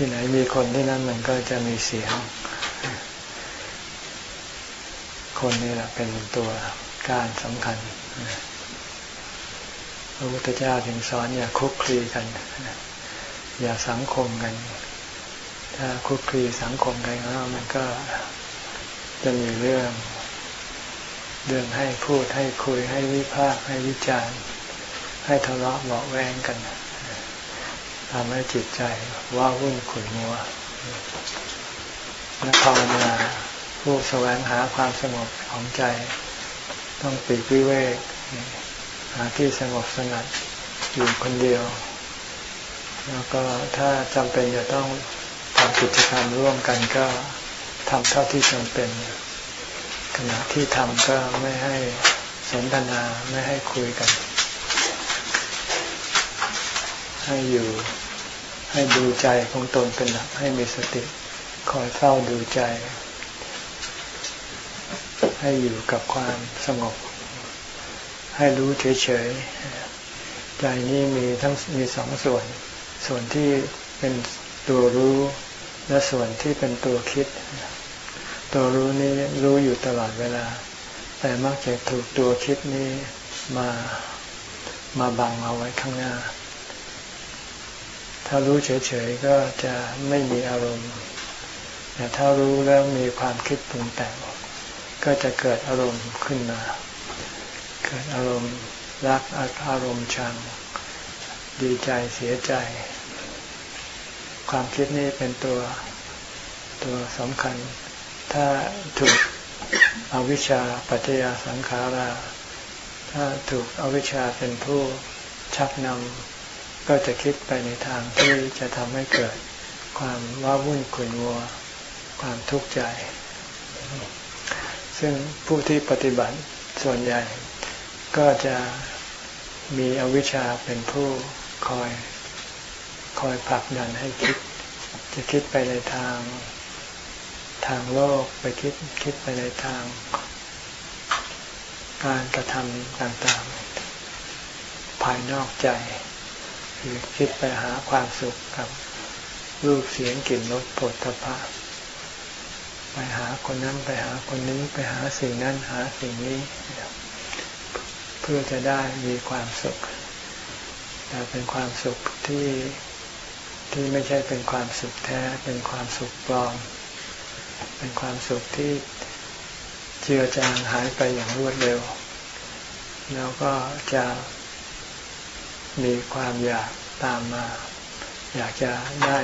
ที่ไหนมีคนที่นั่นมันก็จะมีเสียง คนนี่แหละเป็นตัวการสำคัญพระพุทธเจ้าถึงสอนอย่าคุกคลีกัน อย่าสังคมกัน ถ้าคุกคลีสังคมกันแล้วมันก็จะมีเรื่อง เรื่องให้พูดให้คุยให้วิพากษ์ให้วิจารณ์ ให้ทะเลาะเบาแวงกัน ทำให้จิตใจว่าวุ่นขุ่นมัวนักภาวนาผู้แสวงหาความสงบของใจ ต้องปีกวิเวก หาที่สงบสงัดอยู่คนเดียว แล้วก็ถ้าจำเป็นจะต้องทำกิจกรรมร่วมกันก็ทำเท่าที่จำเป็น ขณะที่ทำก็ไม่ให้สนทนาไม่ให้คุยกัน ให้อยู่ให้ดูใจของตนเป็นหลักให้มีสติคอยเฝ้าดูใจ ให้อยู่กับความสงบ ให้รู้เฉยๆใจนี้มีทั้งมีสองส่วน ส่วนที่เป็นตัวรู้และส่วนที่เป็นตัวคิด ตัวรู้นี้รู้อยู่ตลอดเวลา แต่มักจะถูกตัวคิดนี้มามาบังเอาไว้ข้างหน้า ถ้ารู้เฉยๆก็จะไม่มีอารมณ์แต่ถ้ารู้แล้วมีความคิดปรุงแต่งก็จะเกิดอารมณ์ขึ้นมา เกิดอารมณ์รักอารมณ์ชัง ดีใจเสียใจ ความคิดนี้เป็นตัวตัวสำคัญ ถ้าถูกอวิชชาปัจจยาสังขารา ถ้าถูกอวิชชาเป็นผู้ชักนำ ก็จะคิดไปในทางที่จะทำให้เกิดความว้าวุ่นขุ่นวัว ความทุกข์ใจ ซึ่งผู้ที่ปฏิบัติส่วนใหญ่ก็จะมีอวิชชาเป็นผู้คอยคอยผลักดันให้คิด จะคิดไปในทางทางโลกไปคิดคิดไปในทางการกระทำต่างๆ ภายนอกใจ คือคิดไปหาความสุขกับรูปเสียงกลิ่นรสผลทพะไปหาคนนั้นไปหาคนนี้ไปหาสิ่งนั้นหาสิ่งนี้ เพื่อจะได้มีความสุข แต่เป็นความสุขที่ที่ไม่ใช่เป็นความสุขแท้ เป็นความสุขปลอม เป็นความสุขที่เจือจางหายไปอย่างรวดเร็ว แล้วก็จะ มีความอยากตามมา อยากจะได้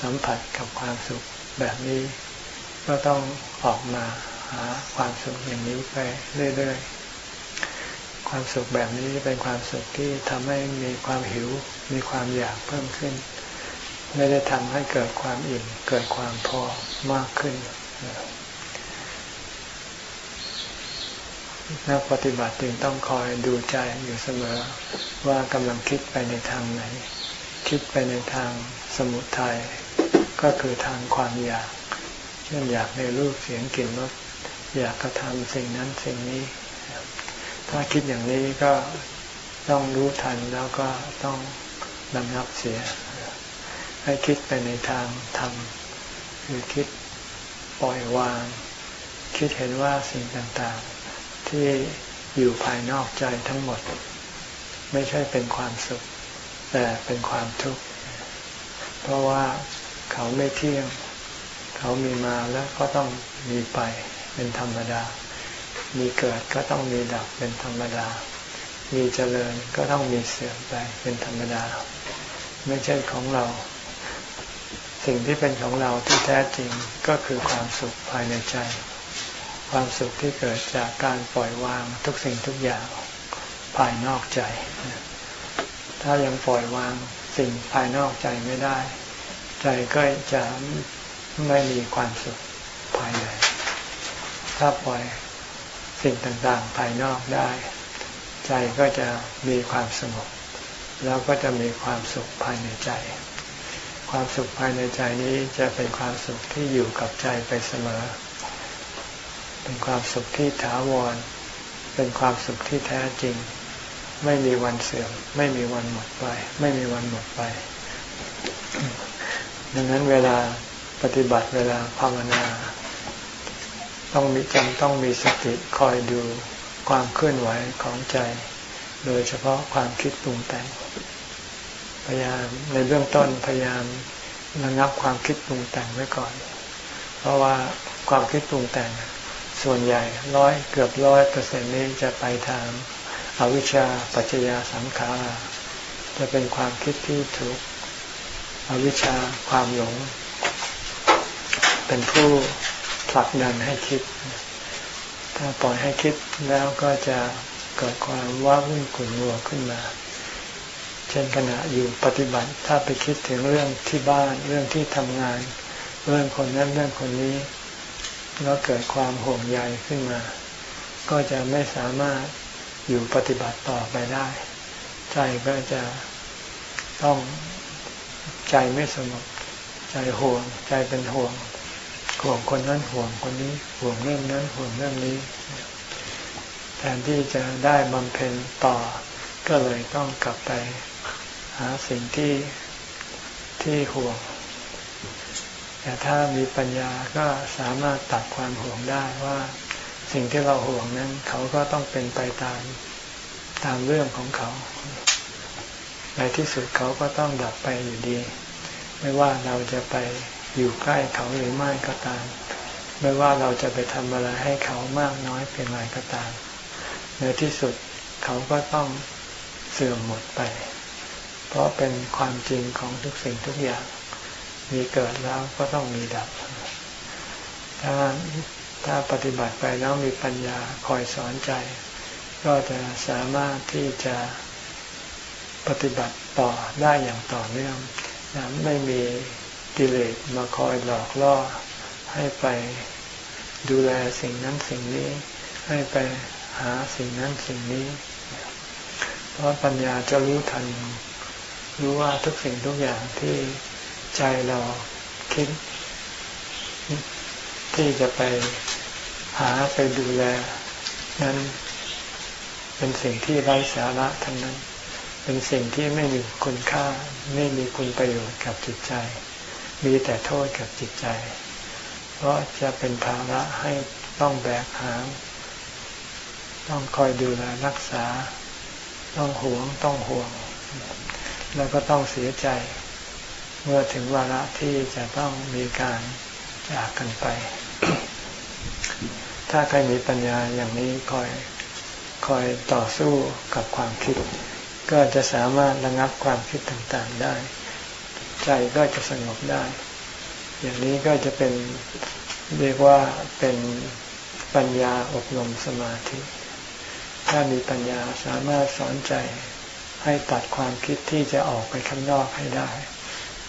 สัมผัสกับความสุขแบบนี้ ก็ต้องออกมาหาความสุขอย่างนี้ไปเรื่อยๆ ความสุขแบบนี้เป็นความสุขที่ทำให้มีความหิว มีความอยากเพิ่มขึ้น ไม่ได้ทำให้เกิดความอิ่ม เกิดความพอมากขึ้น นักปฏิบัติจึงต้องคอยดูใจอยู่เสมอว่ากำลังคิดไปในทางไหน คิดไปในทางสมุทัยก็คือทางความอยาก เช่นอยากในรูปเสียงกลิ่นรสอยากกระทำสิ่งนั้นสิ่งนี้ ถ้าคิดอย่างนี้ก็ต้องรู้ทันแล้วก็ต้องระงับเสีย ให้คิดไปในทางธรรมคือคิดปล่อยวาง คิดเห็นว่าสิ่งต่างๆ ที่อยู่ภายนอกใจทั้งหมด ไม่ใช่เป็นความสุข แต่เป็นความทุกข์ เพราะว่าเขาไม่เที่ยง เขามีมาแล้วก็ต้องมีไปเป็นธรรมดา มีเกิดก็ต้องมีดับเป็นธรรมดา มีเจริญก็ต้องมีเสื่อมไปเป็นธรรมดา ไม่ใช่ของเรา สิ่งที่เป็นของเราที่แท้จริงก็คือความสุขภายในใจ ความสุขที่เกิดจากการปล่อยวางทุกสิ่งทุกอย่างภายนอกใจ ถ้ายังปล่อยวางสิ่งภายนอกใจไม่ได้ ใจก็จะไม่มีความสุขภายใน ถ้าปล่อยสิ่งต่างๆ ภายนอกได้ ใจก็จะมีความสงบ แล้วก็จะมีความสุขภายในใจ ความสุขภายในใจนี้จะเป็นความสุขที่อยู่กับใจไปเสมอ เป็นความสุขที่ถาวร เป็นความสุขที่แท้จริง ไม่มีวันเสื่อม ไม่มีวันหมดไป ไม่มีวันหมดไป ดังนั้นเวลาปฏิบัติเวลาภาวนา ต้องมีจำต้องมีสติคอยดูความเคลื่อนไหวของใจ โดยเฉพาะความคิดปรุงแต่งพยายามในเบื้องต้นพยายามระงับความคิดปรุงแต่งไว้ก่อน เพราะว่าความคิดปรุงแต่ง ส่วนใหญ่ร้อยเกือบร้อยเปอร์เซ็นต์นี้จะไปทางอาวิชชาปัจจยาสังขาราจะเป็นความคิดที่ถูกอวิชชาความหลง เป็นผู้ผลักดันให้คิด ถ้าปล่อยให้คิดแล้วก็จะเกิดความว้าวุ่นขุ่นมัวขึ้นมา เช่นขณะอยู่ปฏิบัติถ้าไปคิดถึงเรื่องที่บ้านเรื่องที่ทำงาน เรื่องคนนั้นเรื่องคนนี้ แล้วเกิดความห่วงใยขึ้นมา ก็จะไม่สามารถอยู่ปฏิบัติต่อไปได้ ใจก็จะต้องใจไม่สงบใจห่วง ใจเป็นห่วง ห่วงคนนั้นห่วงคนนี้ ห่วงเรื่องนั้นห่วงเรื่องนี้ แทนที่จะได้บำเพ็ญต่อ ก็เลยต้องกลับไปหาสิ่งที่ที่ห่วง แต่ถ้ามีปัญญาก็สามารถตัดความห่วงได้ว่าสิ่งที่เราห่วงนั้น เขาก็ต้องเป็นไปตามตามเรื่องของเขา ในที่สุดเขาก็ต้องดับไปอยู่ดี ไม่ว่าเราจะไปอยู่ใกล้เขาหรือไม่ก็ตาม ไม่ว่าเราจะไปทำอะไรให้เขามากน้อยเพียงไรก็ตาม ในที่สุดเขาก็ต้องเสื่อมหมดไป เพราะเป็นความจริงของทุกสิ่งทุกอย่าง มีเกิดแล้วก็ต้องมีดับ ถ้าถ้าปฏิบัติไปแล้วมีปัญญาคอยสอนใจ ก็จะสามารถที่จะปฏิบัติต่อได้อย่างต่อเนื่องนะไม่มีกิเลสมาคอยหลอกล่อให้ไปดูแลสิ่งนั้นสิ่งนี้ ให้ไปหาสิ่งนั้นสิ่งนี้ เพราะปัญญาจะรู้ทัน รู้ว่าทุกสิ่งทุกอย่างที่ ใจเราคิด ที่จะไปหาไปดูแล นั้นเป็นสิ่งที่ไร้สาระทั้งนั้น เป็นสิ่งที่ไม่มีคุณค่า ไม่มีคุณประโยชน์กับจิตใจ มีแต่โทษกับจิตใจ เพราะจะเป็นภาระให้ต้องแบกหามต้องคอยดูแลรักษา ต้องหวงต้องห่วง แล้วก็ต้องเสียใจ เมื่อถึงวาระที่จะต้องมีการจากกันไป ถ้าใครมีปัญญาอย่างนี้คอยคอยต่อสู้กับความคิด ก็จะสามารถระงับความคิดต่างๆได้ ใจก็จะสงบได้ อย่างนี้ก็จะเป็นเรียกว่าเป็นปัญญาอบรมสมาธิ ถ้ามีปัญญาสามารถสอนใจให้ตัดความคิดที่จะออกไปข้างนอกให้ได้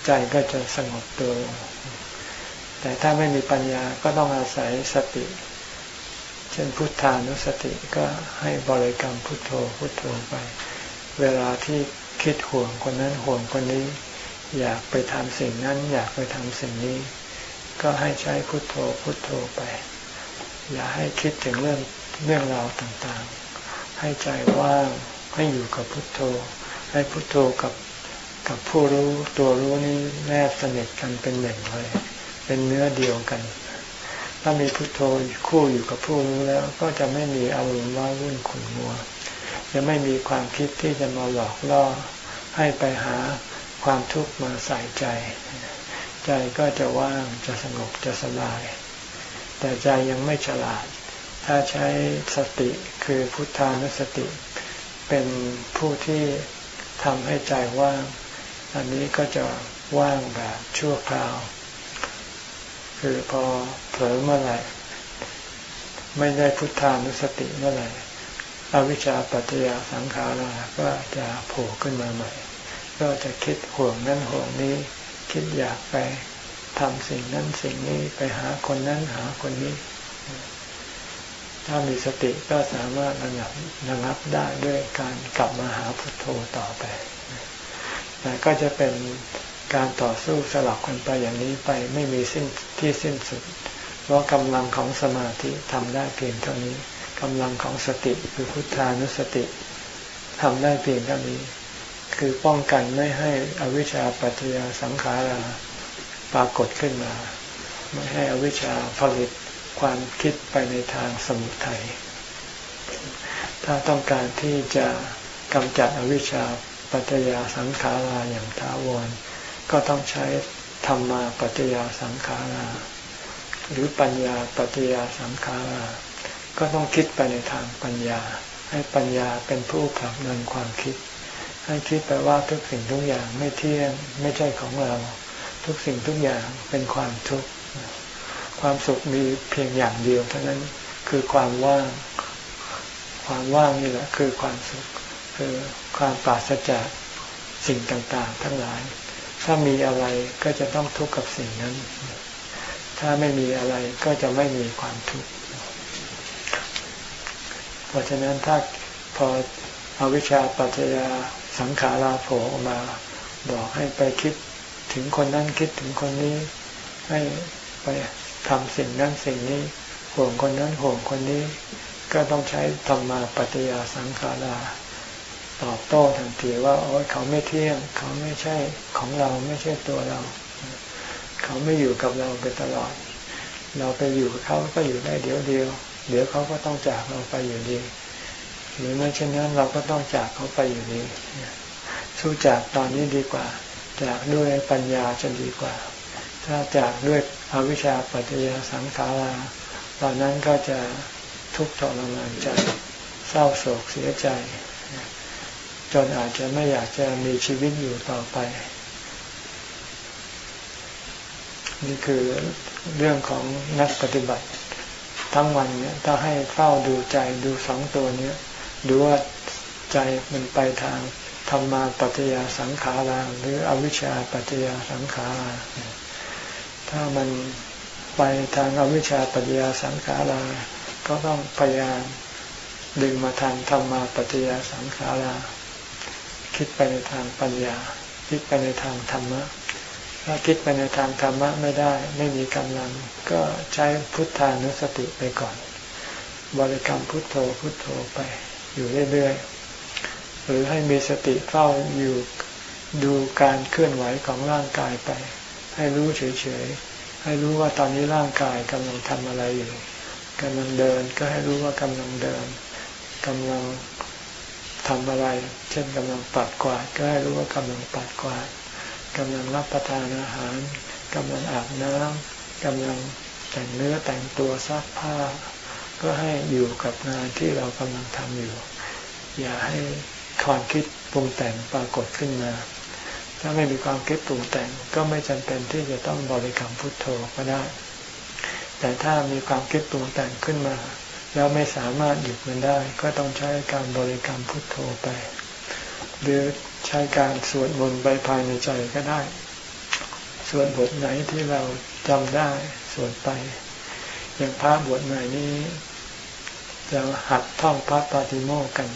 ใจก็จะสงบตัว แต่ถ้าไม่มีปัญญาก็ต้องอาศัยสติ เช่นพุทธานุสติก็ให้บริกรรมพุทโธพุทโธไป เวลาที่คิดห่วงคนนั้นห่วงคนนี้ อยากไปทำสิ่งนั้น อยากไปทำสิ่งนี้ ก็ให้ใช้พุทโธพุทโธไป อย่าให้คิดถึงเรื่องเรื่องราวต่างๆ ให้ใจว่างให้อยู่กับพุทโธ ให้พุทโธกับ กับผู้รู้ตัวรู้นี้แนบสนิทกันเป็นหนึ่งเลย เป็นเนื้อเดียวกัน ถ้ามีพุทโธคู่อยู่กับผู้รู้แล้ว ก็จะไม่มีอารมณ์ว่าวุ่นขุ่นมัว จะไม่มีความคิดที่จะมาหลอกล่อให้ไปหาความทุกข์มาใส่ใจ ใจก็จะว่างจะสงบจะสบาย แต่ใจยังไม่ฉลาด ถ้าใช้สติคือพุทธานุสติ เป็นผู้ที่ทำให้ใจว่าง อันนี้ก็จะว่างแบบชั่วคราว คือพอเผลอเมื่อไหร่ไม่ได้พุทธานุสติเมื่อไหร่อวิชชาปัจจยาสังขาราก็จะโผล่ขึ้นมาใหม่ ก็จะคิดห่วงนั้นห่วงนี้ คิดอยากไปทำสิ่งนั้นสิ่งนี้ไปหาคนนั้นหาคนนี้ ถ้ามีสติก็สามารถระงับระงับได้ด้วยการกลับมาหาพุทโธต่อไป แต่ก็จะเป็นการต่อสู้สลับกันไปอย่างนี้ไปไม่มีสิ้นที่สิ้นสุด เพราะกำลังของสมาธิทำได้เพียงเท่านี้กำลังของสติคือพุทธานุสติทำได้เพียงเท่านี้ คือป้องกันไม่ให้อวิชชาปัจจยาสังขาราปรากฏขึ้นมา ไม่ให้อวิชชาผลิตความคิดไปในทางสมุทัยถ้าต้องการที่จะกำจัดอวิชชา ปัจจยาสังขาราอย่างท้าวร ก็ต้องใช้ธรรมาปัจจยาสังขารา หรือปัญญาปัจจยาสังขารา ก็ต้องคิดไปในทางปัญญา ให้ปัญญาเป็นผู้ผลักดันความคิด ให้คิดไปว่าทุกสิ่งทุกอย่างไม่เที่ยงไม่ใช่ของเรา ทุกสิ่งทุกอย่างเป็นความทุกข์ความสุขมีเพียงอย่างเดียวเท่านั้นคือความว่าง ความว่างนี่แหละคือความสุข คือความปราศจากสิ่งต่างๆ ทั้งหลาย ถ้ามีอะไรก็จะต้องทุกข์กับสิ่งนั้น ถ้าไม่มีอะไรก็จะไม่มีความทุกข์ เพราะฉะนั้นถ้าพออวิชชาปัจจยาสังขาราโผล่ออกมาบอกให้ไปคิดถึงคนนั้นคิดถึงคนนี้ ให้ไปทำสิ่งนั้นสิ่งนี้ห่วงคนนั้นห่วงคนนี้ ก็ต้องใช้ธรรมาปฏิยาสังขารา ตอบโต้ทันทีว่าโอ้เขาไม่เที่ยง เขาไม่ใช่ของเราไม่ใช่ตัวเรา เขาไม่อยู่กับเราไปตลอด เราไปอยู่กับเขาก็อยู่ได้เดี๋ยวเดียว เดี๋ยวเขาก็ต้องจากเราไปอยู่ดีหรือไม่เช่นนั้นเราก็ต้องจากเขาไปอยู่ดีสู้จากตอนนี้ดีกว่า จากด้วยปัญญาจะดีกว่า ถ้าจากด้วยอวิชชาปัจจยสังขาราตอนนั้นก็จะทุกข์ทรมานใจ เศร้าโศกเสียใจ จนอาจจะไม่อยากจะมีชีวิตอยู่ต่อไป นี่คือเรื่องของนักปฏิบัติ ทั้งวันเนี่ยถ้าให้เฝ้าดูใจดูสองตัวเนี้ดูว่าใจมันไปทางธรรมาปัจจยาสังขาราหรืออวิชชาปัจจยาสังขาราถ้ามันไปทางอวิชชาปัญญาสังขาราก็ต้องพยายามดึงมาทางธรรมาปัญญาสังขารา คิดไปในทางปัญญา คิดไปในทางธรรมะ ถ้าคิดไปในทางธรรมะไม่ได้ ไม่มีกำลัง ก็ใช้พุทธานุสติไปก่อน บริกรรมพุทโธพุทโธไปอยู่เรื่อยๆ หรือให้มีสติเฝ้าอยู่ดูการเคลื่อนไหวของร่างกายไป ให้รู้เฉยๆ ให้รู้ว่าตอนนี้ร่างกายกำลังทำอะไรอยู่กำลังเดินก็ให้รู้ว่ากำลังเดินกำลัง ทำอะไร เช่นกำลังปัดกวาดก็ให้รู้ว่ากำลังปัดกวาดกำลังรับประทานอาหารกำลังอาบน้ำกำลังแต่งเนื้อแต่งตัวซักผ้า ก็ให้อยู่กับงานที่เรากำลังทำอยู่ อย่าให้ความคิดปรุงแต่งปรากฏขึ้นมา ถ้าไม่มีความคิดปรุงแต่งก็ไม่จำเป็นที่จะต้องบริกรรมพุทโธก็ได้ แต่ถ้ามีความคิดปรุงแต่งขึ้นมา แล้วไม่สามารถหยุดมันได้ ก็ต้องใช้การบริกรรมพุทโธไป หรือใช้การสวดมนต์ไปภายในใจก็ได้ สวดบทไหนที่เราจำได้สวดไป อย่างพระบทใหม่นี้จะหัดท่องพระปาติโมกกัน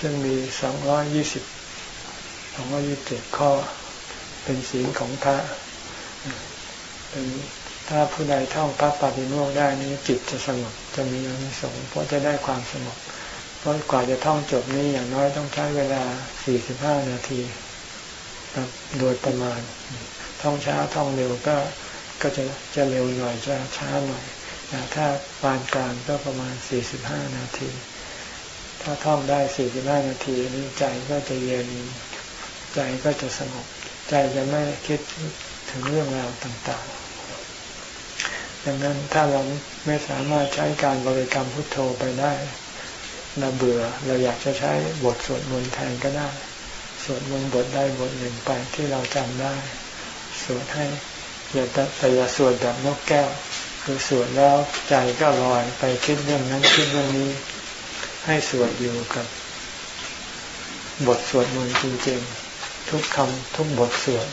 ซึ่งมีสองร้อยยี่สิบสองร้อยี่สิบเจ็ดข้อ เป็นศีลของพระ เป็น ถ้าผู้ใดท่องพระปฏิโมกได้นี้จิตจะสงบจะมีอนิสงส์เพราะจะได้ความสงบเพราะกว่าจะท่องจบนี้อย่างน้อยต้องใช้เวลาสี่สิบห้านาทีโดยประมาณ ท่องช้าท่องเร็วก็ก็จะจะเร็วหน่อยจะช้าหน่อยแต่ถ้าปานกลางก็ประมาณสี่สิบห้านาที ถ้าท่องได้สี่สิบห้านาทีนี้ใจก็จะเย็นใจก็จะสงบ ใจจะไม่คิดถึงเรื่องราวต่างๆ ดังนั้นถ้าเราไม่สามารถใช้การบริกรรมพุทโธไปได้เราเบื่อเราอยากจะใช้บทสวดมนต์แทนก็ได้ สวดมนต์บทได้บทหนึ่งไปที่เราจำได้ สวดให้อย่าแต่อย่าสวดแบบนกแก้ว คือสวดแล้วใจก็ลอยไปคิดเรื่องนั้นคิดเรื่องนี้ ให้สวดอยู่กับบทสวดมนต์จริงๆ ทุกคำทุกบทสวด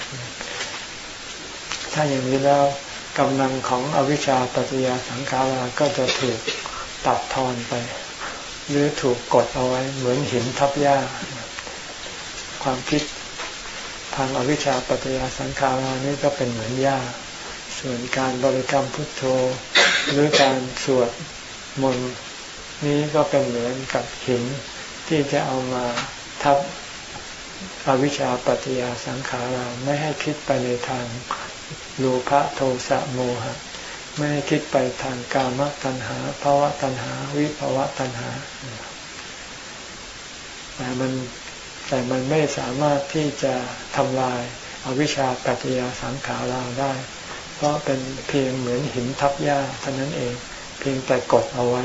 ถ้าอย่างนี้แล้ว กำลังของอวิชชาปัจจยาสังขาราก็จะถูกตัดทอนไป หรือถูกกดเอาไว้เหมือนหินทับหญ้า ความคิดทางอวิชชาปัจจยาสังขารานี้ก็เป็นเหมือนหญ้า ส่วนการบริกรรมพุทโธ หรือการสวดมนต์นี้ก็เป็นเหมือนกับหินที่จะเอามาทับอวิชชาปัจจยาสังขาราไม่ให้คิดไปในทาง โลภะโทสะโมหะ ไม่คิดไปทางกามตัณหาภาวะตัณหา วิภาวะตัณหา แต่มันแต่มันไม่สามารถที่จะทำลายอาวิชชาปัจจยาสังขาราได้ เพราะเป็นเพียงเหมือนหินทับหญ้าเท่านั้นเอง เพียงแต่กดเอาไว้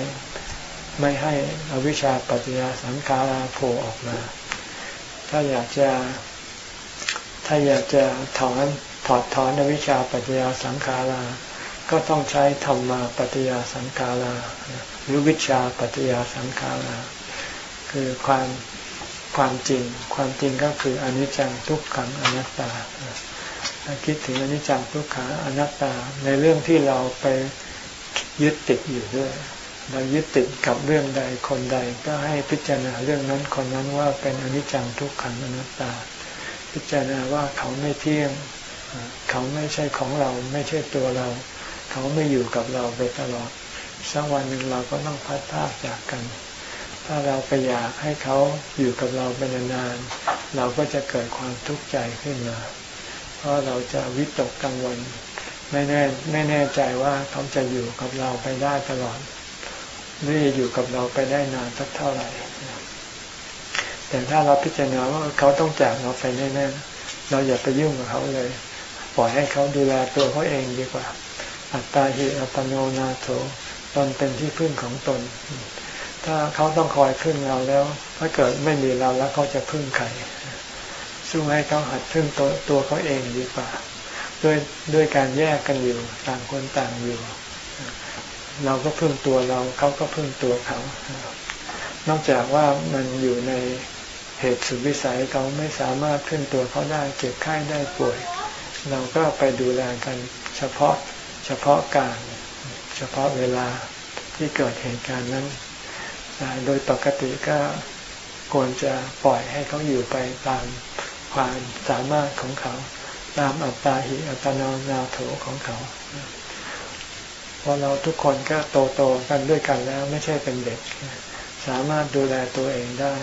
ไม่ให้อวิชชาปัจจยาสังขาราโผล่ออกมา ถ้าอยากจะถ้าอยากจะถอน ถอดถอนอวิชชาปัจจยาสังขารา ก็ต้องใช้ธรรมาปัจจยาสังขาราหรือวิชาปัจจยาสังขารา คือความความจริง ความจริงก็คืออนิจจังทุกขังอนัตตาถ้าคิดถึงอนิจจังทุกขังอนัตตา ในเรื่องที่เราไปยึดติดอยู่ด้วย เรายึดติดกับเรื่องใดคนใดก็ให้พิจารณาเรื่องนั้นคนนั้นว่าเป็นอนิจจังทุกขังอนัตตา พิจารณาว่าเขาไม่เที่ยง เขาไม่ใช่ของเราไม่ใช่ตัวเรา เขาไม่อยู่กับเราไปตลอดสักวันหนึ่งเราก็ต้องพัดพากจากกัน ถ้าเราไปอยากให้เขาอยู่กับเราเป็นนานๆเราก็จะเกิดความทุกข์ใจขึ้นมา เพราะเราจะวิตกกังวล ไม่แน่ไม่แน่ใจว่าเขาจะอยู่กับเราไปได้ตลอดหรืออยู่กับเราไปได้นานสักเท่าไหร่ แต่ถ้าเราพิจารณาว่าเขาต้องจากเราไปแน่ๆเราอย่าไปยุ่งกับเขาเลย ปล่อยให้เขาดูแลตัวเขาเองดีกว่า อัตตาหิอัตโนนาโถตนเป็นที่พึ่งของตน ถ้าเขาต้องคอยพึ่งเราแล้ว ถ้าเกิดไม่มีเราแล้วเขาจะพึ่งใครสู้ให้เขาหัดพึ่งตัวตัวเขาเองดีกว่าด้วยด้วยการแยกกันอยู่ต่างคนต่างอยู่ เราก็พึ่งตัวเราเขาก็พึ่งตัวเขา นอกจากว่ามันอยู่ในเหตุสุดวิสัยเขาไม่สามารถพึ่งตัวเขาได้เจ็บไข้ได้ป่วย เราก็ไปดูแลกันเฉพาะเฉพาะการเฉพาะเวลาที่เกิดเหตุการณ์นั้น โดยปกติก็ควรจะปล่อยให้เขาอยู่ไปตามความสามารถของเขา ตามอัตตาหิอัตโนนาโถของเขาเพราะเราทุกคนก็โตโตกันด้วยกันแล้วไม่ใช่เป็นเด็ก สามารถดูแลตัวเองได้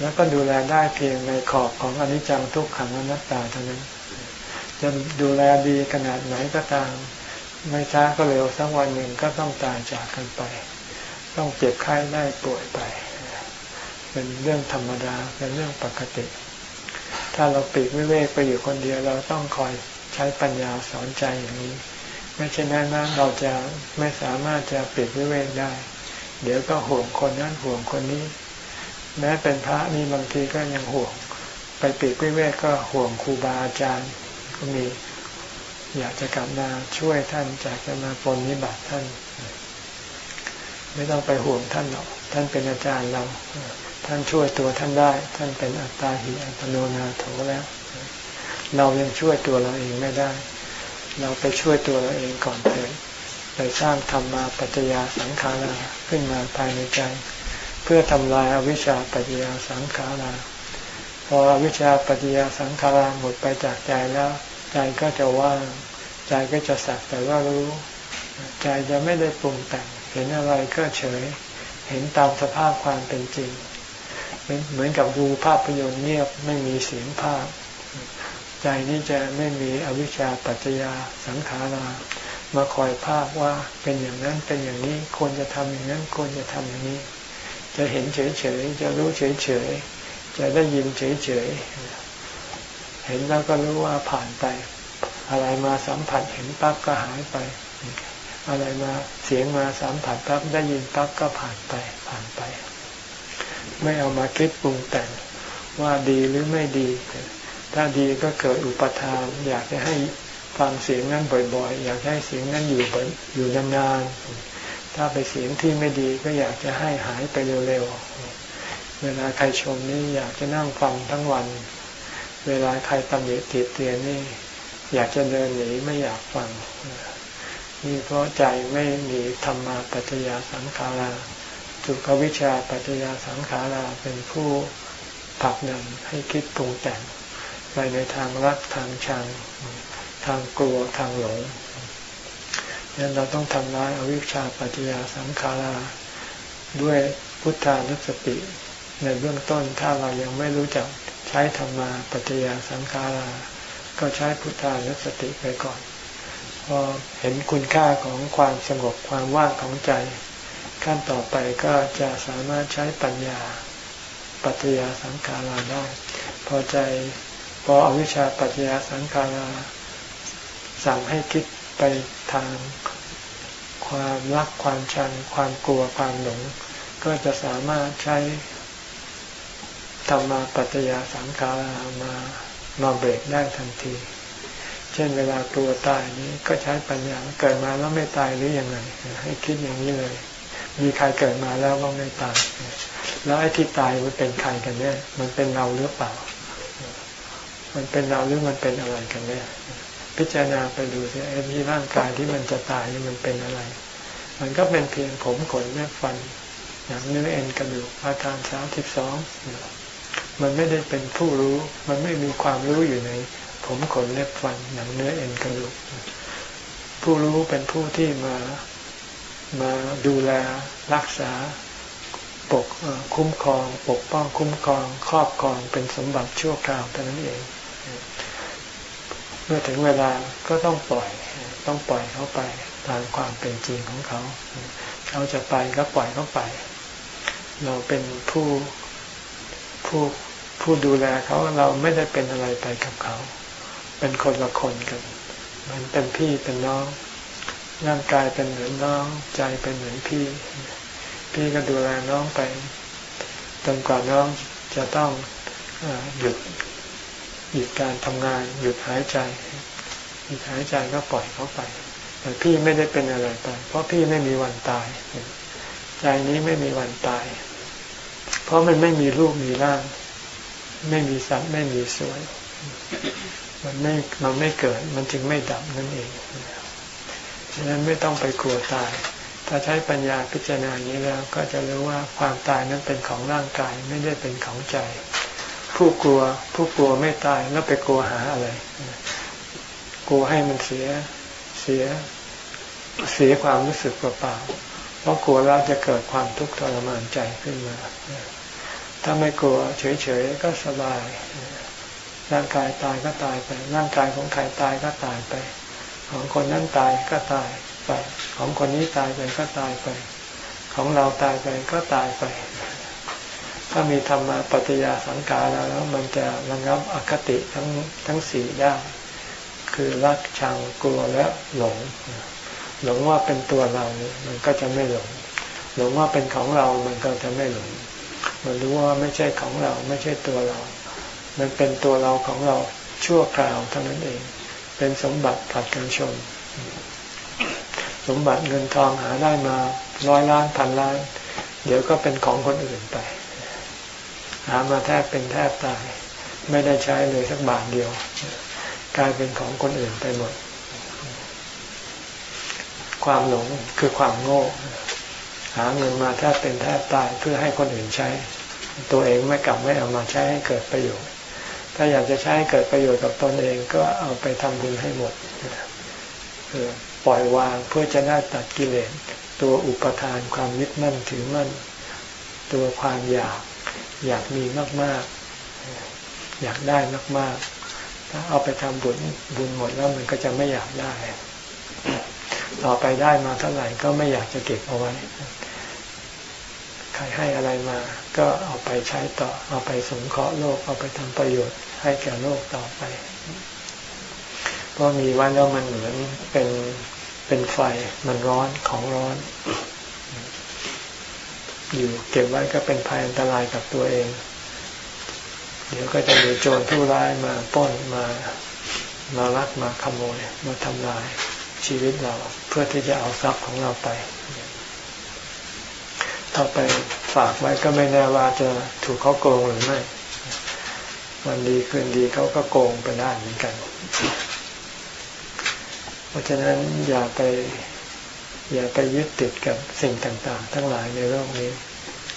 แล้วก็ดูแลได้เพียงในขอบของอนิจจังทุกขังอนัตตาเท่านั้น จะดูแลดีขนาดไหนก็ตาม ไม่ช้าก็เร็วสักวันหนึ่งก็ต้องตายจากกันไป ต้องเจ็บไข้ได้ป่วยไป เป็นเรื่องธรรมดาเป็นเรื่องปกติ ถ้าเราปีกวิเวกไปอยู่คนเดียวเราต้องคอยใช้ปัญญาสอนใจอย่างนี้ ไม่เช่นนั้นนะเราจะไม่สามารถจะปีกวิเวกได้ เดี๋ยวก็ห่วงคนนั้นห่วงคนนี้ แม้เป็นพระนี่บางทีก็ยังห่วงไปปีกวิเวกก็ห่วงครูบาอาจารย์ ก็มี อยากจะกลับมาช่วยท่านอยากจะมาปนนิบัติท่าน ไม่ต้องไปห่วงท่านหรอกท่านเป็นอาจารย์เรา ท่านช่วยตัวท่านได้ ท่านเป็นอัตตาหิอัตโนนาโถแล้ว เรายังช่วยตัวเราเองไม่ได้ เราไปช่วยตัวเราเองก่อนเถิดไปสร้างธรรมาปัจจยาสังขาราขึ้นมาภายในใจ เพื่อทำลายอวิชชาปัจจยาสังขาราพออวิชชาปัจจยาสังขาราหมดไปจากใจแล้ว ใจก็จะว่างใจก็จะสักแต่ว่ารู้ ใจจะไม่ได้ปรุงแต่งเห็นอะไรก็เฉย เห็นตามสภาพความเป็นจริง เหมือนกับดูภาพยนตร์เงียบไม่มีเสียงภาพ ใจนี้จะไม่มีอวิชชาปัจจยาสังขารามาคอยภาพว่าเป็นอย่างนั้นเป็นอย่างนี้ควรจะทำอย่างนั้นควรจะทำอย่างนี้ จะเห็นเฉยๆจะรู้เฉยๆจะได้ยินเฉยๆ เห็นแล้วก็รู้ว่าผ่านไป อะไรมาสัมผัสเห็นปั๊บก็หายไป อะไรมาเสียงมาสัมผัสปั๊บได้ยินปั๊บก็ผ่านไปผ่านไป ไม่เอามาคิดปรุงแต่งว่าดีหรือไม่ดี ถ้าดีก็เกิดอุปทาน อยากจะให้ฟังเสียงนั้นบ่อยๆ อยากให้เสียงนั้นอยู่อยู่นานๆ ถ้าไปเสียงที่ไม่ดีก็อยากจะให้หายไปเร็วๆ เวลาใครชมนี่อยากจะนั่งฟังทั้งวัน เวลาใครตำหนิติเตียนนี่ อยากจะเดินหนีไม่อยากฟังนี่เพราะใจไม่มีธรรมาปัจจยาสังขาราสุขวิชาปัจจยาสังขาราเป็นผู้ผลักดันให้คิดปรุงแต่งไปในทางรักทางชัง ทางกลัวทางหลงดังนั้นเราต้องทำลายอวิชชาปัจจยาสังขาราด้วยพุทธานุสติในเบื้องต้นถ้าเรายังไม่รู้จัก ใช้ธรรมาปัจจยาสังขาราก็ใช้พุทธานุสติไปก่อนพอเห็นคุณค่าของความสงบความว่างของใจ ขั้นต่อไปก็จะสามารถใช้ปัญญาปัจจยาสังขาราได้ พอใจพออวิชชาปัจจยาสังขารา สั่งให้คิดไปทางความรักความชังความกลัวความหลง ก็จะสามารถใช้ ธรรมาปัจจยาสังขารามามาเบรกได้ทันที เช่นเวลากลัวตายนี้ก็ใช้ปัญญาเกิดมาแล้วไม่ตายหรือยังไงให้คิดอย่างนี้เลย มีใครเกิดมาแล้วก็ไม่ตาย แล้วไอ้ที่ตายมันเป็นใครกันเนี่ย มันเป็นเราหรือเปล่า มันเป็นเราหรือมันเป็นอะไรกันเนี่ย พิจารณาไปดูสิไอ้ที่ร่างกายที่มันจะตายนี่มันเป็นอะไร มันก็เป็นเพียงผมขนแม่ฟันหนังเนื้อเอ็นกระดูกอาการสามสิบสอง มันไม่ได้เป็นผู้รู้ มันไม่มีความรู้อยู่ใน ผมขนเล็บฟันหนังเนื้อเอ็นกระดูก ผู้รู้เป็นผู้ที่มามาดูแลรักษาปกคุ้มครอง ปกป้องคุ้มครอง ครอบครองเป็นสมบัติชั่วคราวเท่านั้นเอง เมื่อถึงเวลาก็ต้องปล่อย ต้องปล่อยเขาไปตามความเป็นจริงของเขาเขาจะไปก็ปล่อยเขาไป เราเป็นผู้ผู้ ผู้ดูแลเขาเราไม่ได้เป็นอะไรไปกับเขา เป็นคนละคนกันมันเป็นพี่เป็นน้อง ร่างกายเป็นเหมือนน้อง ใจเป็นเหมือนพี่ พี่ก็ดูแลน้องไปจนกว่าน้องจะต้องหยุดหยุดการทำงาน หยุดหายใจหยุดหายใจก็ปล่อยเขาไป แต่พี่ไม่ได้เป็นอะไรไป เพราะพี่ไม่มีวันตายใจนี้ไม่มีวันตาย เพราะมันไม่มีรูปมีร่าง ไม่มีสัตว์ไม่มีส่วน มันไม่มันไม่เกิด มันจึงไม่ดับนั่นเองฉะนั้นไม่ต้องไปกลัวตาย ถ้าใช้ปัญญาพิจารณานี้แล้วก็จะรู้ว่าความตายนั้นเป็นของร่างกายไม่ได้เป็นของใจ ผู้กลัวผู้กลัวไม่ตายแล้วไปกลัวหาอะไร กลัวให้มันเสียเสียเสียความรู้สึกเปล่าเพราะกลัวแล้วจะเกิดความทุกข์ทรมานใจขึ้นมา ถ้าไม่กลัวเฉยๆก็สบาย ร่างกายตายก็ตายไป ร่างกายของใครตายก็ตายไป ของคนนั้นตายก็ตายไป ของคนนี้ตายไปก็ตายไป ของเราตายไปก็ตายไป ถ้ามีธรรมปฏิยาสังขารแล้ว มันจะระงับอคติทั้งทั้งสี่ได้ คือรักชังกลัวและหลง หลงว่าเป็นตัวเรา มันก็จะไม่หลง หลงว่าเป็นของเรา มันก็จะไม่หลง มันรู้ว่าไม่ใช่ของเราไม่ใช่ตัวเรา มันเป็นตัวเราของเราชั่วคราวเท่านั้นเอง เป็นสมบัติผัดกันชน สมบัติเงินทองหาได้มาร้อยล้านพันล้าน เดี๋ยวก็เป็นของคนอื่นไป หามาแทบเป็นแทบตาย ไม่ได้ใช้เลยสักบาทเดียว กลายเป็นของคนอื่นไปหมด ความหลงคือความโง่ หาเงินมาแทบเป็นแทบตายเพื่อให้คนอื่นใช้ ตัวเองไม่กลับไม่เอามาใช้ให้เกิดประโยชน์ ถ้าอยากจะใช้เกิดประโยชน์กับตนเองก็เอาไปทำบุญให้หมดคือปล่อยวางเพื่อจะได้ตัดกิเลสตัวอุปทานความยึดมั่นถือมั่น ตัวความอยากอยากมีมากๆ อยากได้มากๆ ถ้าเอาไปทำบุญบุญหมดแล้วมันก็จะไม่อยากได้ ต่อไปได้มาเท่าไหร่ก็ไม่อยากจะเก็บเอาไว้ ครให้อะไรมา ก็เอาไปใช้ต่อ เอาไปสงเคราะห์โลก เอาไปทำประโยชน์ให้แก่โลกต่อไป เพราะมีวันแล้วมันเหมือนเป็นเป็นไฟ มันร้อนของร้อน อยู่เก็บไว้ก็เป็นภัยอันตรายกับตัวเอง เดี๋ยวก็จะมีโจรผู้ร้ายมาป้นมามาลักมาขโมยมาทำลายชีวิตเราเพื่อที่จะเอาทรัพย์ของเราไป ถ้าไปฝากไว้ก็ไม่แน่ว่าจะถูกเขาโกงหรือไม่วันดีคืนดีเขาก็โกงไปได้เหมือนกัน เพราะฉะนั้นอย่าไป อย่าไปยึดติดกับสิ่งต่างๆ ทั้งหลายในโลกนี้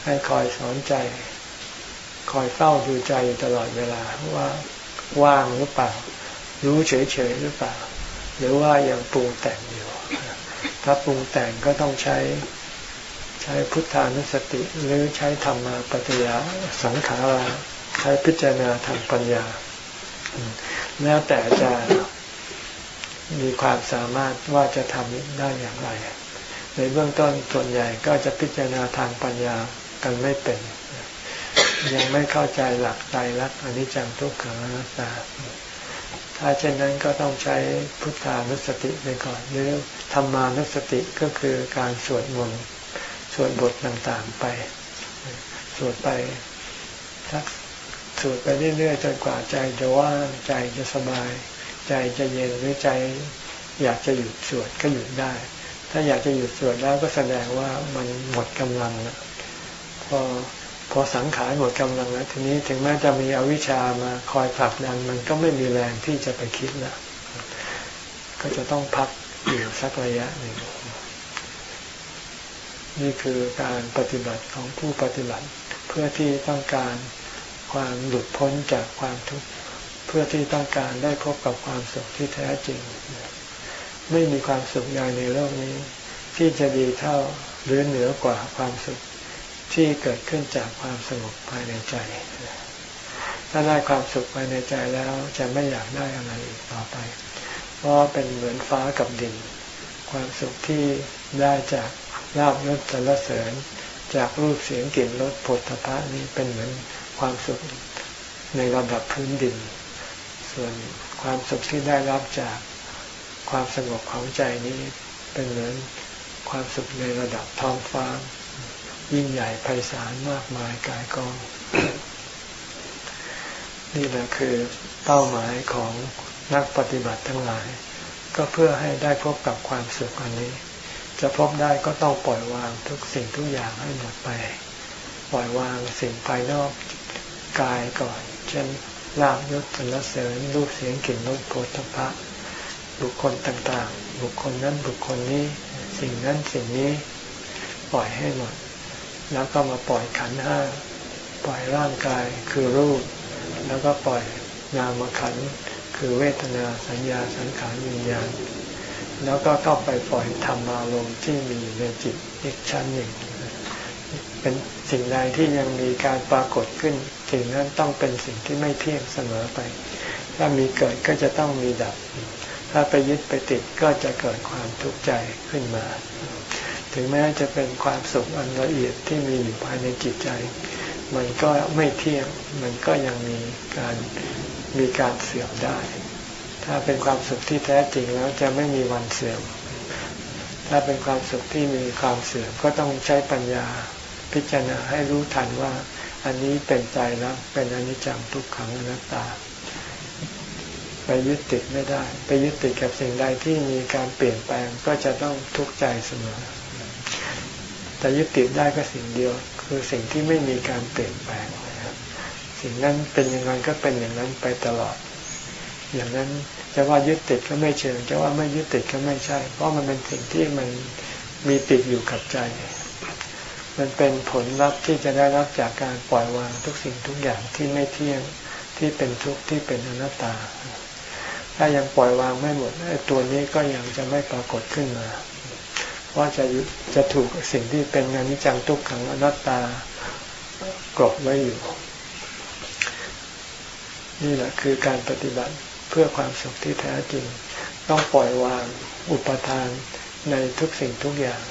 ให้คอยสอนใจ คอยเฝ้าดูใจตลอดเวลาว่าว่างหรือเปล่า รู้เฉยๆหรือเปล่า หรือว่ายังปรุงแต่งอยู่ ถ้าปรุงแต่งก็ต้องใช้ ใช้พุทธานุสติหรือใช้ธรรมาปฏิยาสังขาราใช้พิจารณาทางปัญญา แล้วแต่จะมีความสามารถว่าจะทำได้อย่างไร ในเบื้องต้นส่วนใหญ่ก็จะพิจารณาทางปัญญากันไม่เป็น ยังไม่เข้าใจหลักใจรักอนิจจังทุกขังอนัตตา ถ้าเช่นนั้นก็ต้องใช้พุทธานุสติไปก่อนหรือธรรมานุสติก็คือการสวดมนต์ สวดบทต่างๆไป สวดไปทักสวดไปเรื่อยๆจนกว่าใจจะว่างใจจะสบาย ใจจะเย็นหรือใจอยากจะหยุดสวดก็หยุดได้ ถ้าอยากจะหยุดสวดแล้วก็แสดงว่ามันหมดกำลังแล้วพอพอสังขารหมดกำลังแล้วทีนี้ถึงแม้จะมีอวิชามาคอยผลักดันมันก็ไม่มีแรงที่จะไปคิดแล้วก็จะต้องพักอยู่สักระยะหนึ่ง นี่คือการปฏิบัติของผู้ปฏิบัติ เพื่อที่ต้องการความหลุดพ้นจากความทุกข์เพื่อที่ต้องการได้พบกับความสุขที่แท้จริง ไม่มีความสุขใดในโลกนี้ ที่จะดีเท่าหรือเหนือกว่าความสุขที่เกิดขึ้นจากความสงบภายในใจ ถ้าได้ความสุขภายในใจแล้วจะไม่อยากได้อะไรอีกต่อไป เพราะเป็นเหมือนฟ้ากับดิน ความสุขที่ได้จาก ลาบยศสรรเสริญ จากรูปเสียงกลิ่นรสผลพระนี้เป็นเหมือนความสุขในระดับพื้นดิน ส่วนความสุขที่ได้รับจากความสงบของใจนี้เป็นเหมือนความสุขในระดับท้องฟ้า ยิ่งใหญ่ไพศาลมากมายกายกอง นี่แหละคือเป้าหมายของนักปฏิบัติทั้งหลาย ก็เพื่อให้ได้พบกับความสุขอันนี้ จะพบได้ก็ต้องปล่อยวางทุกสิ่งทุกอย่างให้หมดไป ปล่อยวางสิ่งภายนอกกายก่อน เช่นลาบยศสรรเสริญรูปเสียงกลิ่นรสโผฏฐพะบุคคลต่างๆ บุคคลนั้นบุคคลนี้ สิ่งนั้นสิ่งนี้ปล่อยให้หมด แล้วก็มาปล่อยขันห้าปล่อยร่างกายคือรูป แล้วก็ปล่อยนามขันคือเวทนาสัญญาสังขารวิญญาณ แล้วก็เข้าไปปล่อยธรรมารมณ์ที่มีในจิตอีกชั้นหนึ่ง เป็นสิ่งใดที่ยังมีการปรากฏขึ้น สิ่งนั้นต้องเป็นสิ่งที่ไม่เที่ยงเสมอไป ถ้ามีเกิดก็จะต้องมีดับ ถ้าไปยึดไปติดก็จะเกิดความทุกข์ใจขึ้นมา ถึงแม้จะเป็นความสุขอันละเอียดที่มีอยู่ภายในจิตใจ มันก็ไม่เที่ยง มันก็ยังมีการมีการเสื่อมได้ ถ้าเป็นความสุขที่แท้จริงแล้วจะไม่มีวันเสื่อม ถ้าเป็นความสุขที่มีความเสื่อมก็ต้องใช้ปัญญาพิจารณาให้รู้ทันว่าอันนี้เป็นใจแล้วเป็นอนิจจังทุกขังอนัตตา ไปยึดติดไม่ได้ ไปยึดติดกับสิ่งใดที่มีการเปลี่ยนแปลงก็จะต้องทุกข์ใจเสมอแต่ยึดติดได้ก็สิ่งเดียว คือสิ่งที่ไม่มีการเปลี่ยนแปลงสิ่งนั้นเป็นอย่างนั้นก็เป็นอย่างนั้นไปตลอด อย่างนั้น จะว่ายึดติดก็ไม่เชิง จะว่าไม่ยึดติดก็ไม่ใช่ เพราะมันเป็นสิ่งที่มันมีติดอยู่กับใจ มันเป็นผลลัพธ์ที่จะได้รับจากการปล่อยวางทุกสิ่งทุกอย่างที่ไม่เที่ยงที่เป็นทุกข์ที่เป็นอนัตตา ถ้ายังปล่อยวางไม่หมดตัวนี้ก็ยังจะไม่ปรากฏขึ้นมาว่าจะจะถูกสิ่งที่เป็นอนิจจังทุกขังอนัตตากรบไว้อยู่ นี่แหละคือการปฏิบัติ เพื่อความสุขที่แท้จริง ต้องปล่อยวางอุปทานในทุกสิ่งทุกอย่าง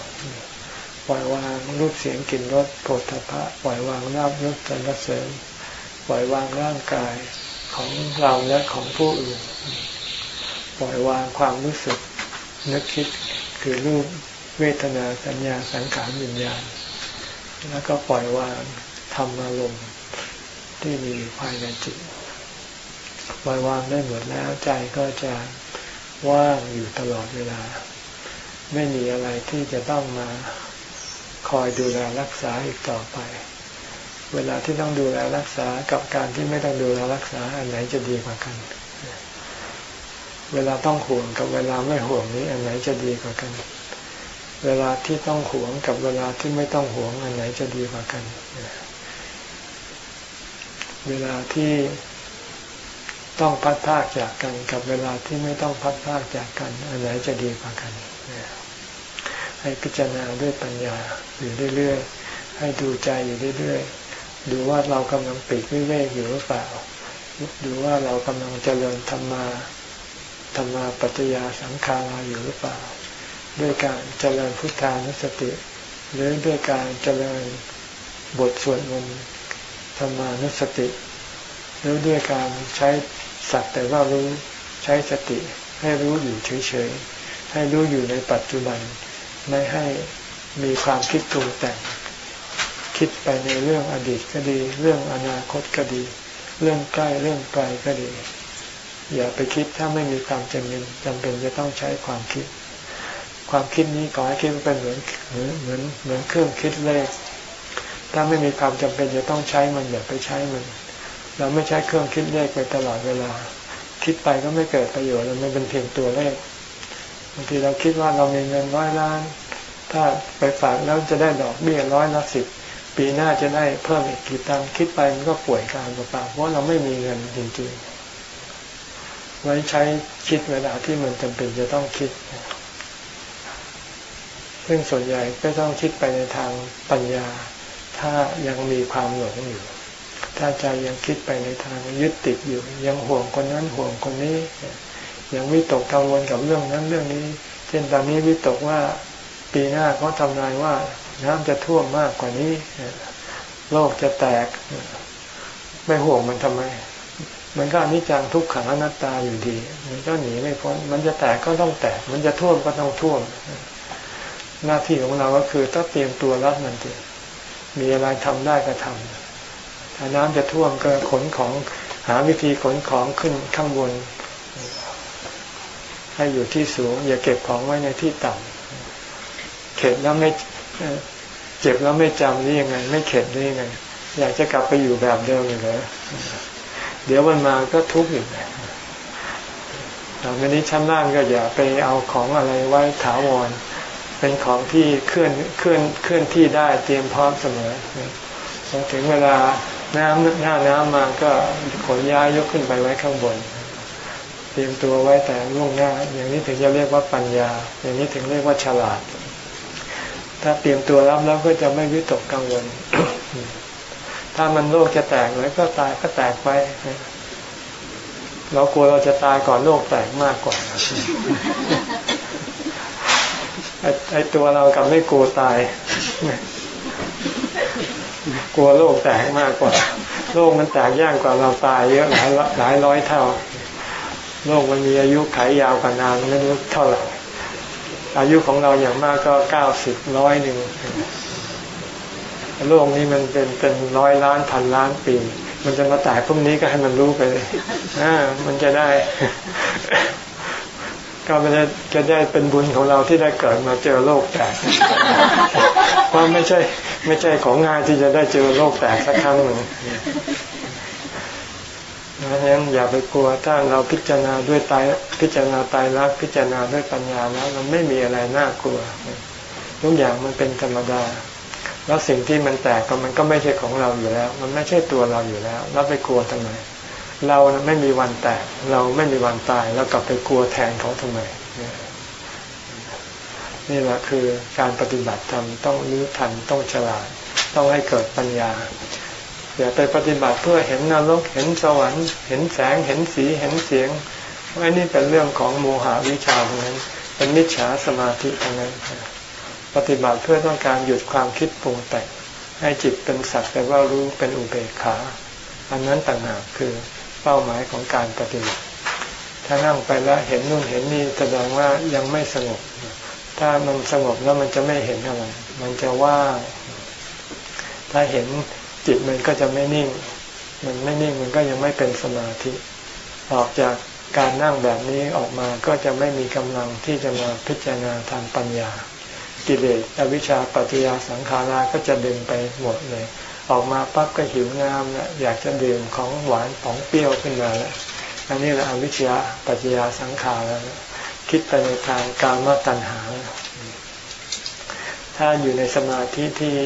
ปล่อยวางรูปเสียงกลิ่นรสโผฏฐพะปล่อยวางราบยศสรรเสริญปล่อยวางร่างกายของเราและของผู้อื่น ปล่อยวางความรู้สึกนึกคิดคือรูปเวทนาสัญญาสังขารวิญญาณ แล้วก็ปล่อยวางธรรมอารมณ์ที่มีภายในจิต ปล่อยวางได้หมดแล้วใจก็จะว่างอยู่ตลอดเวลา ไม่มีอะไรที่จะต้องมาคอยดูแลรักษาอีกต่อไป เวลาที่ต้องดูแลรักษากับการที่ไม่ต้องดูแลรักษาอันไหนจะดีกว่ากัน เวลาต้องห่วงกับเวลาไม่ห่วงนี้อันไหนจะดีกว่ากัน เวลาที่ต้องห่วงกับเวลาที่ไม่ต้องห่วงอันไหนจะดีกว่ากัน เวลาที่ ต้องพัดพากจากกันกับเวลาที่ไม่ต้องพัดพากจากกันอันไหนจะดีกว่ากันให้พิจารณาด้วยปัญญาอยู่เรื่อยๆให้ดูใจอยู่เรื่อยๆดูว่าเรากำลังปีกวิเวกอยู่หรือเปล่า ดูว่าเรากำลังเจริญธรรมาธรรมาปัจจยาสังขาราอยู่หรือเปล่า ด้วยการเจริญพุทธานุสติ หรือด้วยการเจริญบทสวดมนต์ธรรมานุสติ หรือด้วยการใช้ สักแต่ว่ารู้ใช้สติ ให้รู้อยู่เฉยๆ ให้รู้อยู่ในปัจจุบัน ไม่ให้มีความคิดตรุงแต่ง คิดไปในเรื่องอดีตก็ดี เรื่องอนาคตก็ดี เรื่องใกล้เรื่องไกลก็ดี อย่าไปคิดถ้าไม่มีความจำเป็นจำเป็นจะต้องใช้ความคิด ความคิดนี้ขอให้คิดเป็นเหมือนเหมือนเหมือนเหมือนเครื่องคิดเลขถ้าไม่มีความจำเป็นจะต้องใช้มันอย่าไปใช้มัน เราไม่ใช้เครื่องคิดเลขไปตลอดเวลา คิดไปก็ไม่เกิดประโยชน์มันเป็นเพียงตัวเลขบางทีเราคิดว่าเรามีเงินร้อยล้าน ถ้าไปฝากแล้วจะได้ดอกเบี้ยร้อยละสิบปีหน้าจะได้เพิ่มอีกกี่ตังค์คิดไปมันก็ป่วยการเปล่าเพราะเราไม่มีเงินจริงๆ ไว้ใช้คิดเวลาที่มันจำเป็นจะต้องคิด ซึ่งส่วนใหญ่ก็ต้องคิดไปในทางปัญญา ถ้ายังมีความหลงอยู่ ถ้าใจยังคิดไปในทางยึดติดอยู่ ยังห่วงคนนั้นห่วงคนนี้ ยังวิตกกังวลกับเรื่องนั้นเรื่องนี้ เช่นตอนนี้วิตกว่าปีหน้าเขาทำนายว่าน้ำจะท่วมมากกว่านี้ โลกจะแตก ไม่ห่วงมันทำไม มันก็อนิจจังทุกขังอนัตตาอยู่ดี มันก็หนีไม่พ้น มันจะแตกก็ต้องแตก มันจะท่วมก็ต้องท่วม หน้าที่ของเราก็คือต้องเตรียมตัวรับมันเถอะมีอะไรทำได้ก็ทำ น้ำจะท่วมก็ขนของหาวิธีขนของขึ้นข้างบน ให้อยู่ที่สูง อย่าเก็บของไว้ในที่ต่ำเข็ดแล้วไม่เจ็บแล้วไม่จำนี่ยังไง ไม่เข็ดนี่ยังไง อยากจะกลับไปอยู่แบบเดิมอยู่เลยเดี๋ยวมันมาก็ทุกข์อีกตอนนี้ชั้นล่างก็อย่าไปเอาของอะไรไว้ถาวร เป็นของที่เคลื่อนเคลื่อนเคลื่อนที่ได้เตรียมพร้อมเสมอพอถึงเวลา น้ำหน้าน้ำมาก็ขนย้ายยกขึ้นไปไว้ข้างบน เตรียมตัวไว้แต่ล่วงหน้า อย่างนี้ถึงจะเรียกว่าปัญญา อย่างนี้ถึงเรียกว่าฉลาด ถ้าเตรียมตัวรับแล้วก็จะไม่วิตกกังวล ถ้ามันโลกจะแตกแล้วก็ตายก็แตกไปเรากลัวเราจะตายก่อนโลกแตกมากกว่าไอตัวเรากับไม่กลัวตาย กลัวโลกแตกมากกว่า โลกมันแตกยากกว่าเราตายเยอะหลายหลายร้อยเท่า โลกมันมีอายุขัยยาวกว่านานไม่รู้เท่าไหร่อายุของเราอย่างมากก็เก้าสิบร้อยหนึ่งโลกนี้มันเป็นเป็นร้อยล้านพันล้านปี มันจะมาแตกพวกนี้ก็ให้มันรู้ไปเลยอ่ามันจะได้ ก็มันจะจะได้เป็นบุญของเราที่ได้เกิดมาเจอโลกแตกเพราะไม่ใช่ไม่ใช่ของง่ายที่จะได้เจอโลกแตกสักครั้งหนึ่งดังนั้นอย่าไปกลัวถ้าเราพิจารณาด้วยตายพิจารณาตายรักพิจารณาด้วยปัญญาแล้วมันไม่มีอะไรน่ากลัวทุกอย่างมันเป็นธรรมดา แล้วสิ่งที่มันแตกก็มันก็ไม่ใช่ของเราอยู่แล้ว มันไม่ใช่ตัวเราอยู่แล้วเราไปกลัวทำไม เราไม่มีวันแตก เราไม่มีวันตายแล้วกลับไปกลัวแทนเขาทำไมนี่แหละคือการปฏิบัติธรรมต้องรู้ทันต้องฉลาด ต้องให้เกิดปัญญาอย่าไปปฏิบัติเพื่อเห็นนรกเห็นสวรรค์ เห็นแสงเห็นสีเห็นเสียงว่านี่เป็นเรื่องของโมหะวิชาทั้งนั้น เป็นมิจฉาสมาธิทั้งนั้น ปฏิบัติเพื่อต้องการหยุดความคิดปรุงแต่งให้จิตเป็นสัตว์แต่ว่ารู้เป็นอุเบกขา อันนั้นต่างหากคือ เป้าหมายของการปฏิบัติ ถ้านั่งไปแล้วเห็นนู่นเห็นนี่แสดงว่ายังไม่สงบ ถ้ามันสงบแล้วมันจะไม่เห็นอะไร มันจะว่างถ้าเห็นจิตมันก็จะไม่นิ่ง มันไม่นิ่งมันก็ยังไม่เป็นสมาธิ ออกจากการนั่งแบบนี้ออกมาก็จะไม่มีกำลังที่จะมาพิจารณาทางปัญญา กิเลสอวิชชาปัจจยาสังขาราก็จะดึงไปหมดเลย ออกมาปั๊บก็หิวน้ำแล้วอยากจะดื่มของหวานของเปรี้ยวขึ้นมาแล้วอันนี้แหละอวิชชาปัจจยาสังขารแล้วคิดไปในทางการมาตัณหา ถ้าอยู่ในสมาธิที่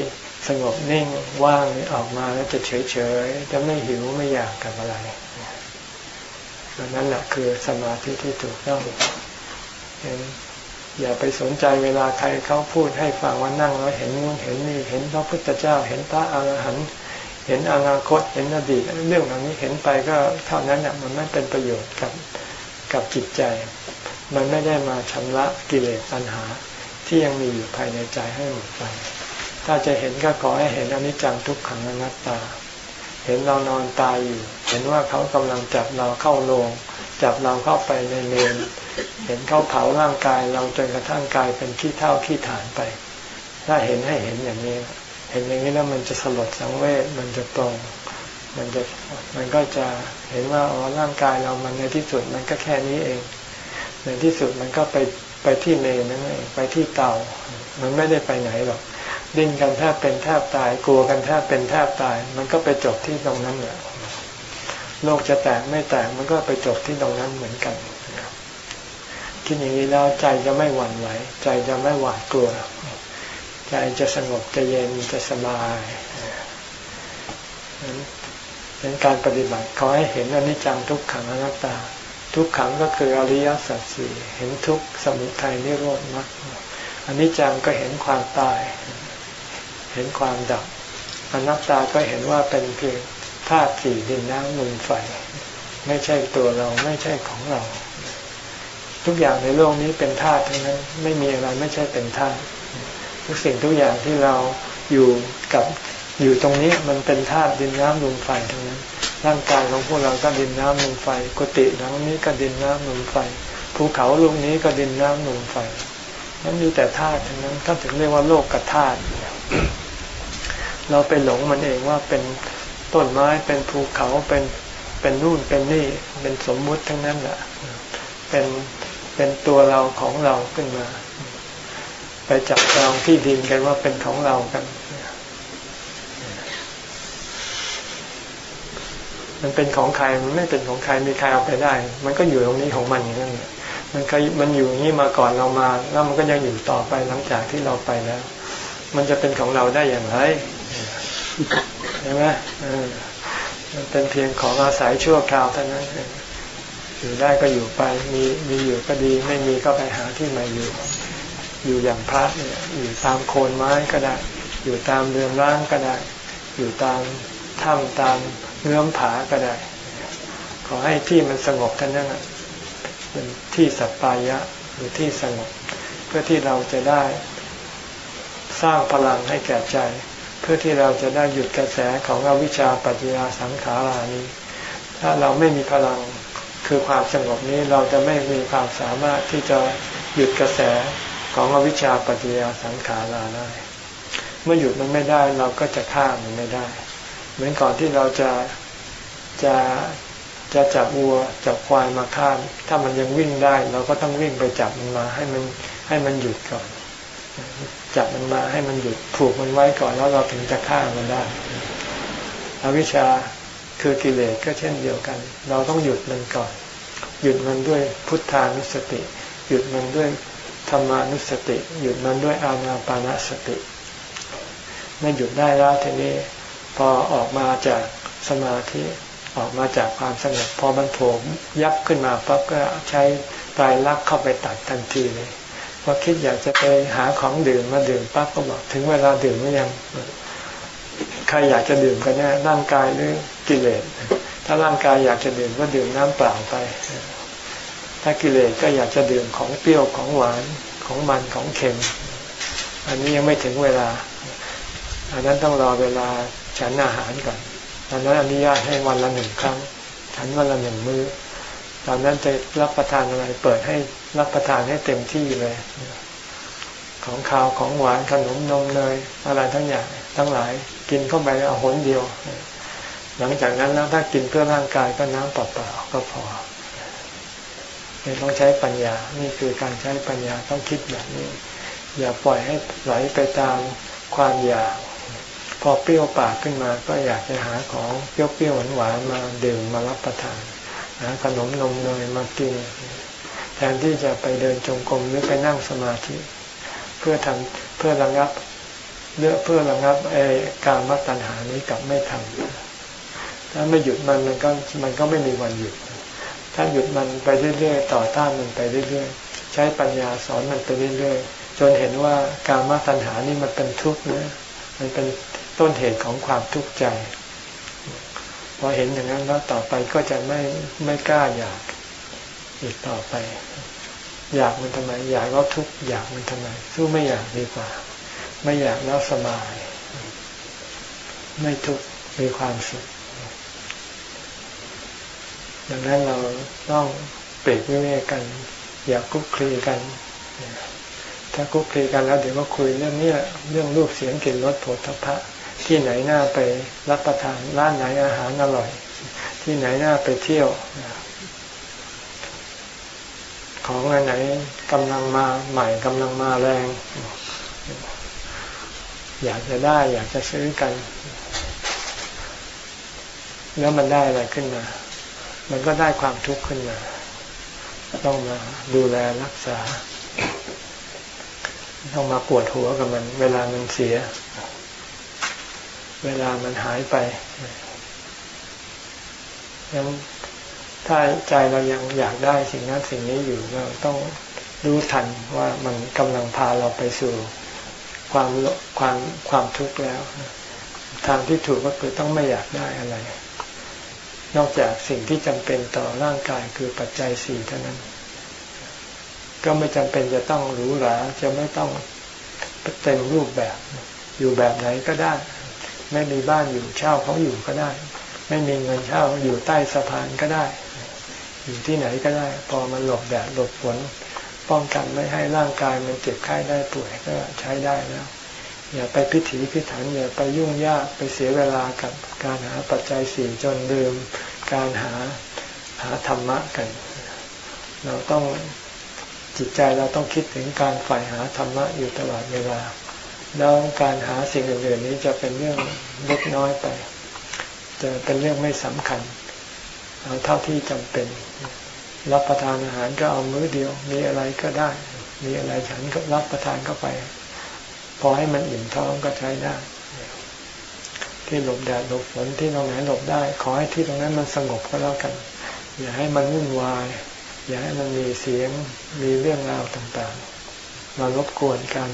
สงบนิ่งว่างออกมาแล้วจะเฉยเฉยจะไม่หิวไม่อยากกับอะไรนั่นแหละคือสมาธิที่ถูกต้อง อย่าไปสนใจเวลาใครเขาพูดให้ฟังว่านั่งแล้วเห็นนู่นเห็นนี่เห็นพระพุทธเจ้า เห็นพระอรหันต์เห็นอนาคตเห็นอดีตเรื่องเหล่านี้เห็นไปก็เท่านั้นเนี่ยมันไม่เป็นประโยชน์กับกับจิตใจ มันไม่ได้มาชำระกิเลสตัณหาที่ยังมีอยู่ภายในใจให้หมดไป ถ้าจะเห็นก็ขอให้เห็นอนิจจังทุกขังอนัตตา เห็นเรานอนตายอยู่ เห็นว่าเขากำลังจับเราเข้าโรง จับเราเข้าไปในเมนเห็นเขาเผาร่างกายเราจนกระทั่งกายเป็นขี้เท่าขี้ฐานไป ถ้าเห็นให้เห็นอย่างนี้ เห็นอย่างนี้แล้วมันจะสลดสังเวชมันจะตรง มันจะมันก็จะเห็นว่าอ๋อร่างกายเรามันในที่สุดมันก็แค่นี้เอง ในที่สุดมันก็ไปไปที่เมนนั่นเองไปที่เตา มันไม่ได้ไปไหนหรอกดิ้นกันแทบเป็นแทบตาย กลัวกันแทบเป็นแทบตาย มันก็ไปจบที่ตรงนั้นแหละ โลกจะแตกไม่แตกมันก็ไปจบที่ตรงนั้นเหมือนกันคิดอย่างนี้แล้วใจจะไม่หวั่นไหว ใจจะไม่หวาดกลัว ใจจะสงบจะเย็นจะสบายเป็นการปฏิบัติเขาให้เห็นอนิจจังทุกขังอนัตตา ทุกขังก็คืออริยสัจสี่เห็นทุกสมุทัยนิโรธมรรคอนิจจังก็เห็นความตาย เห็นความดับอนัตตาก็เห็นว่าเป็นเพียง ธาตุสี่ดินน้ำลมไฟ ไม่ใช่ตัวเราไม่ใช่ของเรา ทุกอย่างในโลกนี้เป็นธาตุทั้งนั้น ไม่มีอะไรไม่ใช่เป็นธาตุทุกสิ่งทุกอย่างที่เราอยู่กับอยู่ตรงนี้มันเป็นธาตุดินน้ำลมไฟทั้งนั้น ร่างกายของพวกเราก็ดินน้ำลมไฟกุฏิหลังนี้ก็ดินน้ำลมไฟภูเขาลูกนี้ก็ดินน้ำลมไฟนั้นมีแต่ธาตุทั้งนั้นท่านถึงเรียกว่าโลกกับธาตุเราไปหลงมันเองว่าเป็น ต้นไม้เป็นภูเขาเป็นเป็นนู่นเป็นนี่เป็นสมมุติทั้งนั้นแหละเป็นเป็นตัวเราของเราขึ้นมา ไปจับจองที่ดินกันว่าเป็นของเรากันมันเป็นของใครมันไม่เป็นของใครมีใครเอาไปได้ มันก็อยู่ตรงนี้ของมันอย่างนั้นมันเคยมันอยู่อย่างนี้มาก่อนเรามา แล้วมันก็ยังอยู่ต่อไปหลังจากที่เราไปแล้ว มันจะเป็นของเราได้อย่างไร ใช่ไหมมันเป็นเพียงของอาศัยชั่วคราวเท่านั้นอยู่ได้ก็อยู่ไป มีมีอยู่ก็ดี ไม่มีก็ไปหาที่ใหม่อยู่ อยู่อย่างพระเนี่ยอยู่ตามโคนไม้ก็ได้ อยู่ตามเรือนร่างก็ได้ อยู่ตามถ้ำตามเงื่อมผาก็ได้ ขอให้ที่มันสงบท่านนั้นเป็นที่สัปปายะหรือที่สงบ เพื่อที่เราจะได้สร้างพลังให้แก่ใจ เพื่อที่เราจะได้หยุดกระแสของอวิชชาปัจจยาสังขารานี้ ถ้าเราไม่มีพลังคือความสงบนี้เราจะไม่มีความสามารถที่จะหยุดกระแสของอวิชชาปัจจยาสังขาราได้ เมื่อหยุดมันไม่ได้เราก็จะฆ่ามันไม่ได้ เหมือนก่อนที่เราจะจะจะจับวัวจับควายมาฆ่าถ้ามันยังวิ่งได้ เราก็ต้องวิ่งไปจับมันมาให้มันให้มันหยุดก่อน จับมันมาให้มันหยุดผูกมันไว้ก่อนแล้วเราถึงจะฆ่ามันได้ อวิชชาคือกิเลสก็เช่นเดียวกัน เราต้องหยุดมันก่อน หยุดมันด้วยพุทธานุสติ หยุดมันด้วยธรรมานุสติ หยุดมันด้วยอานาปานาสติเมื่อหยุดได้แล้วทีนี้พอออกมาจากสมาธิออกมาจากความสงบพอมันโผล่ยับขึ้นมาปั๊บก็ใช้ตายลักเข้าไปตัดทันทีเลย พอคิดอยากจะไปหาของดื่มมาดื่มปั๊บก็บอกถึงเวลาดื่มหรือยังใครอยากจะดื่มกันแน่ร่างกายหรือกิเลส ถ้าร่างกายอยากจะดื่มก็ดื่มน้ำเปล่าไป ถ้ากิเลสก็อยากจะดื่มของเปรี้ยวของหวานของมันของเค็ม อันนี้ยังไม่ถึงเวลา อันนั้นต้องรอเวลาฉันอาหารก่อนอันนั้นอนุญาตให้วันละหนึ่งครั้ง ฉันวันละหนึ่งมื้อ ตอนนั้นจะรับประทานอะไรเปิดให้รับประทานให้เต็มที่เลย ของข้าวของหวานขนมนมเนยอะไรทั้งอย่างทั้งหลายกินเข้าไปเอาหนเดียว หลังจากนั้นแล้วถ้ากินเพื่อร่างกายก็น้ำเปล่าๆก็พอไม่ต้องใช้ปัญญา นี่คือการใช้ปัญญาต้องคิดแบบนี้ อย่าปล่อยให้ไหลไปตามความอยาก พอเปรี้ยวปากขึ้นมา ก็อยากจะหาของเปรี้ยวๆหวานๆมาดื่มมารับประทาน ขนมนมเนยมากิน แทนที่จะไปเดินจงกรมหรือไปนั่งสมาธิ เพื่อทำเพื่อระงับเลือกเพื่อระงับไอ้การมัตัญหานี้กับไม่ทำถ้าไม่หยุดมันมันก็มันก็ไม่มีวันหยุด ถ้าหยุดมันไปเรื่อยๆ ต่อต้านมันไปเรื่อยๆ ใช้ปัญญาสอนมันไปเรื่อยๆ จนเห็นว่าการมัตัญหานี่มันเป็นทุกข์นะมันเป็นต้นเหตุของความทุกข์ใจ อเห็นอย่างนั้นแล้วต่อไปก็จะไม่ไม่กล้าอยากอีกต่อไป อยากมันทำไม อยากแล้วทุกอยากมันทำไม สู้ไม่อยากดีกว่า ไม่อยากแล้วสบาย ไม่ทุกมีความสุขดังนั้นเราต้องเปรียบวิเวกกัน อย่าคุกคลีกัน ถ้าคุกคลีกันแล้วเดี๋ยวก็คุยเรื่องนี้เรื่องรูปเสียงกลิ่นรสผลทพะ ที่ไหนหน้าไปรับประทานร้านไหนอาหารอร่อย ที่ไหนหน้าไปเที่ยว ของอันไหนกำลังมาใหม่กำลังมาแรง อยากจะได้อยากจะซื้อกัน แล้วมันได้อะไรขึ้นมา มันก็ได้ความทุกข์ขึ้นมา ต้องมาดูแลรักษา ต้องมาปวดหัวกับมัน เวลามันเสีย เวลามันหายไปยังถ้าใจเรายังอยากได้สิ่งนั้นสิ่งนี้อยู่เราต้องรู้ทันว่ามันกำลังพาเราไปสู่ความความความทุกข์แล้ว ทางที่ถูกก็คือต้องไม่อยากได้อะไร นอกจากสิ่งที่จำเป็นต่อร่างกายคือปัจจัยสี่เท่านั้น ก็ไม่จำเป็นจะต้องหรูหราจะไม่ต้องเต็มรูปแบบ อยู่แบบไหนก็ได้ ไม่มีบ้านอยู่เช่าเขาอยู่ก็ได้ ไม่มีเงินเช่าอยู่ใต้สะพานก็ได้ อยู่ที่ไหนก็ได้ พอมันหลบแดดหลบฝนป้องกันไม่ให้ร่างกายมันเจ็บไข้ได้ป่วยก็ใช้ได้แล้วอย่าไปพิถีพิถันอย่าไปยุ่งยากไปเสียเวลากับการหาปัจจัยสี่จนลืมการหาหาธรรมะกัน เราต้องจิตใจเราต้องคิดถึงการฝ่ายหาธรรมะอยู่ตลอดเวลา แล้วการหาสิ่งอื่นๆนี้จะเป็นเรื่องเล็กน้อยไป จะเป็นเรื่องไม่สำคัญ เอาเท่าที่จำเป็น รับประทานอาหารก็เอามื้อเดียว มีอะไรก็ได้ มีอะไรฉันก็รับประทานเข้าไป พอให้มันอิ่มท้องก็ใช้ได้ ที่หลบแดดหลบฝนที่ตรงไหนหลบได้ ขอให้ที่ตรงนั้นมันสงบก็แล้วกัน อย่าให้มันวุ่นวาย อย่าให้มันมีเสียง มีเรื่องราวต่างๆ มารบกวนการ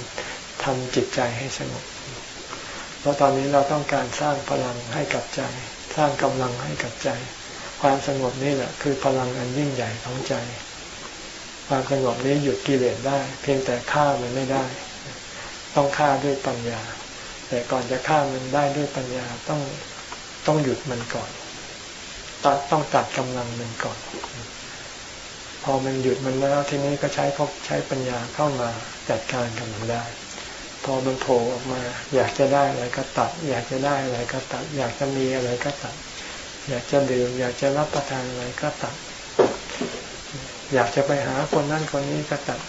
ทำจิตใจให้สงบ เพราะตอนนี้เราต้องการสร้างพลังให้กับใจ สร้างกำลังให้กับใจ ความสงบนี่แหละคือพลังอันยิ่งใหญ่ของใจ ความสงบนี้หยุดกิเลสได้ เพียงแต่ฆ่ามันไม่ได้ ต้องฆ่าด้วยปัญญา แต่ก่อนจะฆ่ามันได้ด้วยปัญญาต้องต้องหยุดมันก่อนตัดต้องตัดกำลังมันก่อน พอมันหยุดมันแล้วทีนี้ก็ใช้พบใช้ปัญญาเข้ามาจัดการกับมันได้ พอมันโผล่ออกมา อยากจะได้อะไรก็ตัด อยากจะได้อะไรก็ตัด อยากจะมีอะไรก็ตัด อยากจะดื่มอยากจะรับประทานอะไรก็ตัด อยากจะไปหาคนนั้นคนนี้ก็ตัด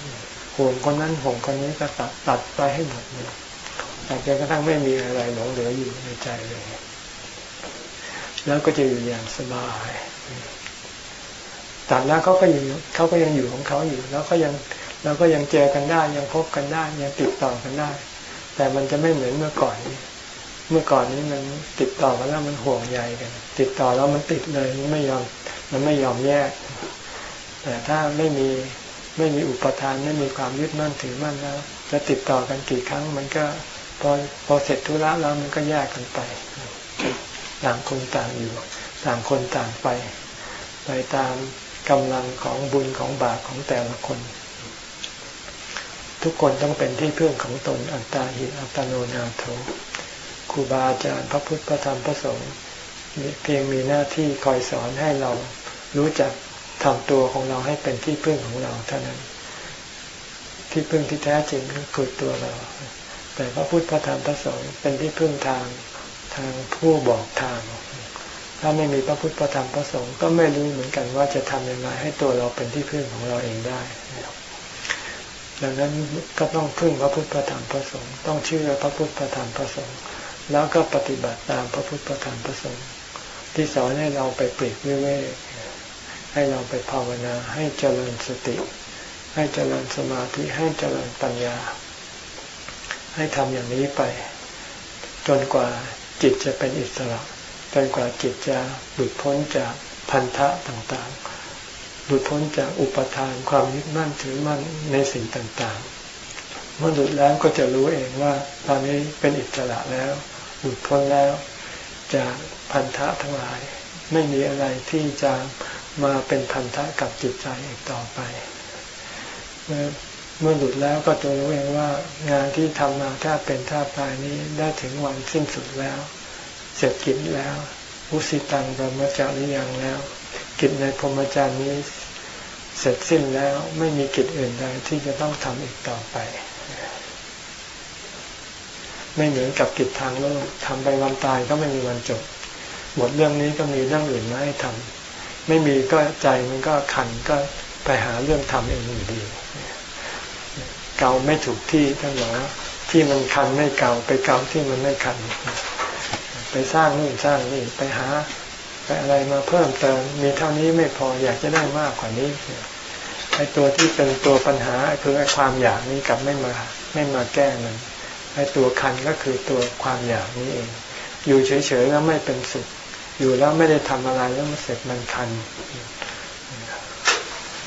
ห่วงคนนั้นห่วงคนนี้ก็ตัดตัดไปให้หมดเลยตัดจนกระทั่งไม่มีอะไรหลงเหลืออยู่ในใจเลย แล้วก็จะอยู่อย่างสบายตัดแล้วเขาก็อยู่เขาก็ยังอยู่ของเขาอยู่ แล้วก็ยัง เราก็ยังเจอกันได้ยังพบกันได้ยังติดต่อกันได้ แต่มันจะไม่เหมือนเมื่อก่อนนี้ เมื่อก่อนนี้มันติดต่อกันแล้วมันห่วงใยกัน ติดต่อแล้วมันติดเลยมันไม่ยอมมันไม่ยอมแยก แต่ถ้าไม่มีไม่มีอุปทานไม่มีความยึดมั่นถือมั่นแล้ว จะติดต่อกันกี่ครั้ง มันก็พอพอเสร็จธุระแล้วมันก็แยกกันไปต่างคนต่างอยู่ต่างคนต่างไป ไปตามกำลังของบุญของบาปของแต่ละคน ทุกคนต้องเป็นที่พึ่งของตนอัตตาหิอัตโนนาโถครูบาอาจารย์พระพุทธพระธรรมพระสงฆ์เพียงมีหน้าที่คอยสอนให้เรารู้จักทำตัวของเราให้เป็นที่พึ่งของเราเท่านั้น ที่พึ่งที่แท้จริงคือตัวเรา แต่พระพุทธพระธรรมพระสงฆ์เป็นที่พึ่งทางทางผู้บอกทาง ถ้าไม่มีพระพุทธพระธรรมพระสงฆ์ก็ไม่รู้เหมือนกันว่าจะทำยังไงให้ตัวเราเป็นที่พึ่งของเราเองได้ ดังนั้นก็ต้องพึ่งพระพุทธพระธรรมพระสงฆ์ต้องเชื่อพระพุทธพระธรรมพระสงฆ์แล้วก็ปฏิบัติตามพระพุทธพระธรรมพระสงฆ์ที่สอนให้เราไปปลีกวิเวกให้เราไปภาวนาให้เจริญสติ ให้เจริญสมาธิให้เจริญปัญญา ให้ทำอย่างนี้ไป จนกว่าจิตจะเป็นอิสระจนกว่าจิตจะหลุดพ้นจากพันธะต่างห ลุดพ้นจากอุปทานความยึดมั่นถือมั่นในสิ่งต่างๆ เมื่อหลุดแล้วก็จะรู้เองว่า ตอนนี้เป็นอิสระแล้ว หลุดพ้นแล้วจากพันธะทั้งหลาย ไม่มีอะไรที่จะมาเป็นพันธะกับจิตใจอีกต่อไป เมื่อเมื่อหลุดแล้วก็ตัวรู้เองว่างานที่ทำมาถ้าเป็นท่าตายนี้ได้ถึงวันสิ้นสุดแล้ว เสร็จกิจแล้วอุสิตังบรมจาริยังแล้ว กิจในพรหมจรรย์นี้เสร็จสิ้นแล้วไม่มีกิจอื่นใดที่จะต้องทำอีกต่อไป ไม่เหมือนกับกิจทางโลกทำไปวันตายก็ไม่มีวันจบ หมดเรื่องนี้ก็มีเรื่องอื่นมาให้ทำไม่มีก็ใจมันก็ขันก็ไปหาเรื่องทำเองอยู่ดี เกาไม่ถูกที่ท่านบอกที่มันคันไม่เกาไปเกาที่มันไม่คัน ไปสร้างนู่นสร้างนี่ไปหา อะไรมาเพิ่มเติมมีเท่านี้ไม่พออยากจะได้มากกว่านี้ไอ้ตัวที่เป็นตัวปัญหาคือไอ้ความอยากนี้กลับไม่มาไม่มาแก้มันไอ้ตัวคันก็คือตัวความอยากนี้เอง อยู่เฉยๆแล้วไม่เป็นสุขอยู่แล้วไม่ได้ทำอะไรแล้วมันเสร็จมันคัน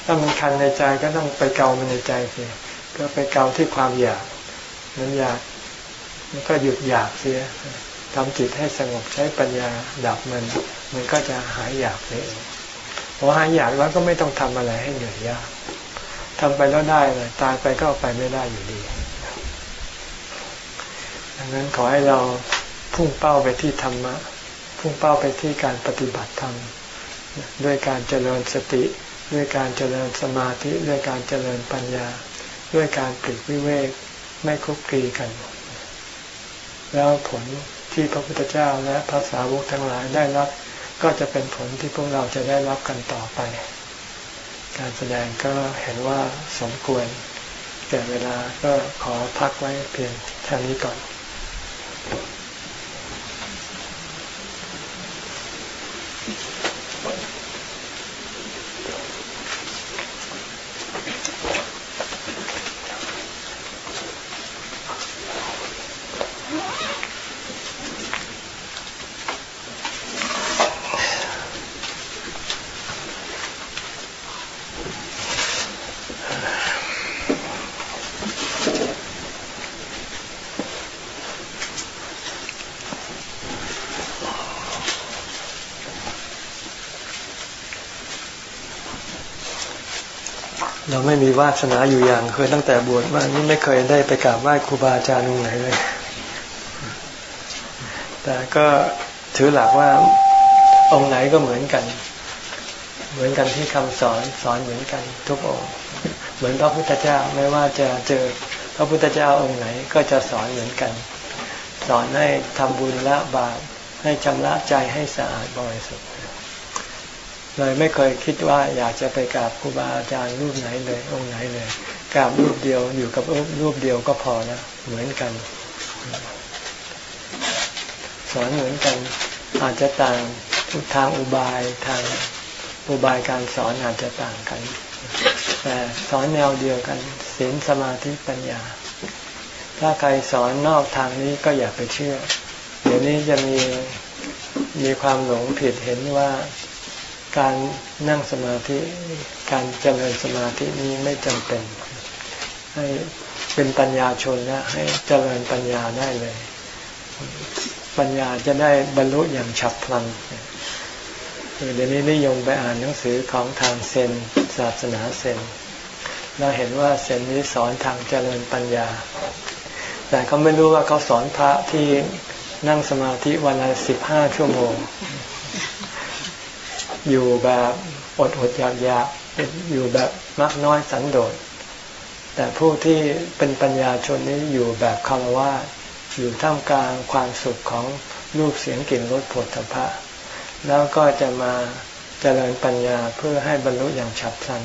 ถ้ามันคันในใจก็ต้องไปเกามันในใจสิก็ไปเกาที่ความอยากมันอยากมันก็หยุดอยากเสีย ทำจิตให้สงบใช้ปัญญาดับมัน มันก็จะหายอยากเองพอหายอยากแล้วก็ไม่ต้องทำอะไรให้เหนื่อยยากทำไปแล้วได้เลยตายไปก็ไปไม่ได้อยู่ดีดังนั้นขอให้เราพุ่งเป้าไปที่ธรรมะ พุ่งเป้าไปที่การปฏิบัติธรรมด้วยการเจริญสติ ด้วยการเจริญสมาธิ ด้วยการเจริญปัญญา ด้วยการปลีกวิเวกไม่คุกคีกัน แล้วผล ที่พระพุทธเจ้าและพระสาวกทั้งหลายได้รับ ก็จะเป็นผลที่พวกเราจะได้รับกันต่อไป การแสดงก็เห็นว่าสมควรแต่เวลาก็ขอพักไว้เพียงเท่านี้ก่อน ไม่มีวาสนาอยู่อย่างเคยตั้งแต่บวชมานี่ไม่เคยได้ไปกราบไหว้ครูบาอาจารย์องค์ไหนเลย แต่ก็ถือหลักว่าองค์ไหนก็เหมือนกัน เหมือนกันที่คำสอนสอนเหมือนกันทุกองค์ เหมือนพระพุทธเจ้าไม่ว่าจะเจอพระพุทธเจ้าองค์ไหนก็จะสอนเหมือนกัน สอนให้ทำบุญละบาปให้ชำระใจให้สะอาดบริสุทธิ์ เลยไม่เคยคิดว่าอยากจะไปกราบครูบาอาจารย์รูปไหนเลยองค์ไหนเลยกราบรูปเดียวอยู่กับรูปเดียวก็พอแล้วเหมือนกัน สอนเหมือนกัน อาจจะต่างทางอุบายทางอุบายการสอนอาจจะต่างกัน แต่สอนแนวเดียวกันศีลสมาธิปัญญา ถ้าใครสอนนอกทางนี้ก็อย่าไปเชื่อ เดี๋ยวนี้จะมีมีความหลงผิดเห็นว่า การนั่งสมาธิ การเจริญสมาธินี้ไม่จำเป็น ให้เป็นปัญญาชนแล้วให้เจริญปัญญาได้เลย ปัญญาจะได้บรรลุอย่างฉับพลันเดี๋ยวนี้นิยมไปอ่านหนังสือของทางเซนศาสนาเซนเราเห็นว่าเซนนี้สอนทางเจริญปัญญา แต่เขาไม่รู้ว่าเขาสอนพระที่นั่งสมาธิวันละสิบห้าชั่วโมง อยู่แบบอดอดอยากอยากอยู่แบบมักน้อยสันโดษ แต่ผู้ที่เป็นปัญญาชนนี้อยู่แบบคารวะอยู่ท่ามกลางความสุขของรูปเสียงกลิ่นรสผลทพะแล้วก็จะมาเจริญปัญญาเพื่อให้บรรลุอย่างฉับพลัน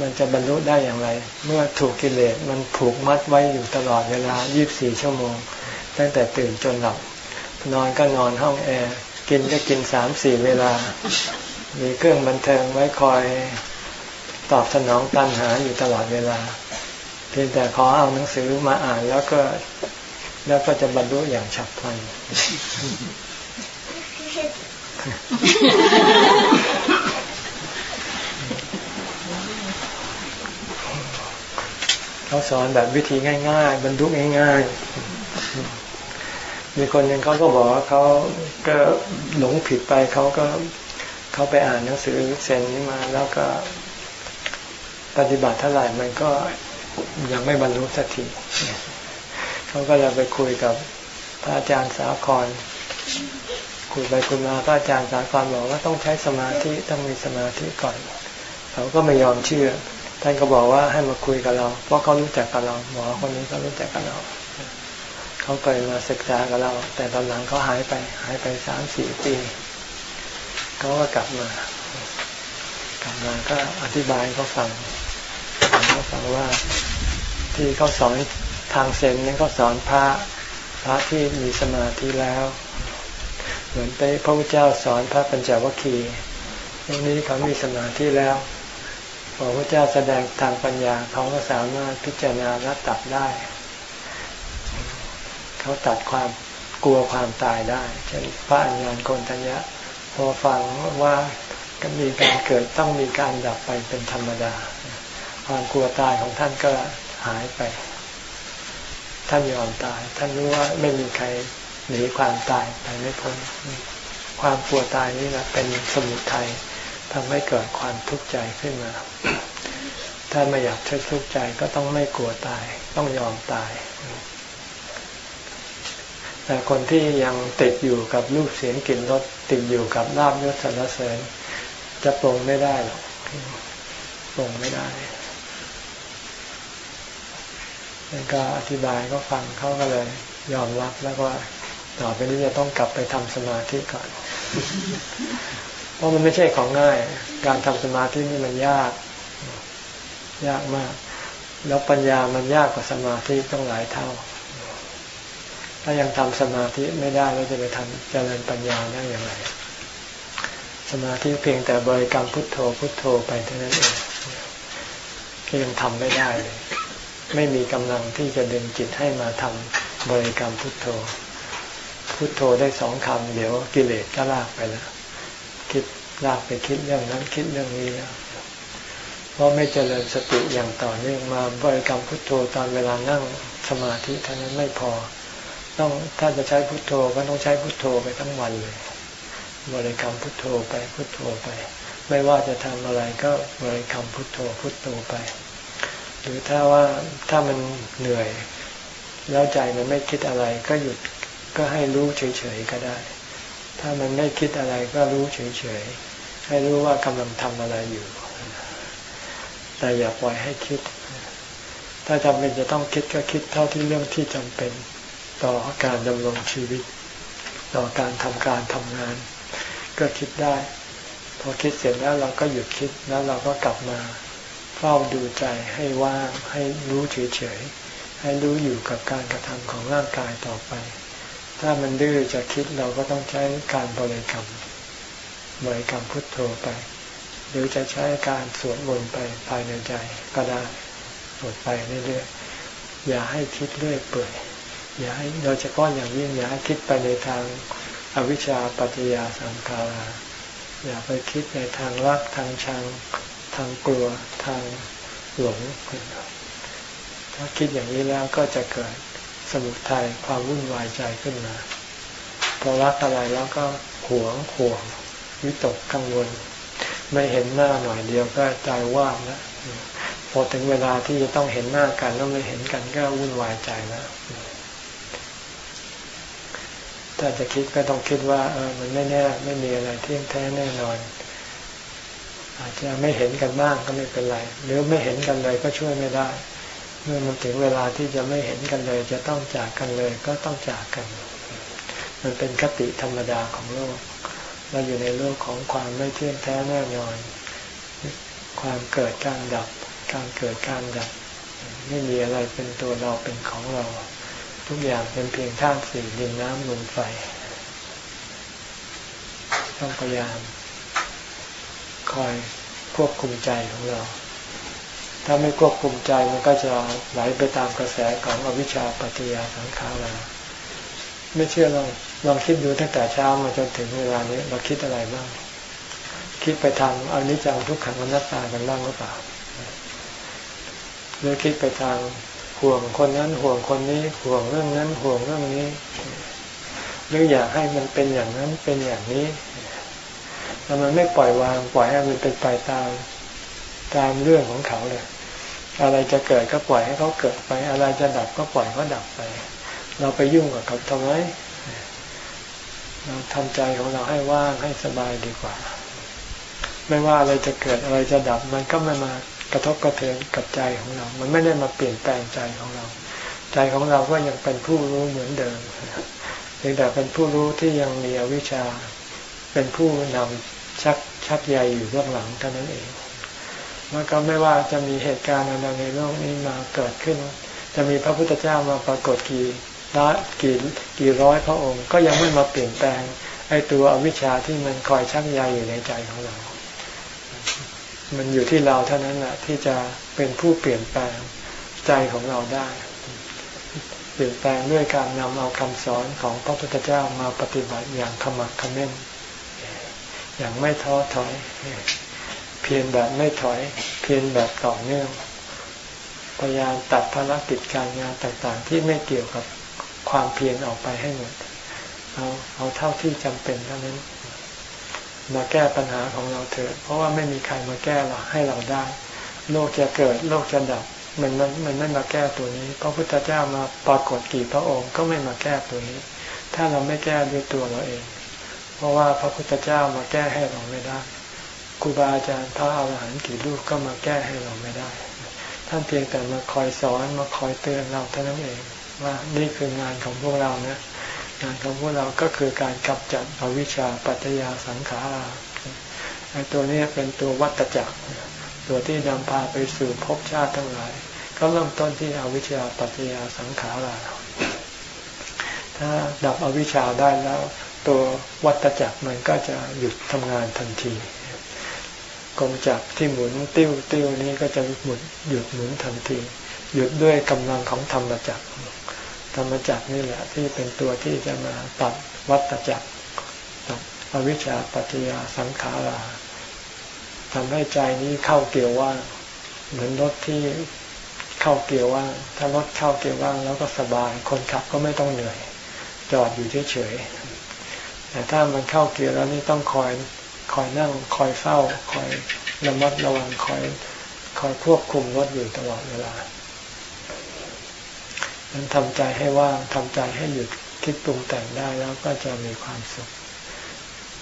มันจะบรรลุได้อย่างไร เมื่อถูกกิเลสมันผูกมัดไว้อยู่ตลอดเวลา 24 ชั่วโมง ตั้งแต่ตื่นจนหลับ นอนก็นอนห้องแอร์ กินก็กินสามสี่เวลา มีเครื่องบันเทิงไว้คอยตอบสนองตัณหาอยู่ตลอดเวลา เพียงแต่ขอเอาหนังสือมาอ่านแล้วก็แล้วก็จะบรรลุอย่างฉับพลันเขาสอนแบบวิธีง่ายๆ บรรลุง่ายๆ มีคนหนึ่งเขาก็บอกว่าเขาก็หลงผิดไปเขาก็ เขาไปอ่านหนังสือเซนนี้มา แล้วก็ปฏิบัติเท่าไหร่มันก็ยังไม่บรรลุสักทีเขาก็เลยไปคุยกับพระอาจารย์สาครคุยไปคุยมาพระอาจารย์สาครบอกว่าต้องใช้สมาธิต้องมีสมาธิก่อนเขาก็ไม่ยอมเชื่อ ท่านก็บอกว่าให้มาคุยกับเรา เพราะเขารู้จักกับเราหมอคนนี้เขารู้จักกับเราเขาเคยมาศึกษากับเรา แต่ตอนหลังเขาหายไป หายไปสามสี่ปี เขาก็กลับมากลับมาก็อธิบายเขาฟังเขาฟังว่าที่เขาสอนทางเซนนี่เขาสอนพระพระที่มีสมาธิแล้ว เหมือนไปพระพุทธเจ้าสอนพระปัญจวัคคีย์ตรงนี้เขามีสมาธิแล้วพอพระเจ้าแสดงทางปัญญาเขาก็สามารถพิจารณาและตัดได้ เขาตัดความกลัวความตายได้ เช่นพระอัญญาณโกนทัญญะ อฟังว่าก็มีการเกิดต้องมีการดับไปเป็นธรรมดา ความกลัวตายของท่านก็หายไป ท่านยอมตาย ท่านรู้ว่าไม่มีใครหนีความตายไปไม่พ้น ความกลัวตายนี่แหละเป็นสมุทัยทำให้เกิดความทุกข์ใจขึ้นมา ถ้าไม่อยากใช้ทุกข์ใจก็ต้องไม่กลัวตาย ต้องยอมตาย แต่คนที่ยังติดอยู่กับรูปเสียงกลิ่นรสติดอยู่กับลาบยศสรรเสริญ จะปรงไม่ได้หรอกปรงไม่ได้แล้วก็อธิบายก็ฟังเขาก็เลยยอมรับแล้วก็ต่อไปนี้จะต้องกลับไปทำสมาธิก่อน เพราะมันไม่ใช่ของง่าย การทำสมาธินี่มันยาก ยากมาก แล้วปัญญามันยากกว่าสมาธิต้องหลายเท่า ถ้ายังทำสมาธิไม่ได้แล้วจะไปทำเจริญปัญญาได้อย่างไร สมาธิเพียงแต่บริกรรมพุทโธพุทโธไปเท่านั้นเองก็ยังทำไม่ได้เลย ไม่มีกำลังที่จะดึงจิตให้มาทำบริกรรมพุทโธ พุทโธได้สองคำเดี๋ยวกิเลสก็ลากไปแล้ว คิดลากไปคิดเรื่องนั้นคิดเรื่องนี้แล้วเพราะไม่เจริญสติอย่างต่อเนื่องมาบริกรรมพุทโธตอนเวลานั่งสมาธิเท่านั้นไม่พอ ต้องถ้าจะใช้พุทโธก็ต้องใช้พุทโธไปทั้งวันเลย บริกรรมพุทโธไปพุทโธไป ไม่ว่าจะทำอะไรก็บริกรรมพุทโธพุทโธไป หรือถ้าว่าถ้ามันเหนื่อย แล้วใจมันไม่คิดอะไรก็หยุดก็ให้รู้เฉยๆก็ได้ ถ้ามันไม่คิดอะไรก็รู้เฉยๆให้รู้ว่ากำลังทำอะไรอยู่ แต่อย่าปล่อยให้คิด ถ้าจำเป็นจะต้องคิดก็คิดเท่าที่เรื่องที่จำเป็น ต่อการดำรงชีวิต ต่อการทำการทำงาน ก็คิดได้ พอคิดเสร็จแล้วเราก็หยุดคิดแล้วเราก็กลับมาเฝ้าดูใจให้ว่างให้รู้เฉยๆให้รู้อยู่กับการกระทำของร่างกายต่อไป ถ้ามันดื้อจะคิดเราก็ต้องใช้การบริกรรมบริกรรมพุทโธไปหรือจะใช้การสวดมนต์ไปภายในใจก็ได้สวดไปเรื่อยๆอย่าให้คิดเรื่อยเปื่อย อย่าให้โดยเฉพาะอย่างยิ่งอย่าให้คิดไปในทางอวิชชาปัจจยาสังขาราอย่าไปคิดในทางรักทางชังทางกลัวทางหลงถ้าคิดอย่างนี้แล้วก็จะเกิดสมุทัยความวุ่นวายใจขึ้นมาพอรักอะไรแล้วก็หวงห่วงวิตกกังวล ไม่เห็นหน้าหน่อยเดียวก็ใจว่างแล้วพอถึงเวลาที่จะต้องเห็นหน้ากันแล้วไม่เห็นกันก็วุ่นวายใจแล้ว ถ้าจะคิดก็ต้องคิดว่าเออมันไม่แน่ไม่มีอะไรเที่ยงแท้แน่นอน อาจจะไม่เห็นกันบ้างก็ไม่เป็นไร หรือไม่เห็นกันเลยก็ช่วยไม่ได้ เมื่อมันถึงเวลาที่จะไม่เห็นกันเลย จะต้องจากกันเลยก็ต้องจากกัน มันเป็นคติธรรมดาของโลก เราอยู่ในโลกของความไม่เที่ยงแท้แน่นอน ความเกิดการดับ การเกิดการดับ ไม่มีอะไรเป็นตัวเราเป็นของเรา ทุกอย่างเป็นเพียงธาตุสี่ดินน้ำลมไฟ ต้องพยายาม คอยควบคุมใจของเรา ถ้าไม่ควบคุมใจมันก็จะไหลไปตามกระแสของอวิชชาปัจจยาสังขารไม่เชื่อลองลองคิดดูตั้งแต่เช้ามาจนถึงเวลานี้เราคิดอะไรบ้าง คิดไปทางอนิจจังทุกขังอนัตตากันบ้างหรือเปล่าหรือคิดไปทาง ห่วงคนนั้นห่วงคนนี้ ห่วงเรื่องนั้นห่วงเรื่องนี้หรืออยากให้มันเป็นอย่างนั้นเป็นอย่างนี้พทำไมไม่ปล่อยวาง ปล่อยให้มันเป็นไปตามตามเรื่องของเขาเลย อะไรจะเกิดก็ปล่อยให้เขาเกิดไป อะไรจะดับก็ปล่อยเขาดับไป เราไปยุ่งกับเขาทำไมเราทำใจของเราให้ว่างให้สบายดีกว่า ไม่ว่าอะไรจะเกิดอะไรจะดับมันก็ไม่มา กระทบกระเทือนกับใจของเรา มันไม่ได้มาเปลี่ยนแปลงใจของเรา ใจของเราก็ยังเป็นผู้รู้เหมือนเดิมเพียงแต่เป็นผู้รู้ที่ยังมีอวิชชา เป็นผู้นำชักชักใยอยู่เบื้องหลังเท่านั้นเองแล้วก็ไม่ว่าจะมีเหตุการณ์อะไรในโลกนี้มาเกิดขึ้น จะมีพระพุทธเจ้ามาปรากฏกี่ละกี่กี่ร้อยพระองค์ ก็ยังไม่มาเปลี่ยนแปลงไอ้ตัวอวิชชาที่มันคอยชักใยอยู่ในใจของเรา มันอยู่ที่เราเท่านั้นแหละที่จะเป็นผู้เปลี่ยนแปลงใจของเราได้ เปลี่ยนแปลงด้วยการนำเอาคำสอนของพระพุทธเจ้ามาปฏิบัติอย่างขมักขม้นอย่างไม่ท้อถอย เพียรแบบไม่ถอย เพียรแบบต่อเนื่อง พยายามตัดภารกิจการงานต่างๆ ที่ไม่เกี่ยวกับความเพียรออกไปให้หมดเอาเอาเท่าที่จำเป็นเท่านั้น มาแก้ปัญหาของเราเถอะ เพราะว่าไม่มีใครมาแก้เราให้เราได้ โลกจะเกิดโลกจะดับมันมันมันไม่มาแก้ตัวนี้ พระพุทธเจ้ามาปรากฏกี่พระองค์ก็ไม่มาแก้ตัวนี้ ถ้าเราไม่แก้ด้วยตัวเราเอง เพราะว่าพระพุทธเจ้ามาแก้ให้เราไม่ได้ครูบาอาจารย์พระอาหารหันต์กี่รูปก็มาแก้ให้เราไม่ได้ ท่านเพียงแต่มาคอยสอนมาคอยเตือนเราเท่านั้นเอง ว่านี่คืองานของพวกเรานะ งานของพวกเราก็คือการกำจัดอวิชชาปัจจยาสังขาราไอ้ตัวนี้เป็นตัววัตจักร ตัวที่นำพาไปสู่ภพชาติทั้งหลาย ก็เริ่มต้นที่อวิชชาปัจจยาสังขาราถ้าดับอวิชชาได้แล้ว ตัววัตจักรมันก็จะหยุดทำงานทันทีกงจักรที่หมุนติ้วติ้วนี้ก็จะหมุนหยุดหมุนทันที หยุดด้วยกำลังของธรรมจักร ธรรมจักรนี่แหละที่เป็นตัวที่จะมาตัดวัตจักรตัดอวิชชาปัจจยาสังขาราทำให้ใจนี้เข้าเกี่ยวว่างเหมือนรถที่เข้าเกี่ยวว่างถ้ารถเข้าเกี่ยวว่างแล้วก็สบายคนขับก็ไม่ต้องเหนื่อย จอดอยู่เฉยๆแต่ถ้ามันเข้าเกี่ยวแล้วนี่ต้องคอยคอยนั่งคอยเฝ้า คอยระมัดระวังคอยคอยควบคุมรถอยู่ตลอดเวลา นั้นทำใจให้ว่างทำใจให้หยุดคิดปรุงแต่งได้แล้วก็จะมีความสุข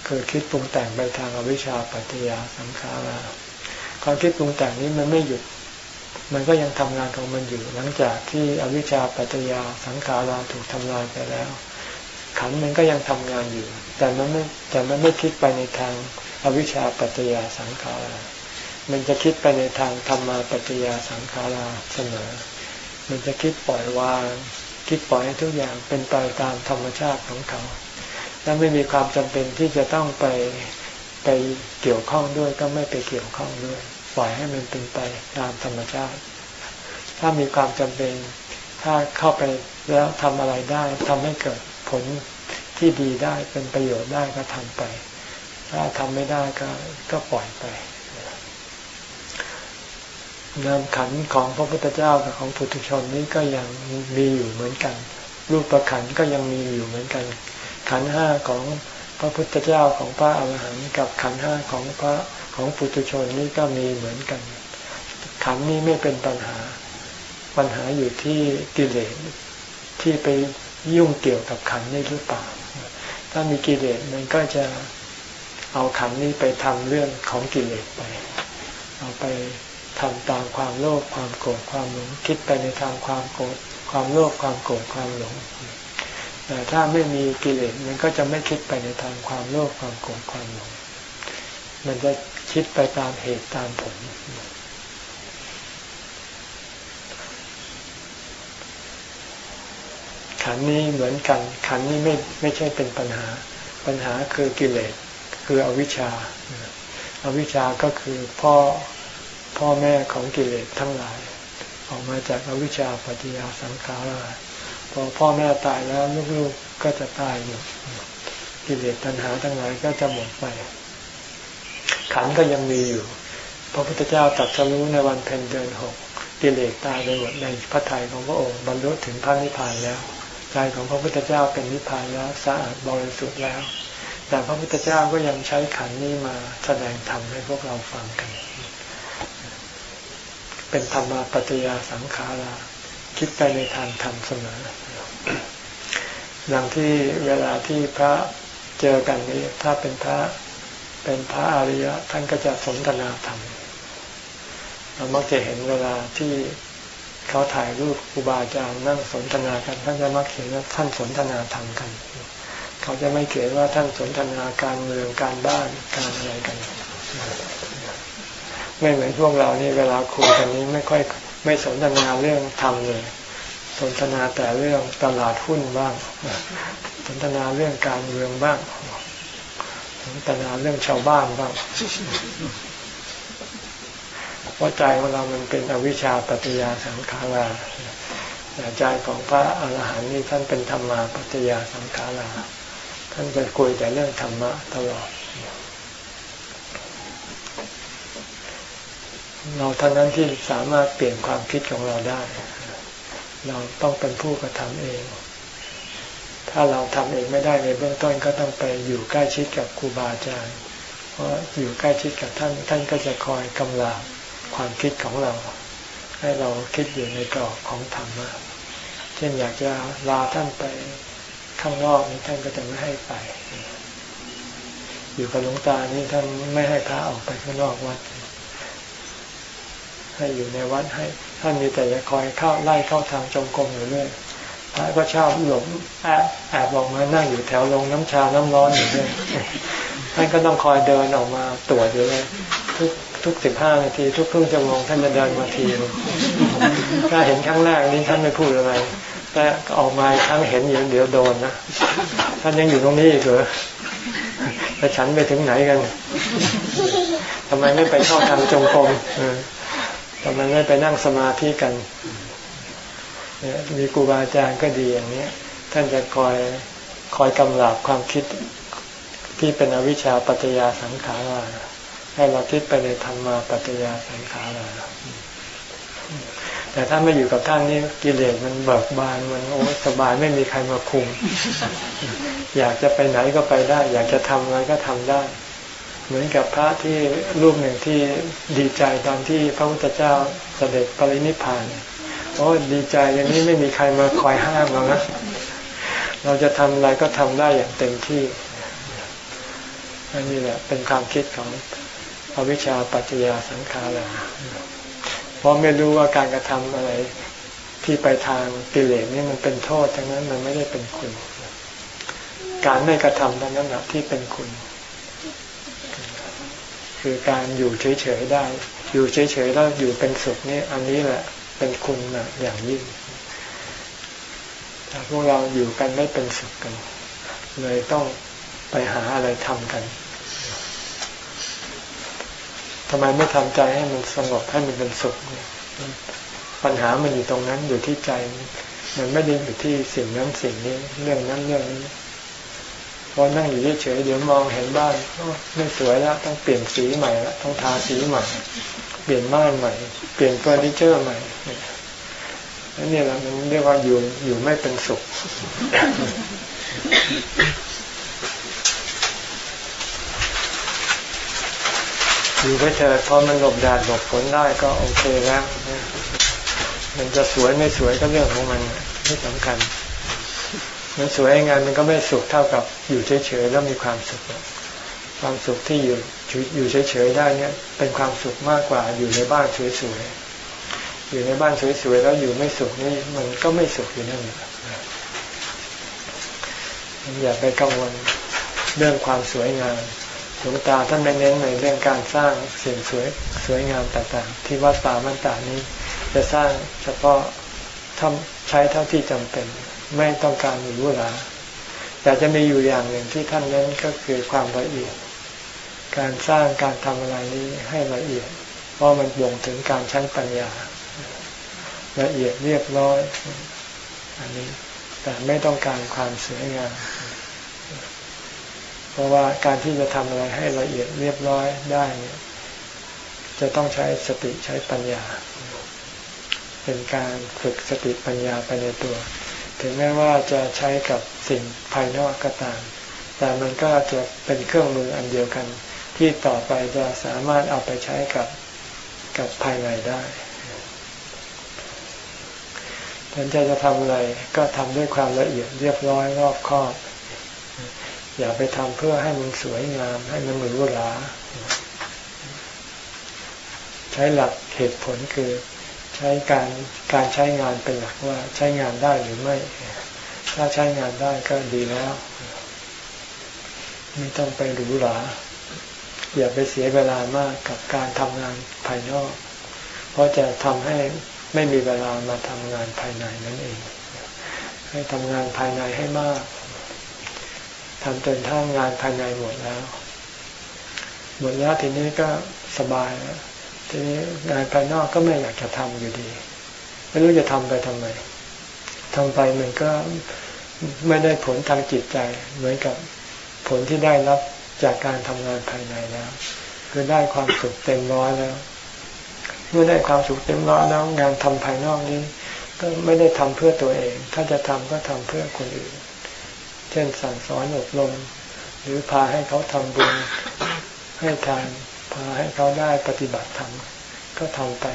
คือคิดปรุงแต่งไปทางอวิชชาปัจจยาสังขาราความคิดปรุงแต่งนี้มันไม่หยุด มันก็ยังทำงานของมันอยู่ หลังจากที่อวิชชาปัจจยาสังขาราถูกทำลายไปแล้ว ขันมันก็ยังทำงานอยู่ แต่มันไม่แต่มันไม่คิดไปในทางอวิชชาปัจจยาสังขารามันจะคิดไปในทางธรรมาปัจจยาสังขาราเสมอ มันจะคิดปล่อยวาง คิดปล่อยให้ทุกอย่างเป็นไปตามธรรมชาติของเขา และไม่มีความจำเป็นที่จะต้องไปไปเกี่ยวข้องด้วยก็ไม่ไปเกี่ยวข้องด้วย ปล่อยให้มันเป็นไปตามธรรมชาติ ถ้ามีความจำเป็นถ้าเข้าไปแล้วทำอะไรได้ทำให้เกิดผลที่ดีได้เป็นประโยชน์ได้ก็ทำไป ถ้าทำไม่ได้ก็ก็ปล่อยไป นามขันของพระพุทธเจ้ากับของปุถุชนนี้ก็ยังมีอยู่เหมือนกัน รูปประขันก็ยังมีอยู่เหมือนกัน ขันห้าของพระพุทธเจ้าของพระอาหารหันต์กับขันห้าของพระของปุถุชนนี้ก็มีเหมือนกัน ขันนี้ไม่เป็นปัญหา ปัญหาอยู่ที่กิเลสที่ไปยุ่งเกี่ยวกับขันนี้หรือเปล่า ถ้ามีกิเลสมันก็จะเอาขันนี้ไปทำเรื่องของกิเลสไป เอาไป ทำตามความโลภความโกรธความหลงคิดไปในทางความโกรธความโลภความโกรธความหลง แต่ถ้าไม่มีกิเลสมันก็จะไม่คิดไปในทางความโลภความโกรธความหลง มันจะคิดไปตามเหตุตามผล ขันนี้เหมือนกัน ขันนี้ไม่ไม่ใช่เป็นปัญหา ปัญหาคือกิเลสคืออวิชชาอวิชชาก็คือพ่อ พ่อแม่ของกิเลสทั้งหลาย ออกมาจากอวิชชาปัจจยาสังขาราพอพ่อแม่ตายแล้วลูกๆก็จะตายหมดกิเลสตัณหาทั้งหลายก็จะหมดไป ขันก็ยังมีอยู่ พระพุทธเจ้าตรัสรู้ในวันเพ็ญเดือนหกกิเลสตายไปหมดในพระทัยของพระองค์บรรลุถึงพระนิพพานแล้วใจของพระพุทธเจ้าเป็นนิพพานแล้วสะอาดบริสุทธิ์แล้ว แต่พระพุทธเจ้าก็ยังใช้ขันนี้มาแสดงธรรมให้พวกเราฟังกัน เป็นธรรมปฏิยาสังขาราคิดไปในทางธรรมเสมอดังที่เวลาที่พระเจอกันนี้ ถ้าเป็นพระเป็นพระอริยะท่านก็จะสนทนาธรรมเรามักจะเห็นเวลาที่เขาถ่ายรูปครูบาอาจารย์นั่งสนทนากันท่านจะมักเขียนว่าท่านสนทนาธรรมกัน เขาจะไม่เขียนว่าท่านสนทนาการเมืองการบ้านการอะไรกัน ไม่เหมือนพวกเรานี่เวลาคุยกันนี้ไม่ค่อยไม่สนทนาเรื่องธรรมเลย สนทนาแต่เรื่องตลาดหุ้นบ้าง สนทนาเรื่องการเมืองบ้าง สนทนาเรื่องชาวบ้านบ้างว่าใจของเรามันเป็นอวิชชาปัจจยาสังขาราแต่ใจของพระอรหันต์นี่ท่านเป็นธรรมาปัจจยาสังขาราท่านจะคุยแต่เรื่องธรรมะตลอด เราเท่านั้นที่สามารถเปลี่ยนความคิดของเราได้ เราต้องเป็นผู้กระทำเอง ถ้าเราทำเองไม่ได้ในเบื้องต้นก็ต้องไปอยู่ใกล้ชิดกับครูบาอาจารย์ เพราะอยู่ใกล้ชิดกับท่าน ท่านก็จะคอยกำลังความคิดของเรา ให้เราคิดอยู่ในกรอบของธรรมะเช่นอยากจะลาท่านไปข้างนอกนี้ท่านก็จะไม่ให้ไป อยู่กับหลวงตานี่ท่านไม่ให้พระออกไปข้างนอกวัด ให้อยู่ในวัดให้ท่านมีแต่จะคอยเข้าไล่เข้าทางจงกรมอยู่เรื่อยพระก็ชอบหลงแอบแอบออกมานั่งอยู่แถวลงน้ำชาน้ำร้อนอยู่เรื่อยท่านก็ต้องคอยเดินออกมาตรวจอยู่เลยทุกทุกสิบห้านาที ทุกครึ่งชั่วโมงท่านจะเดินมาทีถ้าเห็นครั้งแรกนี้ท่านไม่พูดอะไร แต่ออกมาครั้งเห็นอย่างเดี๋ยวโดนนะท่านยังอยู่ตรงนี้อีกเหรอแต่ฉันไปถึงไหนกันทำไมไม่ไปเข้าทางจงกรม ทำไมไม่ไปนั่งสมาธิกันมีครูบาอาจารย์ก็ดีอย่างนี้ท่านจะคอยคอยกำลับความคิดที่เป็นอวิชชาปัจจยาสังขาราให้เราคิดไปในธรรมาปัจจยาสังขาราแต่ถ้าไม่อยู่กับท่านนี่กิเลสมันเบิกบานมันโอ้สบายไม่มีใครมาคุม อยากจะไปไหนก็ไปได้ อยากจะทำอะไรก็ทำได้ เหมือนกับพระที่รูปหนึ่งที่ดีใจตอนที่พระพุทธเจ้าเสด็จปรินิพพานโอ้ดีใจอย่างนี้ไม่มีใครมาคอยห้ามเรานะเราจะทำอะไรก็ทำได้อย่างเต็มที่อันนี้แหละเป็นความคิดของอวิชชาปัจจยาสังขาราเพราะไม่รู้ว่าการกระทำอะไรที่ไปทางกิเลสนี่มันเป็นโทษทั้งนั้นมันไม่ได้เป็นคุณ การไม่กระทำทั้งนั้นแหละที่เป็นคุณ คือการอยู่เฉยๆได้ อยู่เฉยๆแล้วอยู่เป็นสุขนี่อันนี้แหละเป็นคุณนะอย่างยิ่งแต่พวกเราอยู่กันไม่เป็นสุขกัน เลยต้องไปหาอะไรทำกันทำไมไม่ทำใจให้มันสงบให้มันเป็นสุขปัญหามันอยู่ตรงนั้นอยู่ที่ใจ มันไม่ได้อยู่ที่สิ่งนั้นสิ่งนี้ เรื่องนั้นเรื่องนี้ พอนั่งอยู่เฉยเดี๋ยวมองเห็นบ้านไม่สวยแล้วต้องเปลี่ยนสีใหม่แล้วต้องทาสีใหม่ เปลี่ยนม่านใหม่ เปลี่ยนเฟอร์นิเจอร์ใหม่นั่นนี่แหละมันเรียกว่าอยู่อยู่ไม่เป็นสุขอยู่ไปเถอะพอมันหลบแดดหลบฝนได้ก็โอเคแล้วมันจะสวยไม่สวยก็เรื่องของมันไม่สำคัญ มันสวยงานมันก็ไม่สุขเท่ากับอยู่เฉยๆแล้วมีความสุข ความสุขที่อยู่อยู่เฉยๆได้เนี่ยเป็นความสุขมากกว่าอยู่ในบ้านสวยๆอยู่ในบ้านสวยๆแล้วอยู่ไม่สุขนี่มันก็ไม่สุขอยู่นั่นแหละอย่าไปกังวลเรื่องความสวยงามหลวงตาท่านไม่เน้นในเรื่องการสร้างสิ่งสวยสวยงามต่างๆ ที่วัดป่ามันตานี้ จะสร้างเฉพาะทำใช้เท่าที่จำเป็น ไม่ต้องการหรูหราแต่จะมีอยู่อย่างหนึ่งที่ท่านเน้นก็คือความละเอียด การสร้างการทำอะไรนี้ให้ละเอียด เพราะมันบ่งถึงการใช้ปัญญา ละเอียดเรียบร้อย อันนี้แต่ไม่ต้องการความสวยงามเพราะว่าการที่จะทำอะไรให้ละเอียดเรียบร้อยได้เนี่ยจะต้องใช้สติใช้ปัญญา เป็นการฝึกสติปัญญาไปในตัว ถึงแม้ว่าจะใช้กับสิ่งภายนอกก็ตาม แต่มันก็จะเป็นเครื่องมืออันเดียวกัน ที่ต่อไปจะสามารถเอาไปใช้กับกับภายในได้ฉันจะจะทำอะไรก็ทำด้วยความละเอียดเรียบร้อยรอบคอบ อย่าไปทำเพื่อให้มันสวยงาม ให้มันหรูหราใช้หลักเหตุผลคือ ใช้การการใช้งานเป็นหลักว่าใช้งานได้หรือไม่ ถ้าใช้งานได้ก็ดีแล้ว ไม่ต้องไปหรูหราอย่าไปเสียเวลามากกับการทำงานภายนอก เพราะจะทำให้ไม่มีเวลามาทำงานภายในนั่นเอง ให้ทำงานภายในให้มากทำจนถ้างานภายในหมดแล้ว หมดแล้วทีนี้ก็สบายแล้ว ทีนี้งานภายนอกก็ไม่อยากจะทำอยู่ดี ไม่รู้จะทำไปทำไมทำไปมันก็ไม่ได้ผลทางจิตใจ เหมือนกับผลที่ได้รับจากการทำงานภายในแล้ว คือได้ความสุขเต็มร้อยแล้ว เมื่อได้ความสุขเต็มร้อยแล้ว งานทำภายนอกนี้ ก็ไม่ได้ทำเพื่อตัวเอง ถ้าจะทำก็ทำเพื่อคนอื่น เช่นสั่งสอนอบรมหรือพาให้เขาทำบุญให้ทาน ให้เขาได้ปฏิบัติธรรมก็ทำไป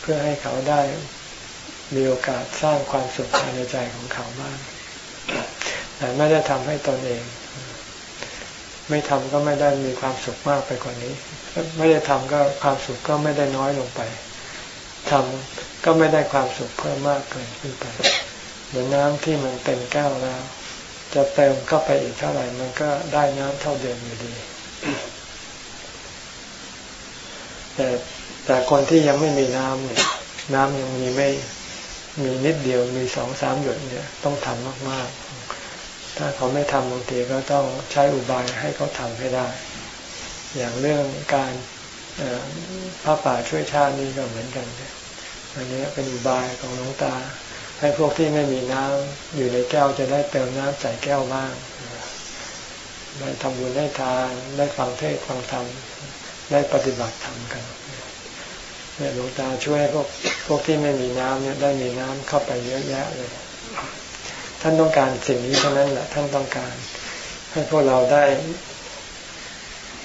เพื่อให้เขาได้มีโอกาสสร้างความสุขภายในใจของเขาบ้างแต่ไม่ได้ทำให้ตนเอง ไม่ทำก็ไม่ได้มีความสุขมากไปกว่านี้ ไม่ได้ทำก็ความสุขก็ไม่ได้น้อยลงไปทำก็ไม่ได้ความสุขเพิ่มมากเกินขึ้นไปเหมือนน้ำที่มันเต็มแก้วแล้ว จะเติมเข้าไปอีกเท่าไหร่มันก็ได้น้ำเท่าเดิมอยู่ดี แต่แต่คนที่ยังไม่มีน้ำเนี่ย น้ำยังมีไม่มีนิดเดียวมีสองสามหยดเนี่ย ต้องทำมากๆ ถ้าเขาไม่ทำบางทีก็ต้องใช้อุบายให้เขาทำให้ได้ อย่างเรื่องการพระป่าช่วยชาตินี่ก็เหมือนกันอันนี้เป็นอุบายของหลวงตา ให้พวกที่ไม่มีน้ำอยู่ในแก้วจะได้เติมน้ำใส่แก้วบ้างได้ทำบุญได้ทานได้ฟังเทศฟังธรรม ได้ปฏิบัติธรรมกันเนี่ยหลวงตาช่วยพวกพวกที่ไม่มีน้ำเนี่ยได้มีน้ำเข้าไปเยอะแยะเลย ท่านต้องการสิ่งนี้เท่านั้นแหละท่านต้องการ ให้พวกเราได้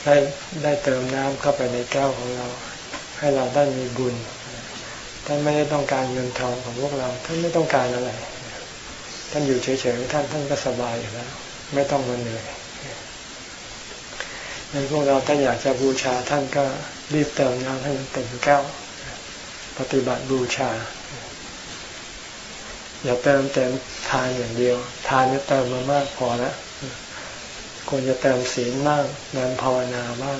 ได้ได้เติมน้ำเข้าไปในแก้วของเรา ให้เราได้มีบุญท่านไม่ได้ต้องการเงินทองของพวกเรา ท่านไม่ต้องการอะไร ท่านอยู่เฉยๆท่านท่านก็สบายอยู่แล้ว ไม่ต้องมาเหนื่อย งั้นพวกเราถ้าอยากจะบูชาท่านก็รีบเติมน้ำให้เต็มแก้ว ปฏิบัติบูชา อย่าเติมเต็มทานอย่างเดียว ทานจะเติมมามากพอแล้วควรจะเติมศีลมากเติมภาวนาบ้าง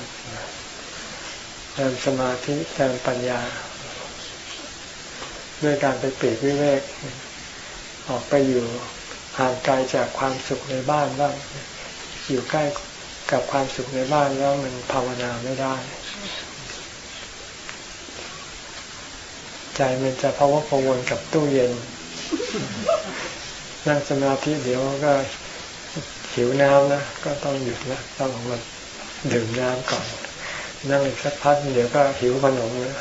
เติมสมาธิเติมปัญญา ด้วยการไปปีกวิเวก ออกไปอยู่ห่างไกลจากความสุขในบ้านบ้างอยู่ใกล้ กับความสุขในบ้านแล้วมันภาวนาไม่ได้ ใจมันจะพะวกพวนกับตู้เย็น นั่งสมาธิเดี๋ยวก็หิวน้ำนะก็ต้องหยุดนะต้องมาดื่มน้ำก่อน นั่งอีกสักพักเดี๋ยวก็หิวขนมนะ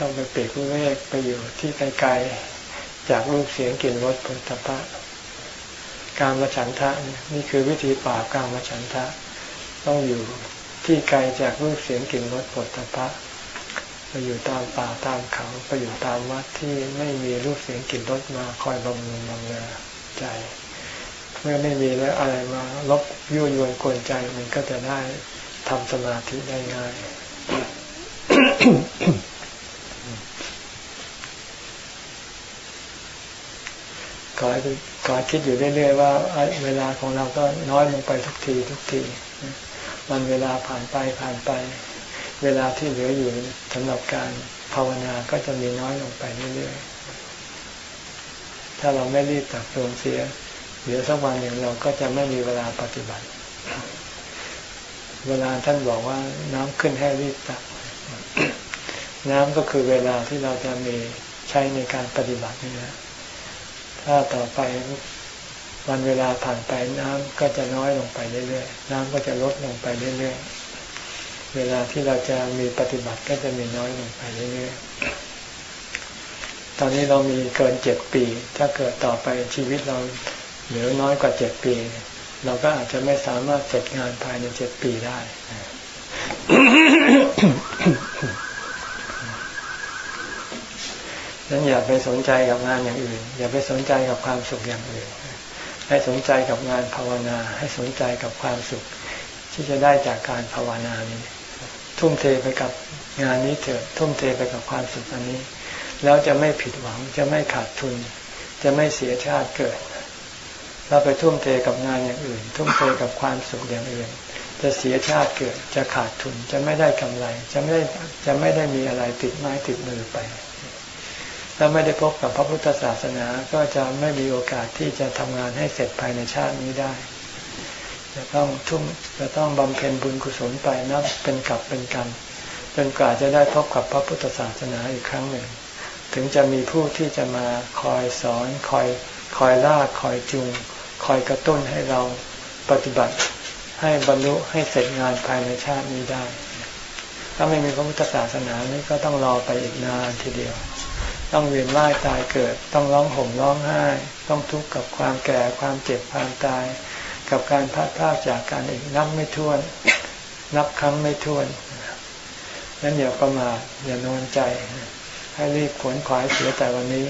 ต้องไปเปรกเวกไปอยู่ที่ไกลๆจากรูปเสียงกลิ่นรสผลตภะ การมาฉันทะนี่คือวิธีปราบการมาฉันทะ ต้องอยู่ที่ไกลจากรูปเสียงกลิ่นรสผลตภะไปอยู่ตามป่าตามเขาไปอยู่ตามวัดที่ไม่มีรูปเสียงกลิ่นรสมาคอยบำรุงบำเรอใจ เมื่อไม่มีแล้วอะไรมาลบยั่วยวนกวนใจมันก็จะได้ทำสมาธิได้ง่าย ขอขอคิดอยู่เรื่อยๆว่าเวลาของเราก็น้อยลงไปทุกทีทุกทีมันเวลาผ่านไปผ่านไป เวลาที่เหลืออยู่สำหรับการภาวนาก็จะมีน้อยลงไปเรื่อยๆถ้าเราไม่รีบตักตวงเสียเดี๋ยวสักวันหนึ่งเราก็จะไม่มีเวลาปฏิบัติ เวลาท่านบอกว่าน้ำขึ้นให้รีบตัก น้ำก็คือเวลาที่เราจะมีใช้ในการปฏิบัตินี่นะ ถ้าต่อไปวันเวลาผ่านไปน้ำก็จะน้อยลงไปเรื่อยๆน้ำก็จะลดลงไปเรื่อยๆเวลาที่เราจะมีปฏิบัติก็จะมีน้อยลงไปเรื่อยๆตอนนี้เรามีเกินเจ็ดปี ถ้าเกิดต่อไปชีวิตเราเหลือน้อยกว่าเจ็ดปี เราก็อาจจะไม่สามารถเสร็จงานภายในเจ็ดปีได้ นั้นอย่าไปสนใจกับงานอย่างอื่น อย่าไปสนใจกับความสุขอย่างอื่น ให้สนใจกับงานภาวนา ให้สนใจกับความสุข ที่จะได้จากการภาวนานี้ ทุ่มเทไปกับงานนี้เถอะทุ่มเทไปกับความสุขอันนี้ แล้วจะไม่ผิดหวังจะไม่ขาดทุน จะไม่เสียชาติเกิดเราไปทุ่มเทกับงานอย่างอื่น ทุ่มเทกับความสุขอย่างอื่น จะเสียชาติเกิดจะขาดทุนจะไม่ได้กำไร จะไม่ได้จะไม่ได้มีอะไรติดไม้ติดมือไป ถ้าไม่ได้พบกับพระพุทธศาสนาก็จะไม่มีโอกาสที่จะทำงานให้เสร็จภายในชาตินี้ได้ จะต้องทุ่มจะต้องบำเพ็ญบุญกุศลไปนับเป็นกลับเป็นกันจนกว่าจะได้พบกับพระพุทธศาสนาอีกครั้งหนึ่ง ถึงจะมีผู้ที่จะมาคอยสอนคอยคอยลากคอยจูงคอยกระตุ้นให้เราปฏิบัติให้บรรลุให้เสร็จงานภายในชาตินี้ได้ ถ้าไม่มีพระพุทธศาสนานี้ก็ต้องรอไปอีกนานทีเดียว ต้องเวียนว่ายตายเกิด ต้องร้องห่มร้องไห้ ต้องทุกข์กับความแก่ความเจ็บความตาย กับการพัดพลาดจากการอีกนับไม่ถ้วน นับครั้งไม่ถ้วนนั้นอย่าประมาทอย่านอนใจ ให้รีบขวนขวายเสียแต่วันนี้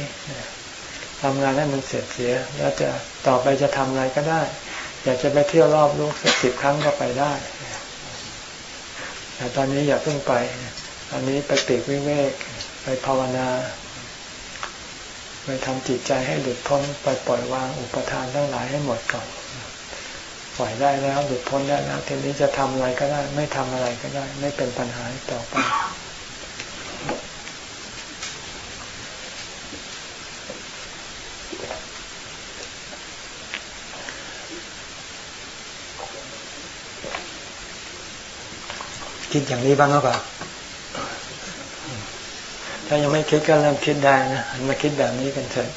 ทำงานให้มันเสร็จเสีย แล้วจะต่อไปจะทำอะไรก็ได้ อยากจะไปเที่ยวรอบโลกสักสิบครั้งก็ไปได้แต่ตอนนี้อย่าเพิ่งไปตอนนี้ไปปีกวิเวก ไปภาวนา ไปทำจิตใจให้หลุดพ้นไปปล่อยวางอุปทานทั้งหลายให้หมดก่อน ปล่อยได้แล้วหลุดพ้นได้แล้วทีนี้จะทำอะไรก็ได้ ไม่ทำอะไรก็ได้ ไม่เป็นปัญหาต่อไปคิดอย่างนี้บ้างหรือเปล่า ถ้ายังไม่คิดก็เริ่มคิดได้นะมาคิดแบบนี้กันเถอะ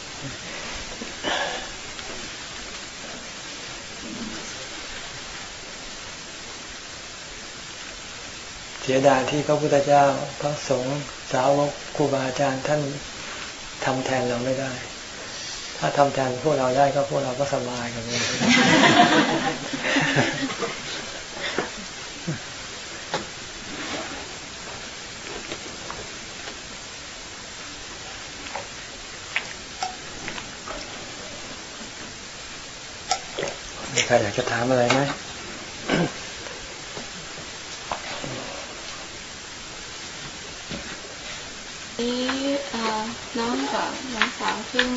เสียดายที่พระพุทธเจ้าพระสงฆ์สาวกครูบาอาจารย์ท่านทำแทนเราไม่ได้ ถ้าทำแทนพวกเราได้ก็พวกเราก็สบายกันเลย มีใครอยากจะถามอะไรไหมนี่น้องกับน้องสาวเพิ่ง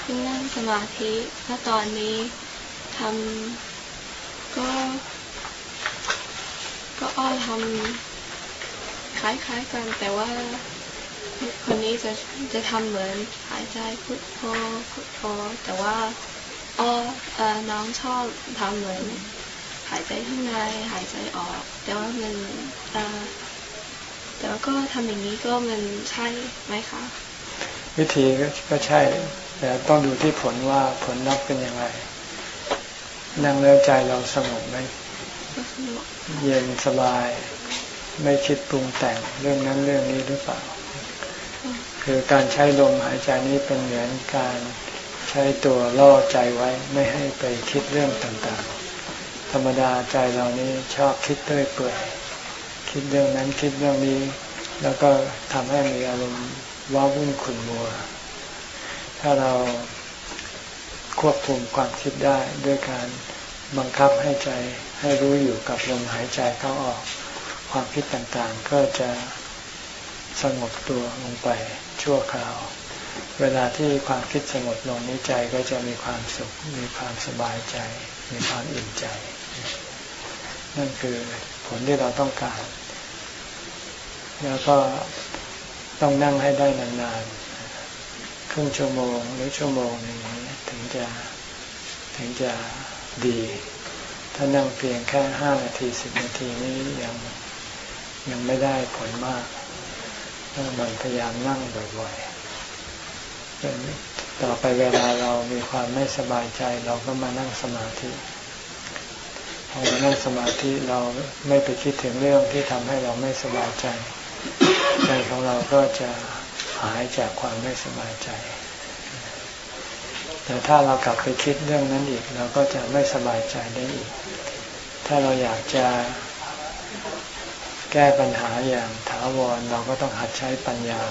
เพิ่งนั่งสมาธิถ้าตอนนี้ทำก็ ก็อ้อทำคล้ายๆกัน แต่ว่าคนนี้จะจะทำเหมือนหายใจพุทโธพุทโธแต่ว่า อ๋อน้องชอบทำเหมือนหายใจข้างในหายใจออก แต่ว่ามันแต่ว่าก็ทำอย่างนี้ก็มันใช่ไหมคะ วิธีก็ใช่ แต่ต้องดูที่ผลว่าผลลัพธ์เป็นยังไงนั่งแล้วใจเราสงบไหมเย็นสบาย ไม่คิดปรุงแต่งเรื่องนั้นเรื่องนี้หรือเปล่า คือการใช้ลมหายใจนี้เป็นเหมือนการ ใช้ตัวล่อใจไว้ไม่ให้ไปคิดเรื่องต่างๆ ธรรมดาใจเรานี้ชอบคิดเรื่อยเปื่อยคิดเรื่องนั้นคิดเรื่องนี้ แล้วก็ทำให้มีอารมณ์ว้าวุ่นขุ่นมัว ถ้าเราควบคุมความคิดได้ด้วยการบังคับให้ใจให้รู้อยู่กับลมหายใจเข้าออก ความคิดต่างๆก็จะสงบตัวลงไปชั่วคราว เวลาที่ความคิดสงบลงนี้ใจก็จะมีความสุข มีความสบายใจ มีความอิ่มใจ นั่นคือผลที่เราต้องการ แล้วก็ต้องนั่งให้ได้นานๆครึ่งชั่วโมงหรือชั่วโมงนึงถึงจะถึงจะดี ถ้านั่งเพียงแค่ห้านาทีสิบนาทีนี้ยังยังไม่ได้ผลมากต้องมันพยายามนั่งบ่อยๆ ต่อไปเวลาเรามีความไม่สบายใจ เราก็มานั่งสมาธิพอมานั่งสมาธิเราไม่ไปคิดถึงเรื่องที่ทำให้เราไม่สบายใจ ใจของเราก็จะหายจากความไม่สบายใจ แต่ถ้าเรากลับไปคิดเรื่องนั้นอีก เราก็จะไม่สบายใจได้อีก ถ้าเราอยากจะแก้ปัญหาอย่างถาวรเราก็ต้องหัดใช้ปัญญา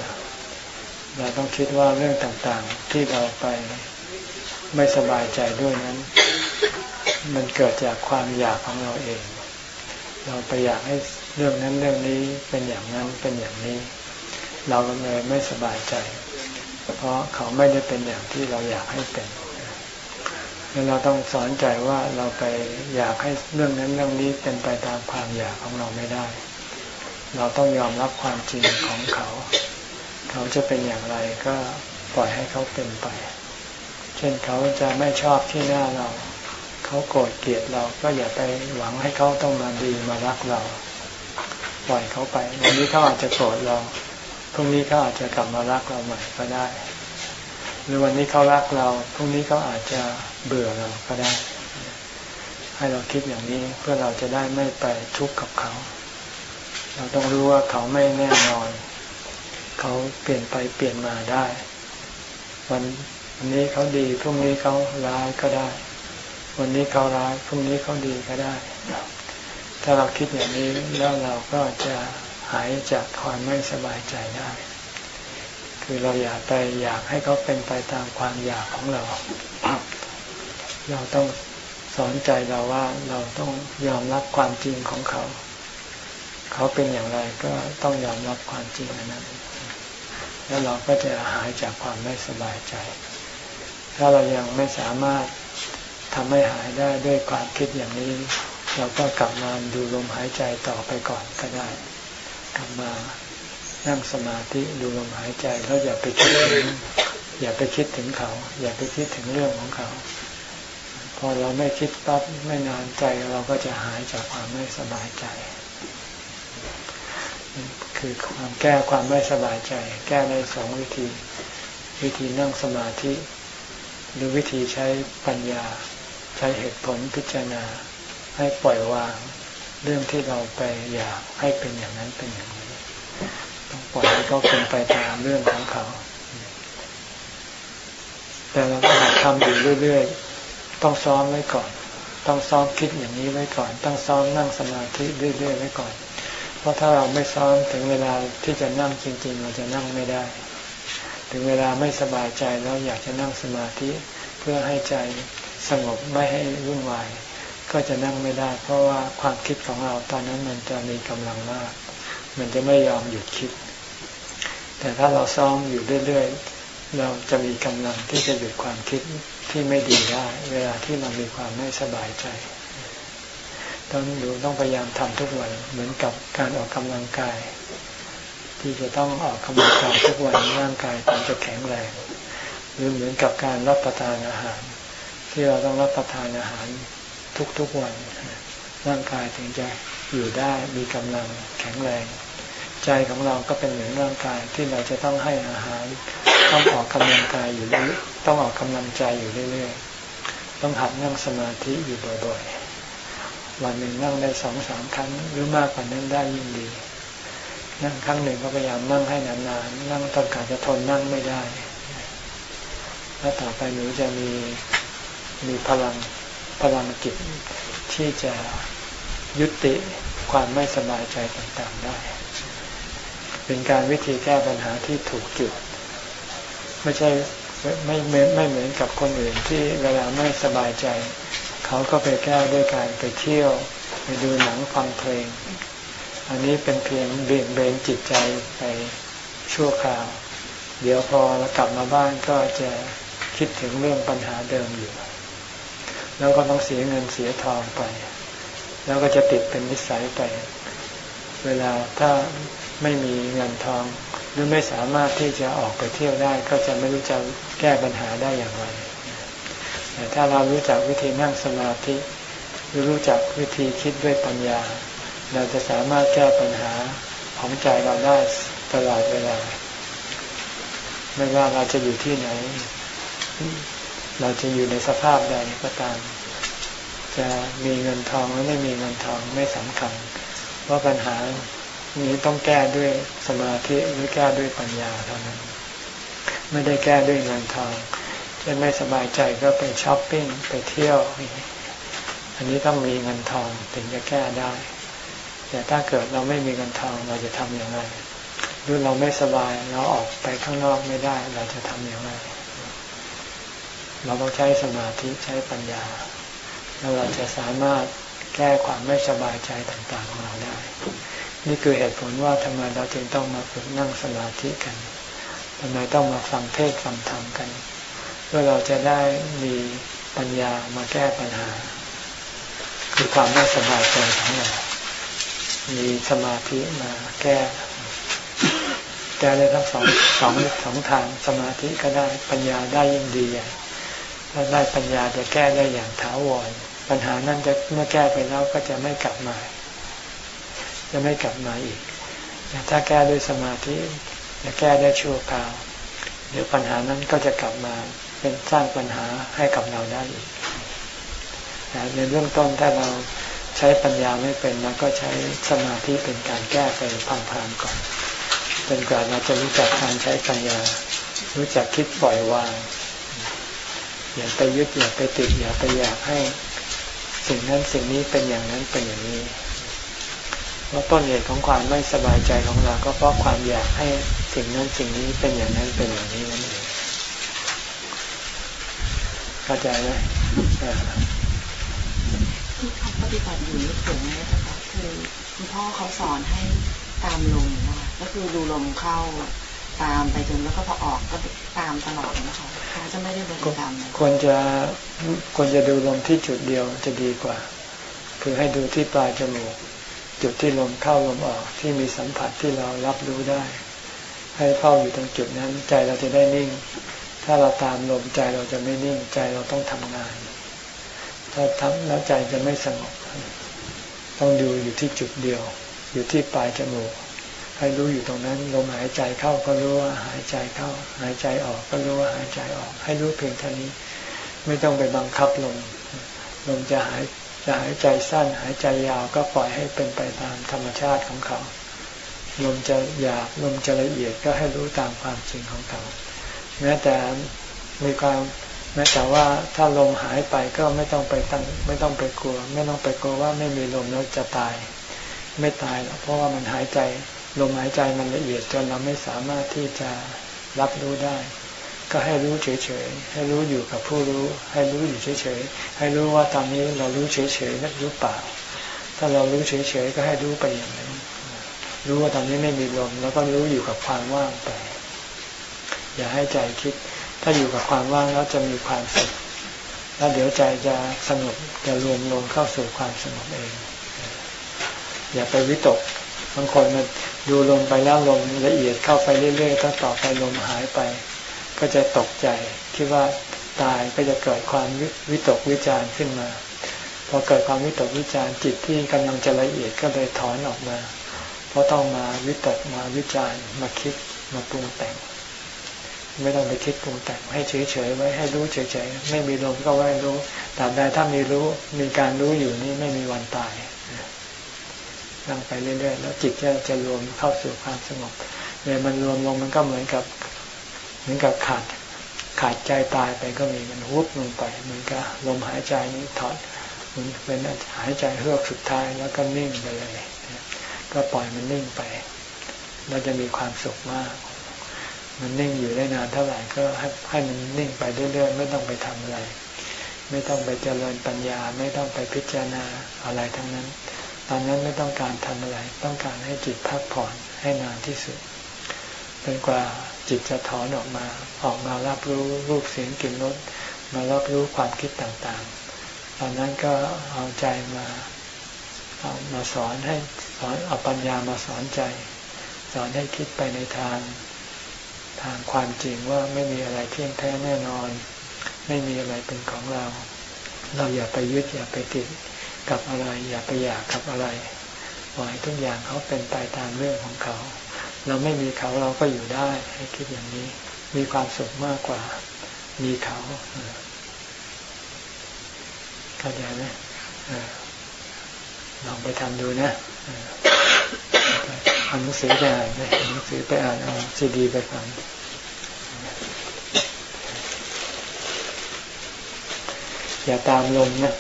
เราต้องคิดว่าเรื่องต่างๆที่เราไปไม่สบายใจด้วยนั้น มันเกิดจากความอยากของเราเอง เราไปอยากให้เรื่องนั้นเรื่องนี้เป็นอย่างนั้นเป็นอย่างนี้ เราก็เลยไม่สบายใจ เพราะเขาไม่ได้เป็นอย่างที่เราอยากให้เป็นแล้วเราต้องสอนใจว่าเราไปอยากให้เรื่องนั้นเรื่องนี้เป็นไปตามความอยากของเราไม่ได้ เราต้องยอมรับความจริงของเขา เขาจะเป็นอย่างไรก็ปล่อยให้เขาเป็นไป เช่นเขาจะไม่ชอบที่หน้าเรา เขาโกรธเกลียดเราก็อย่าไปหวังให้เขาต้องมาดีมารักเรา ปล่อยเขาไป วันนี้เขาอาจจะโกรธเรา พรุ่งนี้เขาอาจจะกลับมารักเราใหม่ก็ได้ หรือวันนี้เขารักเรา พรุ่งนี้เขาอาจจะเบื่อเราก็ได้ ให้เราคิดอย่างนี้เพื่อเราจะได้ไม่ไปทุกข์กับเขา เราต้องรู้ว่าเขาไม่แน่นอน เขาเปลี่ยนไปเปลี่ยนมาได้ วันวันนี้เขาดีพรุ่งนี้เขาร้ายก็ได้ วันนี้เขาร้ายพรุ่งนี้เขาดีก็ได้ ถ้าเราคิดอย่างนี้แล้วเราก็จะหายจากความไม่สบายใจได้ คือเราอยากไปอยากให้เขาเป็นไปตามความอยากของเรา เราต้องสอนใจเราว่าเราต้องยอมรับความจริงของเขา เขาเป็นอย่างไรก็ต้องยอมรับความจริงนั้น แล้วเราก็จะหายจากความไม่สบายใจ ถ้าเรายังไม่สามารถทำให้หายได้ด้วยความคิดอย่างนี้ เราก็กลับมาดูลมหายใจต่อไปก่อนก็ได้ กลับมานั่งสมาธิดูลมหายใจแล้วอย่าไปคิดถึงอย่าไปคิดถึงเขา อย่าไปคิดถึงเรื่องของเขา พอเราไม่คิดปั๊บไม่นานใจเราก็จะหายจากความไม่สบายใจ คือความแก้ความไม่สบายใจ แก้ในสองวิธี วิธีนั่งสมาธิ หรือวิธีใช้ปัญญา ใช้เหตุผลพิจารณา ให้ปล่อยวาง เรื่องที่เราไปอยากให้เป็นอย่างนั้นเป็นอย่างนี้ ต้องปล่อยให้เขาเป็นไปตามเรื่องของเขา แต่เราต้องทำอยู่เรื่อยๆ ต้องซ้อมไว้ก่อน ต้องซ้อมคิดอย่างนี้ไว้ก่อน ต้องซ้อมนั่งสมาธิเรื่อยๆไว้ก่อน เพราะถ้าเราไม่ซ้อมถึงเวลาที่จะนั่งจริง ๆ เราจะนั่งไม่ได้ ถึงเวลาไม่สบายใจแล้วอยากจะนั่งสมาธิเพื่อให้ใจสงบไม่ให้วุ่นวาย ก็จะนั่งไม่ได้ เพราะว่าความคิดของเราตอนนั้นมันจะมีกำลังมาก มันจะไม่ยอมหยุดคิด แต่ถ้าเราซ้อมอยู่เรื่อยๆ เราจะมีกำลังที่จะหยุดความคิดที่ไม่ดีได้ เวลาที่เรามีความไม่สบายใจ ต้องดูต้องพยายามทำทุกวัน เหมือนกับการออกกำลังกาย ที่จะต้องออกกำลังกายทุกวันร่างกายถึงจะแข็งแรงหรือเหมือนกับการรับประทานอาหาร ที่เราต้องรับประทานอาหารทุกๆวัน ร่างกายถึงจะอยู่ได้มีกำลังแข็งแรง ใจของเราก็เป็นเหมือนร่างกายที่เราจะต้องให้อาหาร ต้องออกกำลังกายอยู่เรื่อยต้องออกกำลังใจอยู่เรื่อยๆต้องหัดนั่งสมาธิอยู่บ่อยๆ วันหนึ่งนั่งได้สองสามครั้งหรือมากกว่านั้นได้ยิ่งดี นั่งครั้งหนึ่งก็พยายามนั่งให้นานๆนั่งต้องการจะทนนั่งไม่ได้ แล้วต่อไปหนูจะมีมีพลังพลังจิตที่จะยุติความไม่สบายใจต่างๆได้ เป็นการวิธีแก้ปัญหาที่ถูกจุด ไม่ใช่ไม่ไม่ไม่เหมือนกับคนอื่นที่เวลาไม่สบายใจ เขาก็ไปแก้ด้วยการไปเที่ยว ไปดูหนังฟังเพลง อันนี้เป็นเพียงเบี่ยงเบนจิตใจไปชั่วคราว เดี๋ยวพอเรากลับมาบ้านก็จะคิดถึงเรื่องปัญหาเดิมอยู่ แล้วก็ต้องเสียเงินเสียทองไป แล้วก็จะติดเป็นนิสัยไป เวลาถ้าไม่มีเงินทอง หรือไม่สามารถที่จะออกไปเที่ยวได้ ก็จะไม่รู้จะแก้ปัญหาได้อย่างไร ถ้าเรารู้จักวิธีนั่งสมาธิหรือรู้จักวิธีคิดด้วยปัญญา เราจะสามารถแก้ปัญหาของใจเราได้ตลอดเวลา ไม่ว่าเราจะอยู่ที่ไหน เราจะอยู่ในสภาพใดก็ตาม จะมีเงินทองหรือไม่มีเงินทองไม่สำคัญเพราปัญหานี้ต้องแก้ด้วยสมาธิหรือแก้ด้วยปัญญาเท่านั้น ไม่ได้แก้ด้วยเงินทอง ช่นไม่สบายใจก็ไปช้อปปิ้งไปเที่ยว อันนี้ต้องมีเงินทองถึงจะแก้ได้ แต่ถ้าเกิดเราไม่มีเงินทองเราจะทำอย่างไรหรือเราไม่สบายเราออกไปข้างนอกไม่ได้ เราจะทำอย่างไรเราต้องใช้สมาธิใช้ปัญญา แล้วเราจะสามารถแก้ความไม่สบายใจต่างๆของเราได้ นี่คือเหตุผลว่าทำไมเราจึงต้องมาฝึกนั่งสมาธิกันทำไมต้องมาฟังเทศฟังธรรมกัน เพื่อเราจะได้มีปัญญามาแก้ปัญหา คือความไม่สบายใจของเรา มีสมาธิมาแก้แก้ได้ทั้งสองสองสองทางสมาธิก็ได้ปัญญาได้ยิ่งดีใหญ่ถ้าได้ปัญญาจะแก้ได้อย่างถาวรปัญหานั้นจะเมื่อแก้ไปแล้วก็จะไม่กลับมา จะไม่กลับมาอีกแต่ถ้าแก้ด้วยสมาธิจะแก้ได้ชั่วคราวเดี๋ยวปัญหานั้นก็จะกลับมา เป็นสร้างปัญหาให้กับเราได้อีกในเรื่องต้นถ้าเราใช้ปัญญาไม่เป็นเราก็ใช้สมาธิเป็นการแก้ไปพังๆก่อนจนกว่าเราจะรู้จักการใช้ปัญญา รู้จักคิดปล่อยวาง อย่าไปยึดอย่าไปติดอย่าไปอยากให้สิ่งนั้นสิ่งนี้เป็นอย่างนั้นเป็นอย่างนี้เพราะต้นเหตุของความไม่สบายใจของเรา ก็เพราะความอยากให้สิ่งนั้นสิ่งนี้เป็นอย่างนั้นเป็นอย่างนี้นั่นเอง เข้าใจไหมที่เขาปฏิบัติอยู่นี่ถูกไหมคะคือคุณพ่อเขาสอนให้ตามลมนะคะก็คือดูลมเข้าตามไปจนแล้วก็พอออกก็ตามตลอดนะคะเขาจะไม่ได้เดินตามควรจะควรจะดูลมที่จุดเดียวจะดีกว่า คือให้ดูที่ปลายจมูก จุดที่ลมเข้าลมออกที่มีสัมผัสที่เรารับรู้ได้ ให้เข้าอยู่ตรงจุดนั้นใจเราจะได้นิ่ง ถ้าเราตามลมใจเราจะไม่นิ่งใจเราต้องทำงาน ถ้าทำแล้วใจจะไม่สงบ ต้องดูอยู่ที่จุดเดียว อยู่ที่ปลายจมูก ให้รู้อยู่ตรงนั้น ลมหายใจเข้าก็รู้ว่าหายใจเข้า หายใจออกก็รู้ว่าหายใจออก ให้รู้เพียงเท่านี้ ไม่ต้องไปบังคับลม ลมจะหายจะหายใจสั้น หายใจยาวก็ปล่อยให้เป็นไปตามธรรมชาติของเขา ลมจะหยาบลมจะละเอียดก็ให้รู้ตามความจริงของเขา แม้แต่มีความแม้แต่ว่าถ้าลมหายไปก็ไม่ต้องไปตั้งไม่ต้องไปกลัว ไม่ต้องไปกลัวว่าไม่มีลมแล้วจะตาย ไม่ตายหรอกเพราะว่ามันหายใจลมหายใจมันละเอียดจนเราไม่สามารถที่จะรับรู้ได้ ก็ให้รู้เฉยๆให้รู้อยู่กับผู้รู้ ให้รู้อยู่เฉยๆให้รู้ว่าตอนนี้เรารู้เฉยๆนั่นรู้เปล่า ถ้าเรารู้เฉยๆก็ให้รู้ไปอย่างนั้นรู้ว่าตอนนี้ไม่มีลมแล้วก็รู้อยู่กับความว่างไป อย่าให้ใจคิด ถ้าอยู่กับความว่างแล้วจะมีความสุขแล้วเดี๋ยวใจจะสงบจะรวมลงเข้าสู่ความสงบเอง อย่าไปวิตกบางคนมันดูลมไปแล้วลมละเอียดเข้าไปเรื่อยๆก็ต่อไปลมหายไป ก็จะตกใจคิดว่าตายก็จะเกิดความวิตกวิจารขึ้นมา พอเกิดความวิตกวิจารจิตที่กำลังจะละเอียดก็เลยถอนออกมา เพราะต้องมาวิตกมาวิจารมาคิดมาปรุงแต่ง ไม่ต้องไปคิดปรุงแต่งให้เฉยๆไว้ให้รู้เฉยๆไม่มีลมก็ไว้รู้ตาบใดถ้ามีรู้มีการรู้อยู่นี่ไม่มีวันตายนั่งไปเรื่อยๆ แล้วจิตจะจะรวมเข้าสู่ความสงบเนี่ยมันรวมลงมันก็เหมือนกับ เหมือนกับขาดขาดใจตายไปก็มีมันวุบลงไปเหมือนกับลมหายใจนี้ถอดมันเป็นหายใจเฮือกสุดท้ายแล้วก็นิ่งไปเลย ก็ปล่อยมันนิ่งไปเราจะมีความสุขมาก มันนิ่งอยู่ได้นานเท่าไหร่ก็ให้ให้มันนิ่งไปเรื่อยๆไม่ต้องไปทำอะไร ไม่ต้องไปเจริญปัญญา ไม่ต้องไปพิจารณาอะไรทั้งนั้น ตอนนั้นไม่ต้องการทำอะไร ต้องการให้จิตพักผ่อนให้นานที่สุดจนกว่าจิตจะถอนออกมา ออกมารับรู้รูปเสียงกลิ่นรสมารับรู้ความคิดต่างๆ ตอนนั้นก็เอาใจมาเอามาสอนให้สอนเอาปัญญามาสอนใจ สอนให้คิดไปในทาง ทางความจริงว่าไม่มีอะไรเที่ยงแท้แน่นอน ไม่มีอะไรเป็นของเรา เราอย่าไปยึดอย่าไปติดกับอะไร อย่าไปอยากกับอะไรปล่อยทุกอย่างเขาเป็นไปตามเรื่องของเขา เราไม่มีเขาเราก็อยู่ได้ ให้คิดอย่างนี้ มีความสุขมากกว่า มีเขาเข้าใจไหมลองไปทำดูนะ เอาหนังสือไปอ่านไปหนังสือไปอ่านเอาซีดีไปฟังอย่าตามลมนะ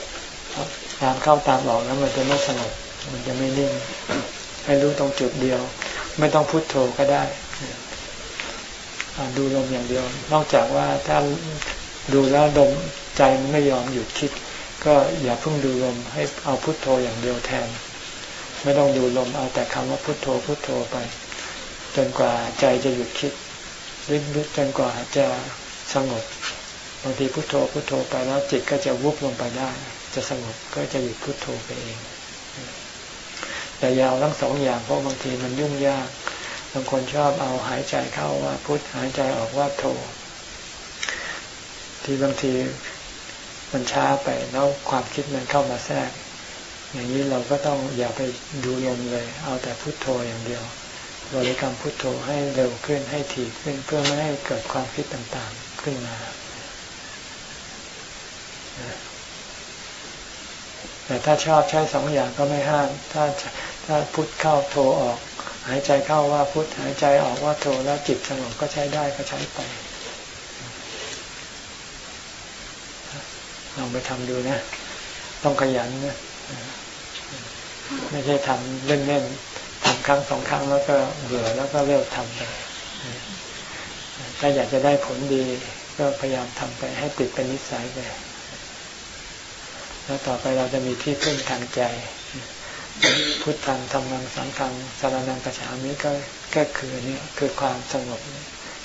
ตามเข้าตามออกแล้วมันจะไม่สงบมันจะไม่นิ่ง ให้รู้ตรงจุดเดียว ไม่ต้องพุโทโธก็ได้ดูลมอย่างเดียว นอกจากว่าถ้าดูแล้วลมใจมันไม่ยอมหยุดคิด ก็อย่าเพิ่งดูลมให้เอาพุโทโธอย่างเดียวแทน ไม่ต้องดูลมเอาแต่คำว่าพุโทโธพุโทโธไป จนกว่าใจจะหยุดคิดลึกๆจนกว่าจะสงบบางทีพุโทโธพุโทโธไปแล้วจิตก็จะวุบลงไปได้ จะสงบก็จะหยุดพุโทโธไปเอง แต่ยาวทั้งสองอย่างเพราะบางทีมันยุ่งยากบางคนชอบเอาหายใจเข้าว่าพุทหายใจออกว่าโธที่บางทีมันช้าไปแล้วความคิดมันเข้ามาแทรก อย่างนี้เราก็ต้องอย่าไปดูลมเลย เอาแต่พุทโธอย่างเดียว บริกรรมพุทโธให้เร็วขึ้นให้ถี่ขึ้นเพื่อไม่ให้เกิดความคิดต่างๆขึ้นมาแต่ถ้าชอบใช้สองอย่างก็ไม่ห้าม ถ้าถ้าพุทเข้าโทออก หายใจเข้าว่าพุทหายใจออกว่าโทแล้วจิตสงบก็ใช้ได้ก็ใช้ไปลองไปทำดูนะ ต้องขยันนะ ไม่ใช่ทำเล่นๆทำครั้งสองครั้งแล้วก็เบื่อแล้วก็เลิกทำไปถ้าอยากจะได้ผลดี ก็พยายามทำไปให้ติดเป็นนิสัยไปแล้วต่อไปเราจะมีที่พึ่งทางใจ พุทธังธรรมังสังฆังสารนังกระฉามิก็ก็คือนี่คือความสงบ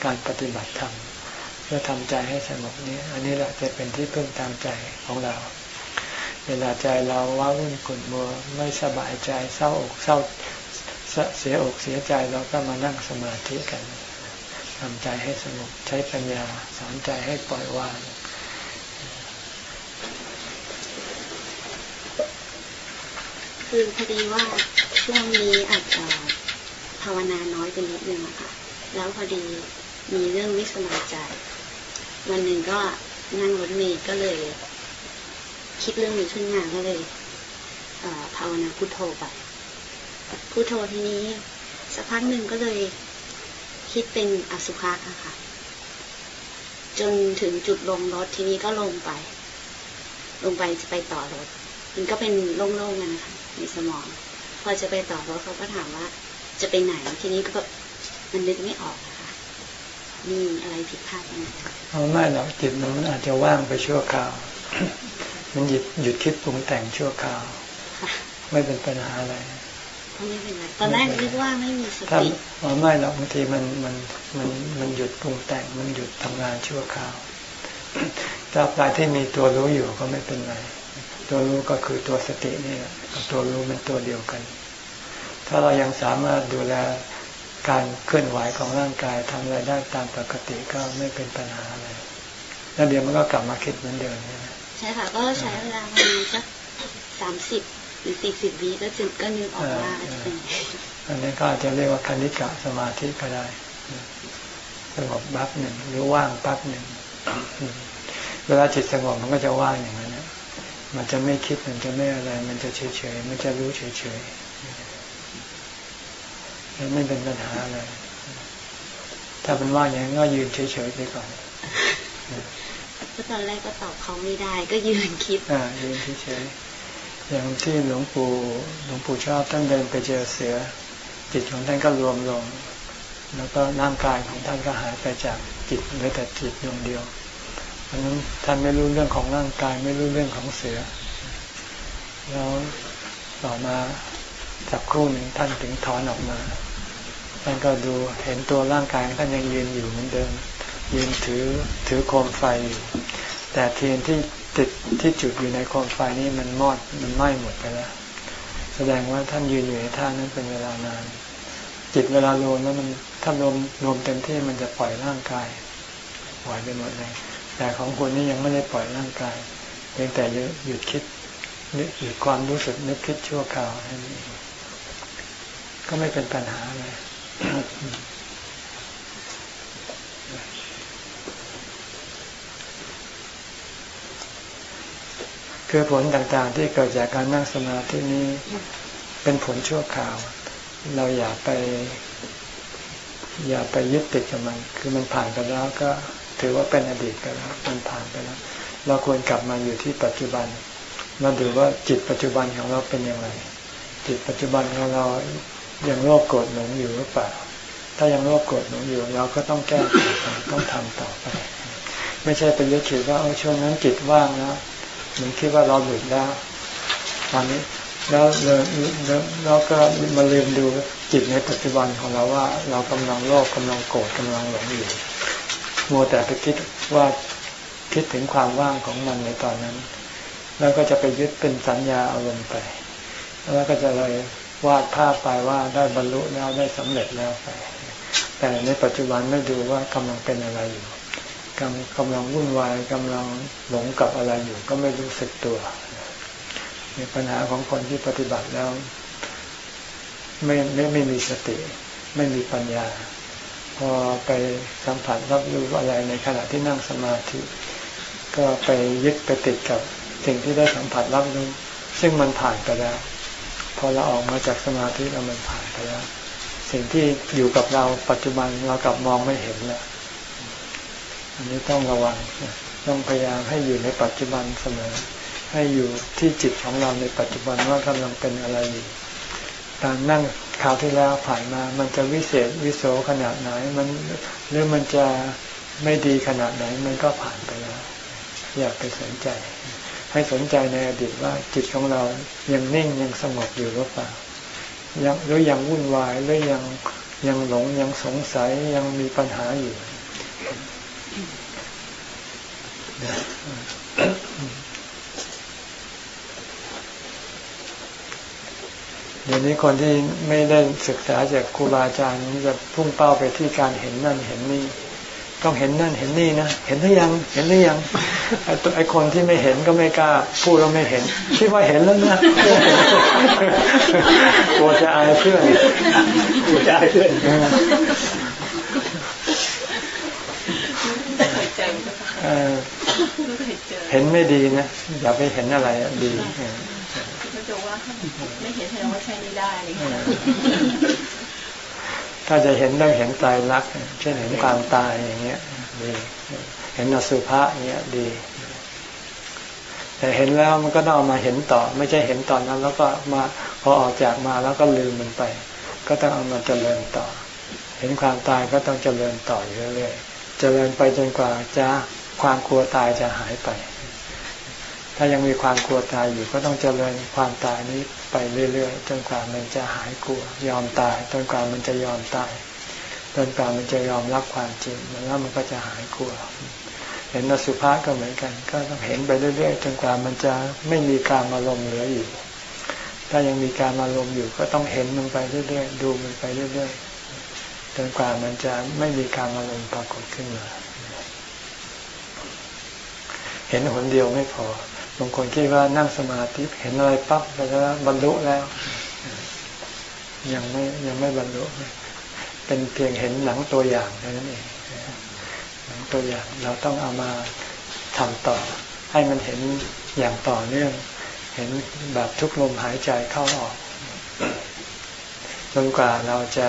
การปฏิบัติธรรมเพื่อทำใจให้สงบนี้ อันนี้แหละจะเป็นที่พึ่งทางใจของเรา เวลาใจเราว้าวุ่นขุ่นมัวไม่สบายใจเศร้าอกเศร้าเสียอกเสียใจเราก็มานั่งสมาธิกันทำใจให้สงบใช้ปัญญาสอนใจให้ปล่อยวางคือพอดีว่าช่วงนี้อาจจะภาวนาน้อยไปนิดนึงอะค่ะ แล้วพอดีมีเรื่องไม่สบายใจ วันหนึ่งก็นั่งรถเมล์ก็เลย คิดเรื่องนี้ขึ้นมาก็เลยภาวนาพุโทโธไปพุโทโธทีนี้สักพักหนึ่งก็เลยคิดเป็นอสุภะอะค่ะ จนถึงจุดลงรถทีนี้ก็ลงไป ลงไปจะไปต่อรถ มันก็เป็นโล่งๆกันนะคะในสมอง พอจะไปต่อรถเขาก็ถามว่า จะไปไหนทีนี้ก็มันนึกไม่ออกนะคะมีอะไรผิดพลาดไหมเอาไม่หรอกจิตมันอาจจะว่างไปชั่วคราว มันหยุดหยุดคิดปรุงแต่งชั่วคราว ไม่เป็นปัญหาอะไรไม่เป็นไรตอนแรกนึกว่าไม่มีสติอ๋อไม่หรอกบางทีมันมันมันมันหยุดปรุงแต่งมันหยุดทำงานชั่วคราวถ้าปลายที่มีตัวรู้อยู่ก็ไม่เป็นไรตัวรู้ก็คือตัวสตินี่กับตัวรู้เป็นตัวเดียวกัน ถ้าเรายังสามารถดูแลการเคลื่อนไหวของร่างกายทำอะไรได้ตามปกติก็ไม่เป็นปัญหาอะไรแล้วเดี๋ยวมันก็กลับมาคิดเหมือนเดิม ใช่ค่ะก็ใช้เวลาประมาณสักสามสิบหรือสี่สิบวิก็จึงก็นึกออกว่าจะเป็นอันนี้ก็อาจจะเรียกว่าคณิกะสมาธิก็ได้สงบบับหนึ่งหรือว่างปั๊บหนึ่งเวลาจิตสงบมันก็จะว่างอย่างนั้นมันจะไม่คิดมันจะไม่อะไร มันจะเฉยเฉยมันจะรู้เฉยเฉยมันไม่เป็นปัญหาอะไรถ้าเป็นว่าอย่างนั้นก็ยืนเฉยๆไปก่อน ก็ตอนแรกก็ตอบเขาไม่ได้ ก็ยืนคิดอ่ายืนเฉยอย่างที่หลวงปู่หลวงปู่ชอบท่านเดินไปเจอเสือ จิตของท่านก็รวมลง แล้วก็ร่างกายของท่านก็หายไปจากจิตเหลือแต่จิตดวงเดียวเพราะนั้นท่านไม่รู้เรื่องของร่างกายไม่รู้เรื่องของเสือ แล้วต่อมาจากครู่หนึ่งท่านถึงถอนออกมาท่านก็ดูเห็นตัวร่างกายท่านยังยืนอยู่เหมือนเดิม ยืนถือถือโคมไฟอยู่แต่เทียนที่ติดที่จุดอยู่ในโคมไฟนี้มันมอดมันไหม้หมดไปแล้ว แสดงว่าท่านยืนอยู่ในท่านั้นเป็นเวลานาน จิตเวลารวมแล้วมันถ้ารวมรวมเต็มที่มันจะปล่อยร่างกายปล่อยไปหมดเลยแต่ของคุณนี่ยังไม่ได้ปล่อยร่างกายเพียงแต่หยุดคิดหยุดความรู้สึกนึกคิดชั่วคราวนี้ก็ไม่เป็นปัญหาเลย คือผลต่างๆที่เกิดจากการนั่งสมาธินี้เป็นผลชั่วคราว เราอย่าไป อย่าไปยึดติดกับมัน คือมันผ่านไปแล้วก็ถือว่าเป็นอดีตไปแล้วมันผ่านไปแล้ว เราควรกลับมาอยู่ที่ปัจจุบันมาดูว่าจิตปัจจุบันของเราเป็นอย่างไร จิตปัจจุบันของเรายังโลภโกรธหลงอยู่หรือเปล่า ถ้ายังโลภโกรธหลงอยู่เราก็ต้องแก้ต้องทำต่อไป ไม่ใช่เป็นยึดถือว่าช่วงนั้นจิตว่างแล้ว มือนคิดว่าเราหลุดแล้วตอนนี้แล้วแล้วก็มาลืมดูจิตในปัจจุบันของเราว่า เรากำลังโลภกาลังโกรธกำลังหลงอยู่มัวแต่ไปคิดว่าคิดถึงความว่างของมันในตอนนั้น แล้วก็จะไปยึดเป็นสัญญาอารมณ์ไป แล้วก็จะเลยวาดภาพไปว่าได้บรรลุแล้วได้สำเร็จแล้วไป แต่ในปัจจุบันไม่ดูว่ากำลังเป็นอะไรอยู่ กำกำลังวุ่นวายกำลังหลงกับอะไรอยู่ ก็ไม่รู้สึกตัวมีปัญหาของคนที่ปฏิบัติแล้ว ไม่ไม่ไม่มีสติ ไม่มีปัญญา พอไปสัมผัสรับรู้อะไรในขณะที่นั่งสมาธิ ก็ไปยึดไปติดกับสิ่งที่ได้สัมผัสรับรู้ซึ่งมันผ่านไปแล้ว พอเราออกมาจากสมาธิแล้วมันผ่านไปแล้ว สิ่งที่อยู่กับเราปัจจุบันเรากลับมองไม่เห็นแล้ว อันนี้ต้องระวัง ต้องพยายามให้อยู่ในปัจจุบันเสมอ ให้อยู่ที่จิตของเราในปัจจุบันว่ากำลังเป็นอะไรอยู่การนั่งข่าวที่แล้วผ่านมา มันจะวิเศษวิโสขนาดไหน มันหรือมันจะไม่ดีขนาดไหน มันก็ผ่านไปแล้ว อยากไปสนใจ ให้สนใจในอดีตว่าจิตของเรายังนิ่งยังสงบอยู่หรือเปล่ายังหรือยังวุ่นวายหรือยังยังหลงยังสงสัยยังมีปัญหาอยู่ เดี๋ยวนี้คนที่ไม่ได้ศึกษาจากครูบาอาจารย์จะพุ่งเป้าไปที่การเห็นนั่นเห็นนี่ต้องเห็นนั่นเห็นนี่นะเห็นหรือยังเห็นหรือยังไอ้ตัวไอ้คนที่ไม่เห็นก็ไม่กล้าพูดเราไม่เห็นคิดว่าเห็นแล้วนะกลัวจะอายเพื่อนกลัวจะอายเพื่อน เห็นไม่ดีนะอย่าไปเห็นอะไรดีจะว่าไม่เห็นแสดงว่าใช้ไม่ได้เลยถ้าจะเห็นต้องเห็นตายรักเช่นเห็นความตายอย่างเงี้ยดีเห็นอสุภะอย่างเงี้ยดี แต่เห็นแล้วมันก็ต้องเอามาเห็นต่อ ไม่ใช่เห็นตอนนั้น แล้วก็มาพอออกจากมาแล้วก็ลืมมันไป ก็ต้องเอามาเจริญต่อ เห็นความตายก็ต้องเจริญต่ออยู่เรื่อยๆเจริญไปจนกว่าจะ ความกลัวตายจะหายไป ถ้ายังมีความกลัวตายอยู่ก็ต้องเจริญความตายนี้ไปเรื่อยๆจนกว่ามันจะหายกลัว ยอมตายจนกว่ามันจะยอมตายจนกว่ามันจะยอมรับความจริงแล้วมันก็จะหายกลัว เห็นนสุภาก็เหมือนกัน ก็ต้องเห็นไปเรื่อยๆจนกว่ามันจะไม่มีการอารมณ์เหลืออยู่ ถ้ายังมีการอารมณ์อยู่ ก็ต้องเห็นมันไปเรื่อยๆดูมันไปเรื่อยๆจนกว่ามันจะไม่มีการอารมณ์ปรากฏขึ้นมา ห็นหนเดียวไม่พอบางคนคิดว่านั่งสมาธิเห็นอะไรปั๊บแล้วบรรลุแล้ว ยังไม่ยังไม่บรรลุเป็นเพียงเห็นหนังตัวอย่างเท่านั้นเองหนังตัวอย่างเราต้องเอามาทำต่อ ให้มันเห็นอย่างต่อเนื่อง เห็นแบบทุกลมหายใจเข้าออกจนกว่าเราจะ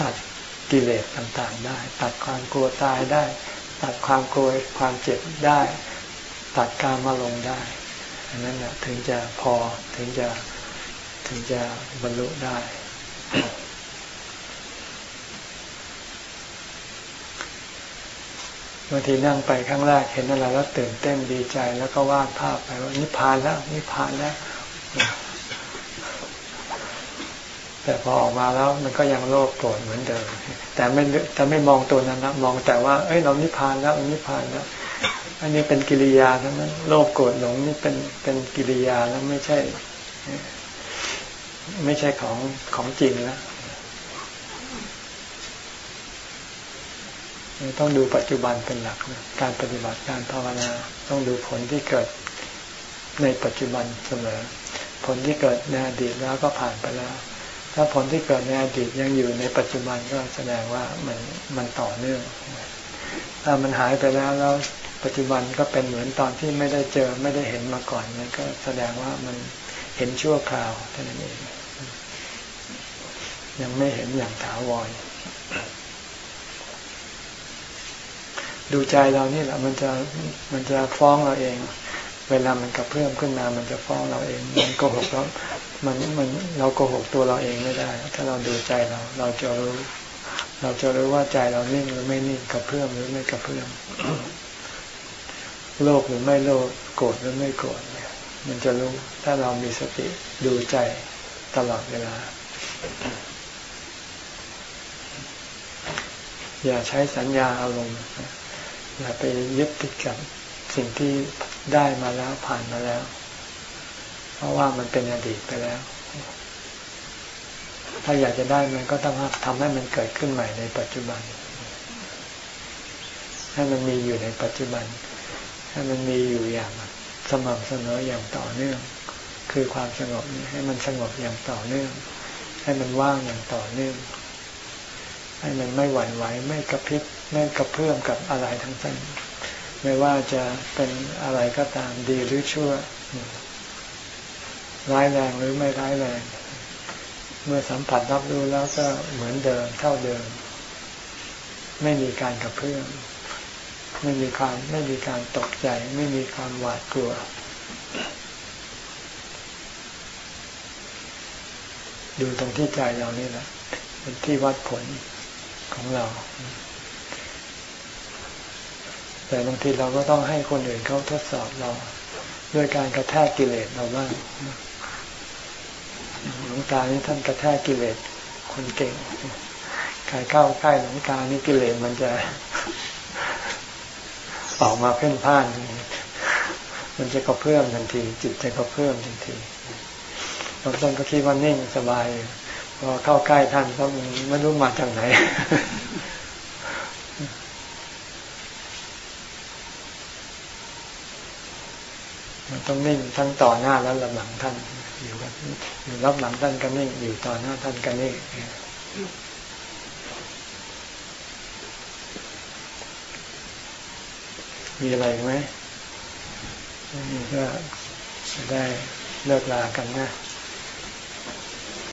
ตัดกิเลสต่างๆได้ ตัดความกลัวตายได้ ตัดความกลัวความเจ็บได้ ตัดการมาลงได้อันนั้นนะถึงจะพอถึงจะถึงจะบรรลุได้ บางทีนั่งไปครั้งแรกเห็นอะไรแล้วตื่นเต้นดีใจแล้วก็วาดภาพไปว่านิพพานแล้วนิพพานแล้ว แต่พอออกมาแล้วมันก็ยังโลภโกรธเหมือนเดิม แต่ไม่แต่ไม่มองตัวนั้นนะมองแต่ว่า เอ้ยเรานิพพานแล้วนิพพานแล้ว อันนี้เป็นกิริยาทั้งนั้น โลภโกรธหลงนี่เป็นเป็นกิริยาแล้วไม่ใช่ ไม่ใช่ของของจริงแล้วต้องดูปัจจุบันเป็นหลักนะการปฏิบัติการภาวนาต้องดูผลที่เกิดในปัจจุบันเสมอ ผลที่เกิดในอดีตแล้วก็ผ่านไปแล้ว ถ้าผลที่เกิดในอดีตยังอยู่ในปัจจุบันก็แสดงว่ามันมันต่อเนื่อง ถ้ามันหายไปแล้วแล้ว ปัจจุบันก็เป็นเหมือนตอนที่ไม่ได้เจอไม่ได้เห็นมาก่อนมันก็แสดงว่ามันเห็นชั่วคราวเท่านั้นเอง ยังไม่เห็นอย่างถาวรดูใจเรานี่แหละ มันจะมันจะฟ้องเราเอง เวลามันกระเพื่อมขึ้นมามันจะฟ้องเราเอง มันโกหกเรามันมันเราโกหกตัวเราเองไม่ได้ ถ้าเราดูใจเรา เราจะรู้ เราจะรู้ว่าใจเรานิ่งหรือไม่นิ่งกระเพื่อมหรือไม่กระเพื่อม โลภหรือไม่โลภโกรธหรือไม่โกรธเนี่ย มันจะรู้ถ้าเรามีสติดูใจตลอดเวลา อย่าใช้สัญญาอารมณ์อย่าไปยึดติดกับสิ่งที่ได้มาแล้วผ่านมาแล้ว เพราะว่ามันเป็นอดีตไปแล้ว ถ้าอยากจะได้มันก็ต้องทำให้มันเกิดขึ้นใหม่ในปัจจุบันให้มันมีอยู่ในปัจจุบัน ให้มันมีอยู่อย่างสม่ำเสมออย่างต่อเนื่อง คือความสงบนี้ให้มันสงบอย่างต่อเนื่อง ให้มันว่างอย่างต่อเนื่อง ให้มันไม่หวั่นไหวไม่กระพริบไม่กระเพื่อมกับอะไรทั้งสิ้นไม่ว่าจะเป็นอะไรก็ตามดีหรือชั่ว ร้ายแรงหรือไม่ร้ายแรง เมื่อสัมผัสรับรู้แล้วก็เหมือนเดิมเท่าเดิม ไม่มีการกระเพื่อม ไม่มีความไม่มีการตกใจ ไม่มีความหวาดกลัว ดูตรงที่ใจเรานี่แหละเป็นที่วัดผลของเรา แต่บางทีเราก็ต้องให้คนอื่นเขาทดสอบเรา ด้วยการกระแทกกิเลสเราบ้างหลวงตานี่ท่านกระแทกกิเลสคนเก่งใครเข้าใกล้หลวงตานี่กิเลสมันจะ ออกมาเพ่นพ่าน มันจะกระเพื่อมทันที จิตจะกระเพื่อมทันทีบางคนก็คิดว่านิ่งสบายพอเข้าใกล้ท่านก็ไม่รู้มาจากไหนมันต้องนิ่งทั้งต่อหน้าและรับหลังท่านอยู่กันอยู่รับหลังท่านก็นิ่งอยู่ต่อหน้าท่านก็นิ่ง มีอะไรไหมนี่ก็ได้เลิกลากันนะ